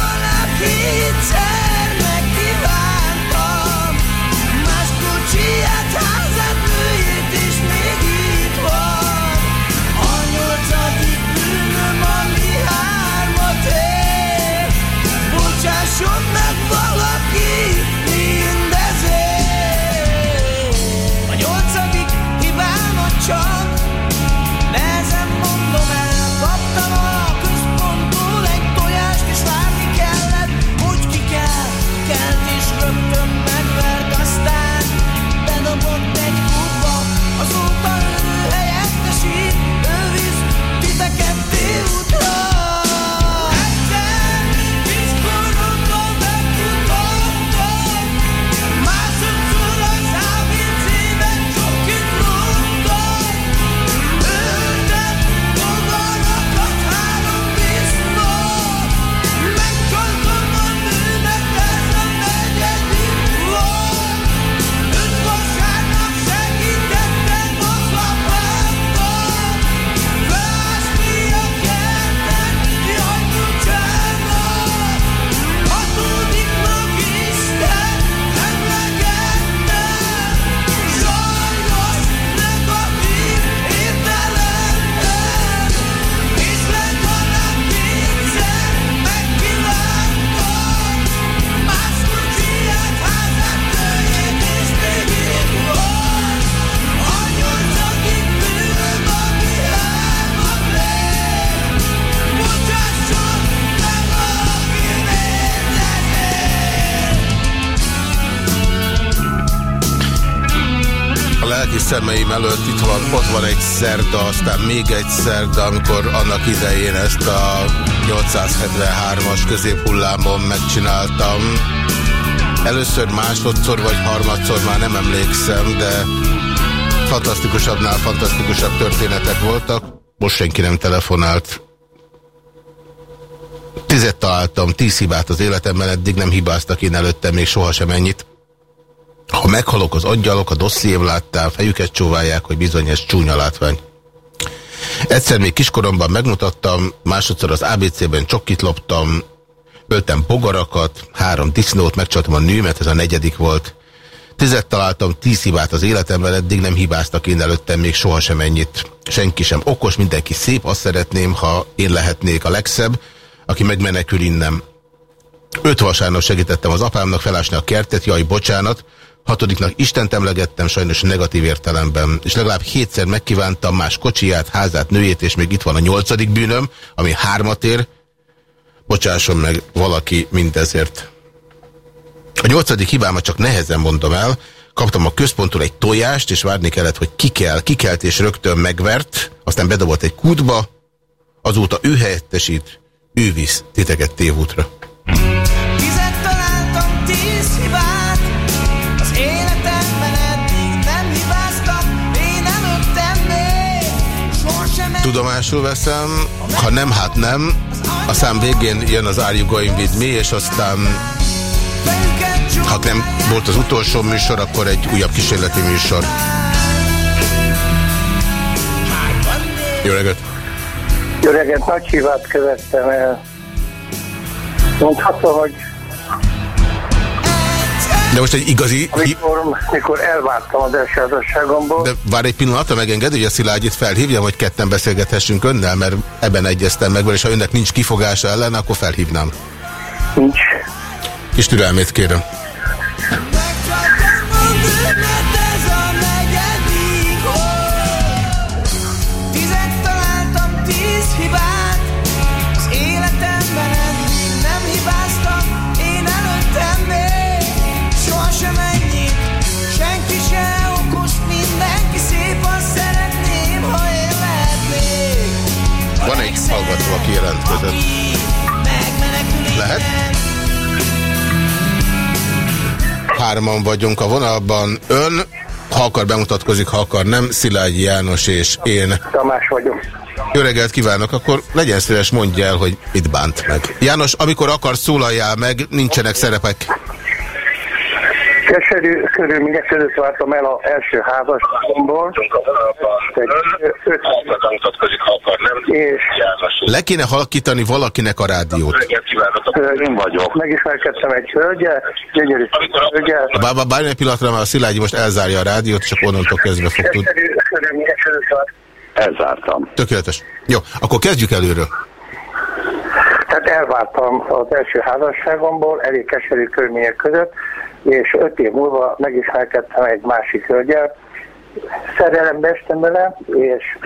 Szemeim előtt itt van, ott van egy szerda, aztán még egy szerda, amikor annak idején ezt a 873-as középhullámon megcsináltam. Először másodszor vagy harmadszor már nem emlékszem, de fantasztikusabbnál fantasztikusabb történetek voltak. Most senki nem telefonált. Tizet találtam, tíz hibát az életemben, eddig nem hibáztak én előttem még sohasem ennyit. Ha meghalok, az angyalok a dossziém láttál, fejüket csóválják, hogy bizony ez csúnya látvány. Egyszer még kiskoromban megmutattam, másodszor az ABC-ben csokkit loptam, öltem bogarakat, három disznót, megcsaltam a nőmet, ez a negyedik volt. Tizet találtam, tíz hibát az életemben, eddig nem hibáztak én előttem még sohasem ennyit. Senki sem okos, mindenki szép, azt szeretném, ha én lehetnék a legszebb, aki megmenekül innen. Öt vasárnap segítettem az apámnak felásni a kertet, jaj, bocsánat, Hatodiknak Istent emlegettem, sajnos negatív értelemben, és legalább hétszer megkívántam más kocsiját, házát, nőjét, és még itt van a nyolcadik bűnöm, ami hármat ér. Bocsásson meg valaki mindezért. A nyolcadik hibámat csak nehezen mondom el, kaptam a központtól egy tojást, és várni kellett, hogy ki kell, kikelt, és rögtön megvert, aztán bedobott egy kútba, azóta ő helyettesít, ő visz titeket tévútra. Tudomásul veszem, ha nem, hát nem. A szám végén jön az Are You Going With Me, és aztán ha nem volt az utolsó műsor, akkor egy újabb kísérleti műsor. Jó reggelt! Jó reggelt, nagy hívát követtem el. Mondhatom, hogy de most egy igazi... Amikor, amikor elvártam az első házasságomból... De vár egy pillanatra, megenged, hogy a Szilágyit felhívjam, hogy ketten beszélgethessünk önnel, mert ebben egyeztem meg, és ha önnek nincs kifogása ellen, akkor felhívnám. Nincs. Kis türelmét kérem. Jelentkezett. Lehet? Hárman vagyunk a vonalban. Ön, ha akar bemutatkozik, ha akar nem, Szilágyi János és én. Tamás vagyok. Jó reggelt kívánok, akkor legyen szíves, mondja el, hogy mit bánt meg. János, amikor akar szólaljál meg, nincsenek szerepek keserű körülmények között vártam el az első házasságomból. És Le kéne halkítani valakinek a rádiót. Én vagyok. Megismerkedtem egy hölgye, gyönyörű hölgye. Bár, bár egy pillanatra már a Szilágyi most elzárja a rádiót, és akkor onnantól kezdve fog tudni. Elzártam. Tökéletes. Jó, akkor kezdjük előről. Tehát elvártam az első házasságomból, elég keserű körülmények között, és öt év múlva megismerkedtem egy másik hölgyel, szerelembe estem bele, és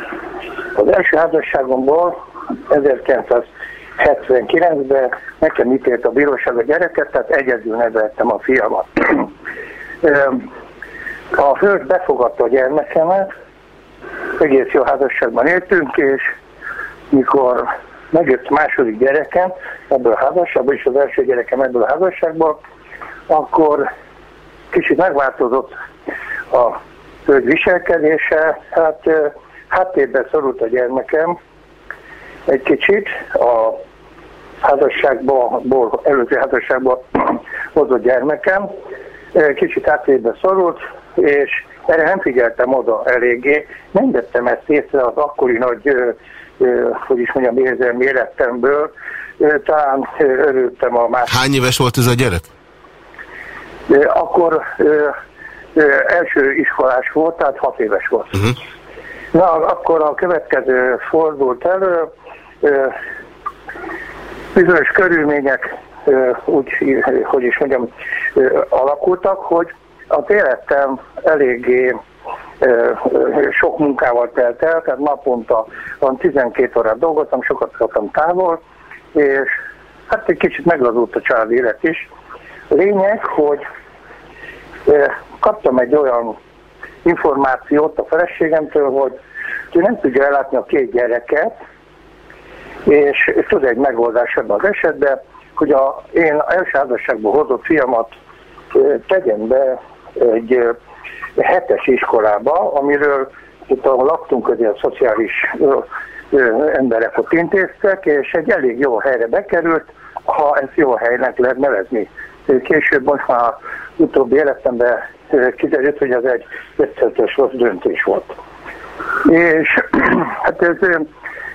az első házasságomból 1979-ben nekem ítélt a bíróság a gyereket, tehát egyedül neveltem a fiamat. A hölgy befogadta a gyermekemet, egész jó házasságban éltünk, és mikor megjött második gyerekem ebből a házasságból, és az első gyerekem ebből a házasságból, akkor kicsit megváltozott a hölgy viselkedése, hát háttérbe szorult a gyermekem egy kicsit a házasságból, előző házasságból hozott gyermekem, kicsit háttérbe szorult, és erre nem figyeltem oda eléggé. Nem vettem ezt észre az akkori nagy, hogy is mondjam, érzelmi életemből. Talán örültem a más. Hány éves volt ez a gyerek? Akkor első iskolás volt, tehát hat éves volt. Uh-huh. Na, akkor a következő fordult elő, bizonyos körülmények úgy, hogy is mondjam, alakultak, hogy az életem eléggé sok munkával telt el, tehát naponta van 12 órát dolgoztam, sokat voltam távol, és hát egy kicsit meglazult a család élet is. Lényeg, hogy kaptam egy olyan információt a feleségemtől, hogy ő nem tudja ellátni a két gyereket, és tud egy megoldás ebben az esetben, hogy a én első házasságból hozott fiamat tegyen be egy hetes iskolába, amiről itt a laktunk közé a szociális emberek ott intéztek, és egy elég jó helyre bekerült, ha ezt jó helynek lehet nevezni. Később most már utóbbi életemben kiderült, hogy ez egy ötszeres rossz döntés volt. És hát ez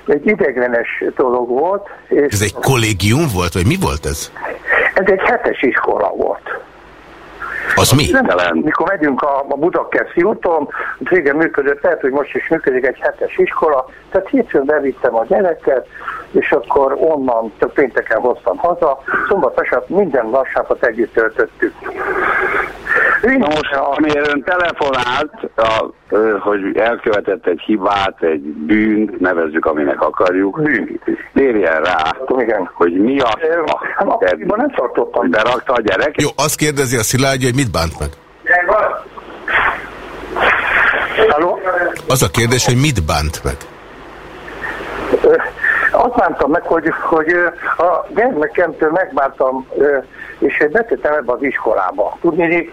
egy ideglenes dolog volt. És ez egy kollégium volt, vagy mi volt ez? Ez egy hetes iskola volt. Az mi? Nem, mikor megyünk a, a Budakeszi úton, régen működött, lehet, hogy most is működik egy hetes iskola, tehát hétfőn bevittem a gyereket, és akkor onnan több pénteken hoztam haza, szombat esett minden vasárnapot együtt töltöttük. Na most, amiért ön telefonált, a, hogy elkövetett egy hibát, egy bűnt, nevezzük, aminek akarjuk, térjen rá, Igen. hogy mi a... a, a nem tartottam. Berakta a gyerek? Jó, azt kérdezi a Szilágyi, hogy mit bánt meg? Halló? Az a kérdés, hogy mit bánt meg? Azt bántam meg, hogy, hogy a gyermekemtől megbántam, és betettem ebbe az iskolába. Tudni,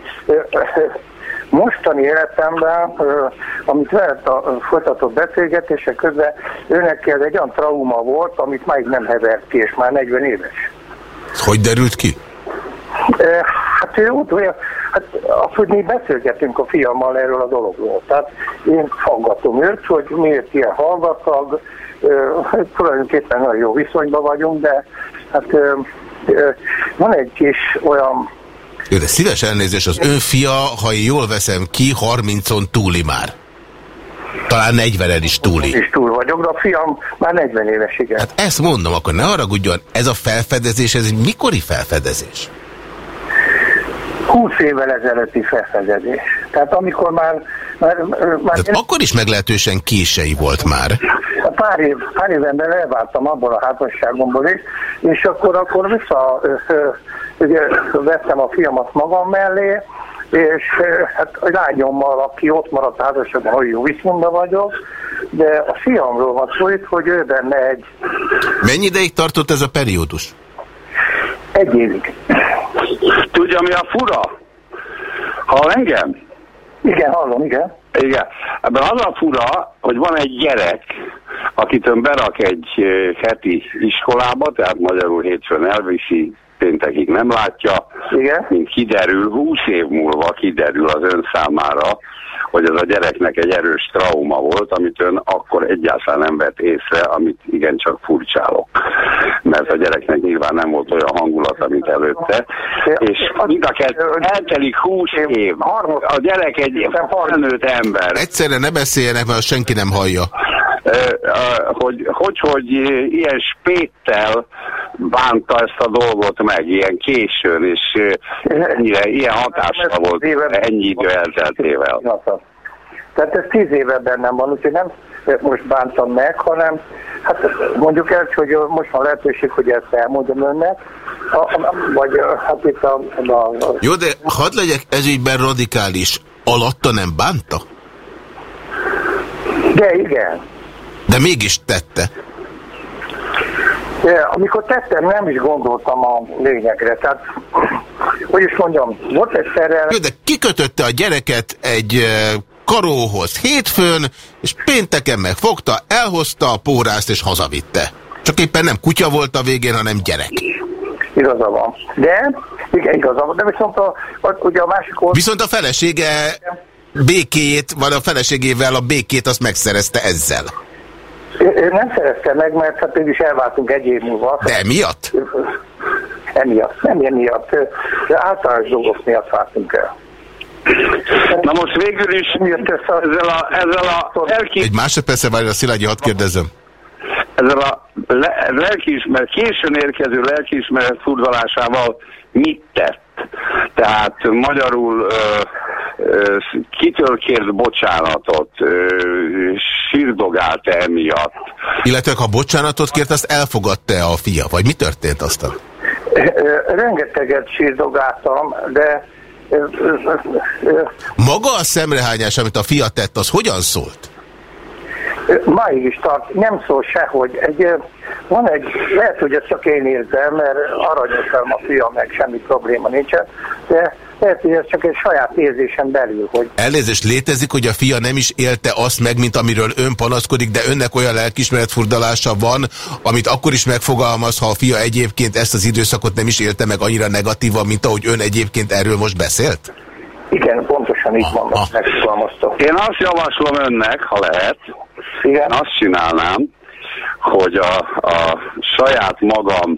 mostani életemben, amit veled a folytatott beszélgetések közben, őnek ez egy olyan trauma volt, amit már nem hevert ki, és már 40 éves. Hogy derült ki? Hát ő olyan, hát az, hogy mi beszélgetünk a fiammal erről a dologról. Tehát én faggatom őt, hogy miért ilyen hallgatag, hát tulajdonképpen nagyon jó viszonyban vagyunk, de hát van egy kis olyan... Jó, de szíves elnézés, az ön fia, ha én jól veszem ki, 30-on túli már. Talán 40-en is túli. És túl vagyok, de a fiam már 40 éves, igen. Hát ezt mondom, akkor ne haragudjon, ez a felfedezés, ez egy mikori felfedezés? 20 évvel ezelőtti felfedezés. Tehát amikor már... már, már Tehát akkor is meglehetősen kései volt már. Pár, év, pár éven belül elváltam abból a házasságomból is, és akkor, akkor vissza ugye, vettem a fiamat magam mellé, és hát a lányommal, aki ott maradt házasságban, hogy jó viszonyban vagyok, de a fiamról van szó itt, hogy ő benne egy... Mennyi ideig tartott ez a periódus? Egy évig. Tudja, mi a fura? Hall engem? Igen, hallom, igen. Igen. Ebben az a fura, hogy van egy gyerek, akit ön berak egy heti iskolába, tehát magyarul hétfőn elviszi, péntekig nem látja. Igen. Mint kiderül, 20 év múlva kiderül az ön számára, hogy ez a gyereknek egy erős trauma volt, amit ön akkor egyáltalán nem vett észre, amit igencsak furcsálok. Mert a gyereknek nyilván nem volt olyan hangulata, mint előtte. És mind a kettő, eltelik 20 év. A gyerek egy felnőtt ember. Egyszerre ne beszéljenek, mert senki nem hallja. Hogy, hogy, hogy ilyen spéttel bánta ezt a dolgot meg, ilyen későn, és ennyire, ilyen hatással volt ennyi idő elteltével. Tehát ez tíz éve bennem van, úgyhogy nem most bántam meg, hanem hát mondjuk el, hogy most van lehetőség, hogy ezt elmondjam önnek, a, a, vagy hát itt a, a, a... Jó, de hadd legyek ezügyben radikális. Alatta nem bánta? De igen. De mégis tette. De amikor tettem, nem is gondoltam a lényegre. Tehát, hogy is mondjam, volt egy szerel... Jó, de kikötötte a gyereket egy karóhoz hétfőn, és pénteken megfogta, elhozta a pórászt és hazavitte. Csak éppen nem kutya volt a végén, hanem gyerek. Igaza van. De, igen, igaza van. De viszont a, a, ugye a másik oldal... Viszont a felesége békét, vagy a feleségével a békét azt megszerezte ezzel. Ő nem szerezte meg, mert hát is elváltunk egy év múlva. De emiatt? Emiatt, nem emiatt. De általános dolgok miatt váltunk el. Na most végül is ezzel a, ezzel a lelki... Egy másodpersze várja a Szilágyi, hadd kérdezzem. Ezzel a le, lelkiismeret, későn érkező lelkiismeret furdalásával mit tett? Tehát magyarul kitől kért bocsánatot, sírdogált -e emiatt? Illetve ha bocsánatot kért, azt elfogadta-e a fia? Vagy mi történt aztán? Rengeteget sírdogáltam, de maga a szemrehányás, amit a fia tett, az hogyan szólt? Máig is tart, nem szól sehogy. Egy, van egy, lehet, hogy ezt csak én érzem, mert aranyosan a fia, meg semmi probléma nincsen, de lehet, hogy ez csak egy saját érzésem belül, hogy... Elnézést létezik, hogy a fia nem is élte azt meg, mint amiről ön panaszkodik, de önnek olyan lelkismeretfurdalása van, amit akkor is megfogalmaz, ha a fia egyébként ezt az időszakot nem is élte meg annyira negatívan, mint ahogy ön egyébként erről most beszélt? Igen, pontosan így mondom, megfogalmaztam. Én azt javaslom önnek, ha lehet, Igen. azt csinálnám, hogy a, a saját magam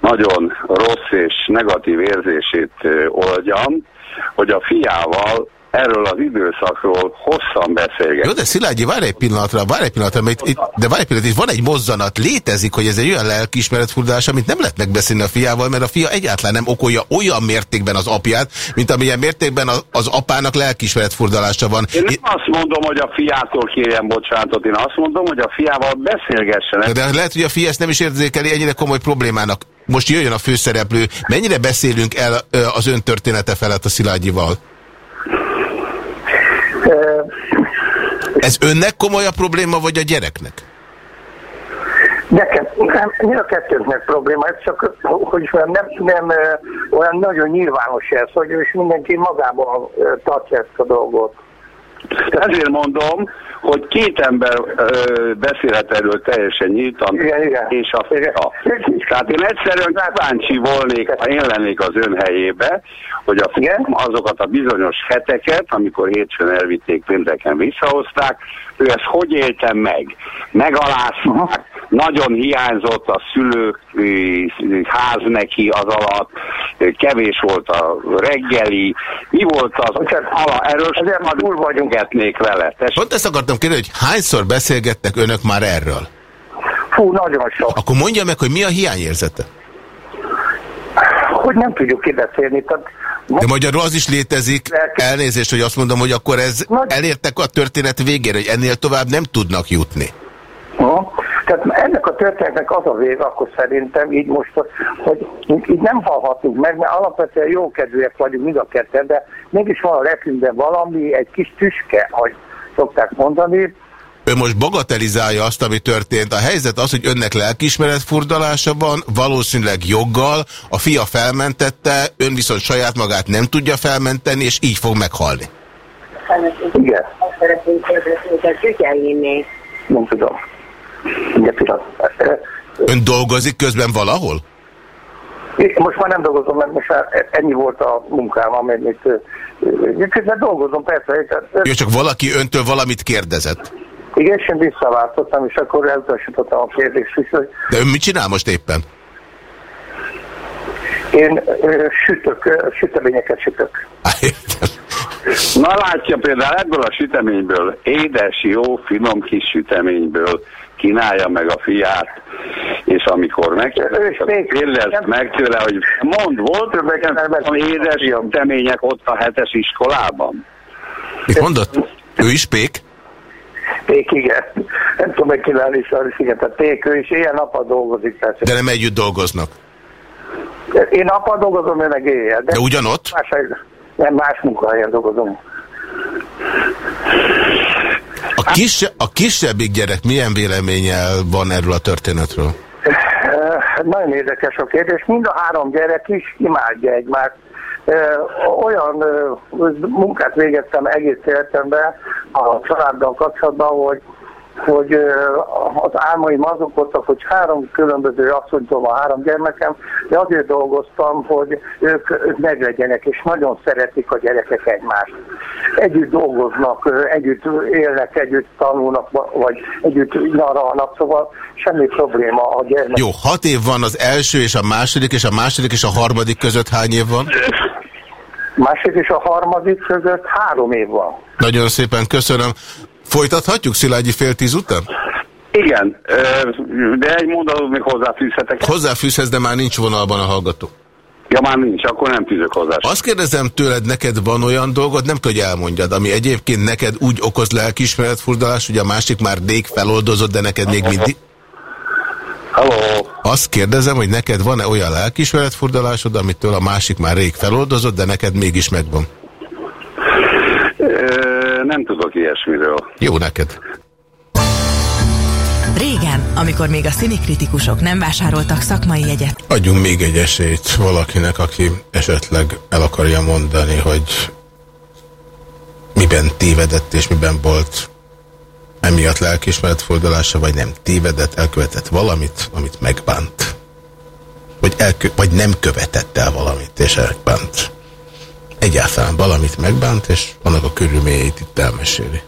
nagyon rossz és negatív érzését oldjam, hogy a fiával erről az időszakról hosszan beszélget. Jó, de Szilágyi, várj egy pillanatra, várj egy pillanatra, mert itt, de várj egy pillanatra, itt van egy mozzanat, létezik, hogy ez egy olyan lelkiismeretfurdalás, amit nem lehet megbeszélni a fiával, mert a fia egyáltalán nem okolja olyan mértékben az apját, mint amilyen mértékben az, az apának lelkiismeretfurdalása van. Én nem azt mondom, hogy a fiától kérjen bocsánatot, én azt mondom, hogy a fiával beszélgessenek. De lehet, hogy a fia ezt nem is érzékeli ennyire komoly problémának. Most jöjjön a főszereplő. Mennyire beszélünk el az ön története felett a Szilágyival? Ö, Ez önnek komoly a probléma, vagy a gyereknek? Nekem, nem, mi a kettőnknek probléma, ez csak, hogy nem, nem olyan nagyon nyilvános ez, hogy és mindenki magában tartja ezt a dolgot. Ezért mondom, hogy két ember ö, beszélhet erről teljesen nyíltan, Igen, igen. és a fia. Tehát én egyszerűen kíváncsi volnék, ha én lennék az ön helyébe, hogy a fiam azokat a bizonyos heteket, amikor hétfőn elvitték, pénteken visszahozták, ő ezt hogy élte meg? Megalázták, nagyon hiányzott a szülők ház neki az alatt, kevés volt a reggeli, mi volt az ala, erről túl vagyunk vele. Tessék. Pont ezt akartam kérdezni, hogy hányszor beszélgettek önök már erről? Fú, nagyon sok. Akkor mondja meg, hogy mi a hiányérzete? Hogy nem tudjuk kibeszélni, tehát De magyarul az is létezik, elnézést, hogy azt mondom, hogy akkor ez elértek a történet végére, hogy ennél tovább nem tudnak jutni. Tehát ennek a történetnek az a vége, akkor szerintem így most, hogy így nem hallhatunk meg, mert alapvetően jókedvűek vagyunk mind a ketten, de mégis van a lelkünkben valami, egy kis tüske, ahogy szokták mondani. Ő most bagatelizálja azt, ami történt. A helyzet az, hogy önnek lelkiismeret furdalása van, valószínűleg joggal, a fia felmentette, ön viszont saját magát nem tudja felmenteni, és így fog meghalni. Igen. Azt szeretnénk kérdezni, hogy a. Nem tudom. Pillanat. Ön dolgozik közben valahol? Én most már nem dolgozom, mert most már ennyi volt a munkám, amit közben dolgozom, persze. Jó, csak valaki öntől valamit kérdezett. Igen, és én visszaváltottam, és akkor elutasítottam a kérdést, hogy De ön mit csinál most éppen? én ö, sütök, ö, süteményeket sütök. Na látja például ebből a süteményből, édes, jó, finom kis süteményből kínálja meg a fiát, és amikor meg kérdezt meg tőle, hogy mond, volt nekem édes sütemények ott a hetes iskolában? Mit mondott? Ő is pék? Pék, igen. Nem tudom megkínálni is arra szigetet. Pék, ő is ilyen nappal dolgozik. Persze. De nem együtt dolgoznak. Én nappal dolgozom, ő meg éjjel. De ugyanott? Más, nem, más munkahelyen dolgozom. A, kise, a kisebbik gyerek milyen véleménnyel van erről a történetről? Eh, Nagyon érdekes a kérdés. Mind a három gyerek is imádja egymást. Eh, Olyan eh, munkát végeztem egész életemben a családdal kapcsolatban, hogy hogy az álmaim azok voltak, hogy három különböző asszonytól van három gyermekem, de azért dolgoztam, hogy ők, ők meglegyenek, és nagyon szeretik a gyerekek egymást. Együtt dolgoznak, együtt élnek, együtt tanulnak, vagy együtt nyaralnak, szóval semmi probléma a gyermek. Jó, hat év van az első és a második, és a második és a harmadik között hány év van? Másik és a harmadik között három év van. Nagyon szépen köszönöm. Folytathatjuk Szilágyi fél tíz után? Igen, de egy mondatot még hozzáfűzhetek. Hozzáfűzhez, de már nincs vonalban a hallgató. Ja, már nincs, akkor nem fűzök hozzá. Azt kérdezem tőled, neked van olyan dolgod, nem hogy elmondjad, ami egyébként neked úgy okoz lelkiismeretfurdalás, hogy a másik már rég feloldozott, de neked még mindig... Halló. Azt kérdezem, hogy neked van-e olyan lelkiismeretfurdalásod, amitől a másik már rég feloldozott, de neked mégis megvan. Nem tudok ilyesmiről. Jó neked. Régen, amikor még a színikritikusok nem vásároltak szakmai jegyet, Adjunk még egy esélyt valakinek, aki esetleg el akarja mondani, hogy miben tévedett és miben volt emiatt lelkiismeretfordulása, vagy nem tévedett, elkövetett valamit, amit megbánt. Vagy, elkö vagy nem követett el valamit, és elbánt egyáltalán valamit megbánt, és annak a körülményeit itt elmeséli.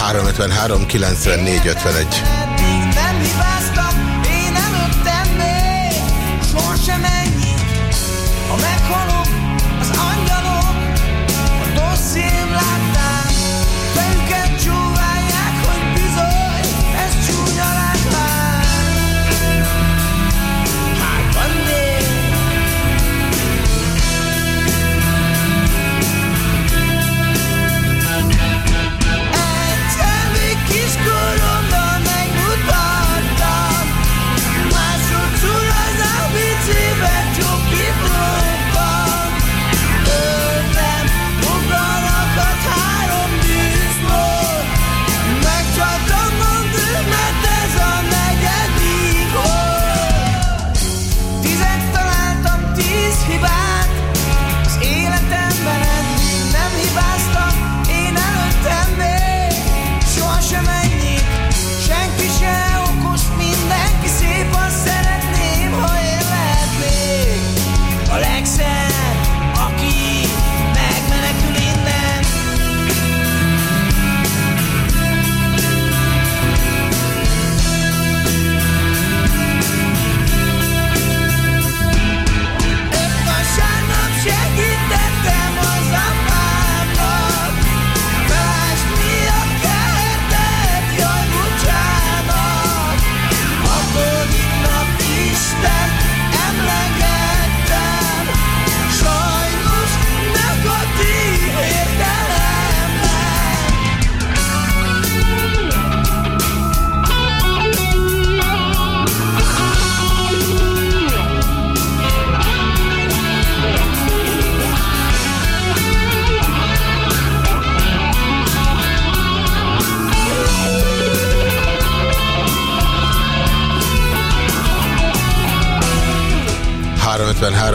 353 94 51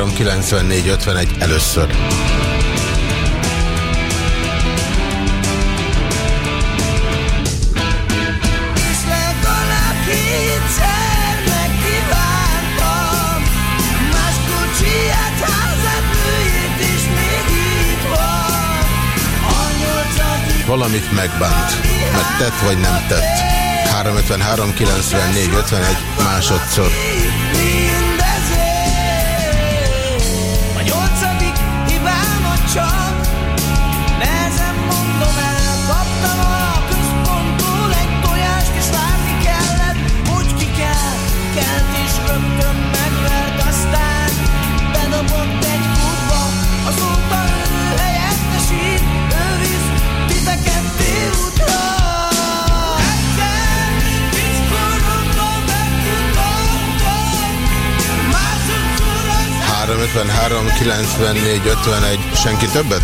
061 94 51 először. valamit megbánt. Mert tett vagy nem tett. 353 94 51 másodszor. 93 94 51. Senki többet?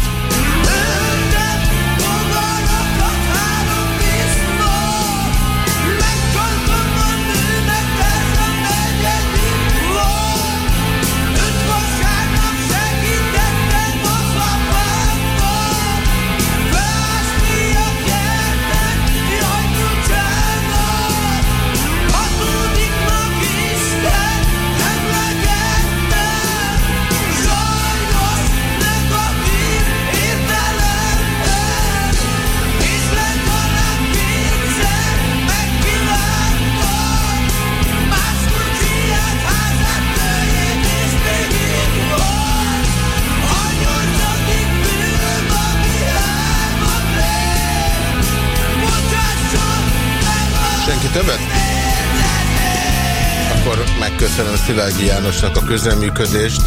Szilágyi Jánosnak a közreműködést.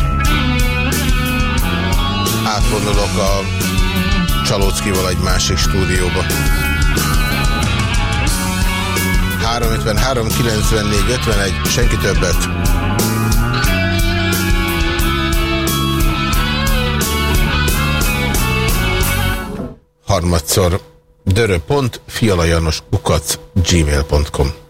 Átvonulok a Csalóckival egy másik stúdióba. 353 94 51, senki többet. Harmadszor dörö.fialajanoskukac gmail.com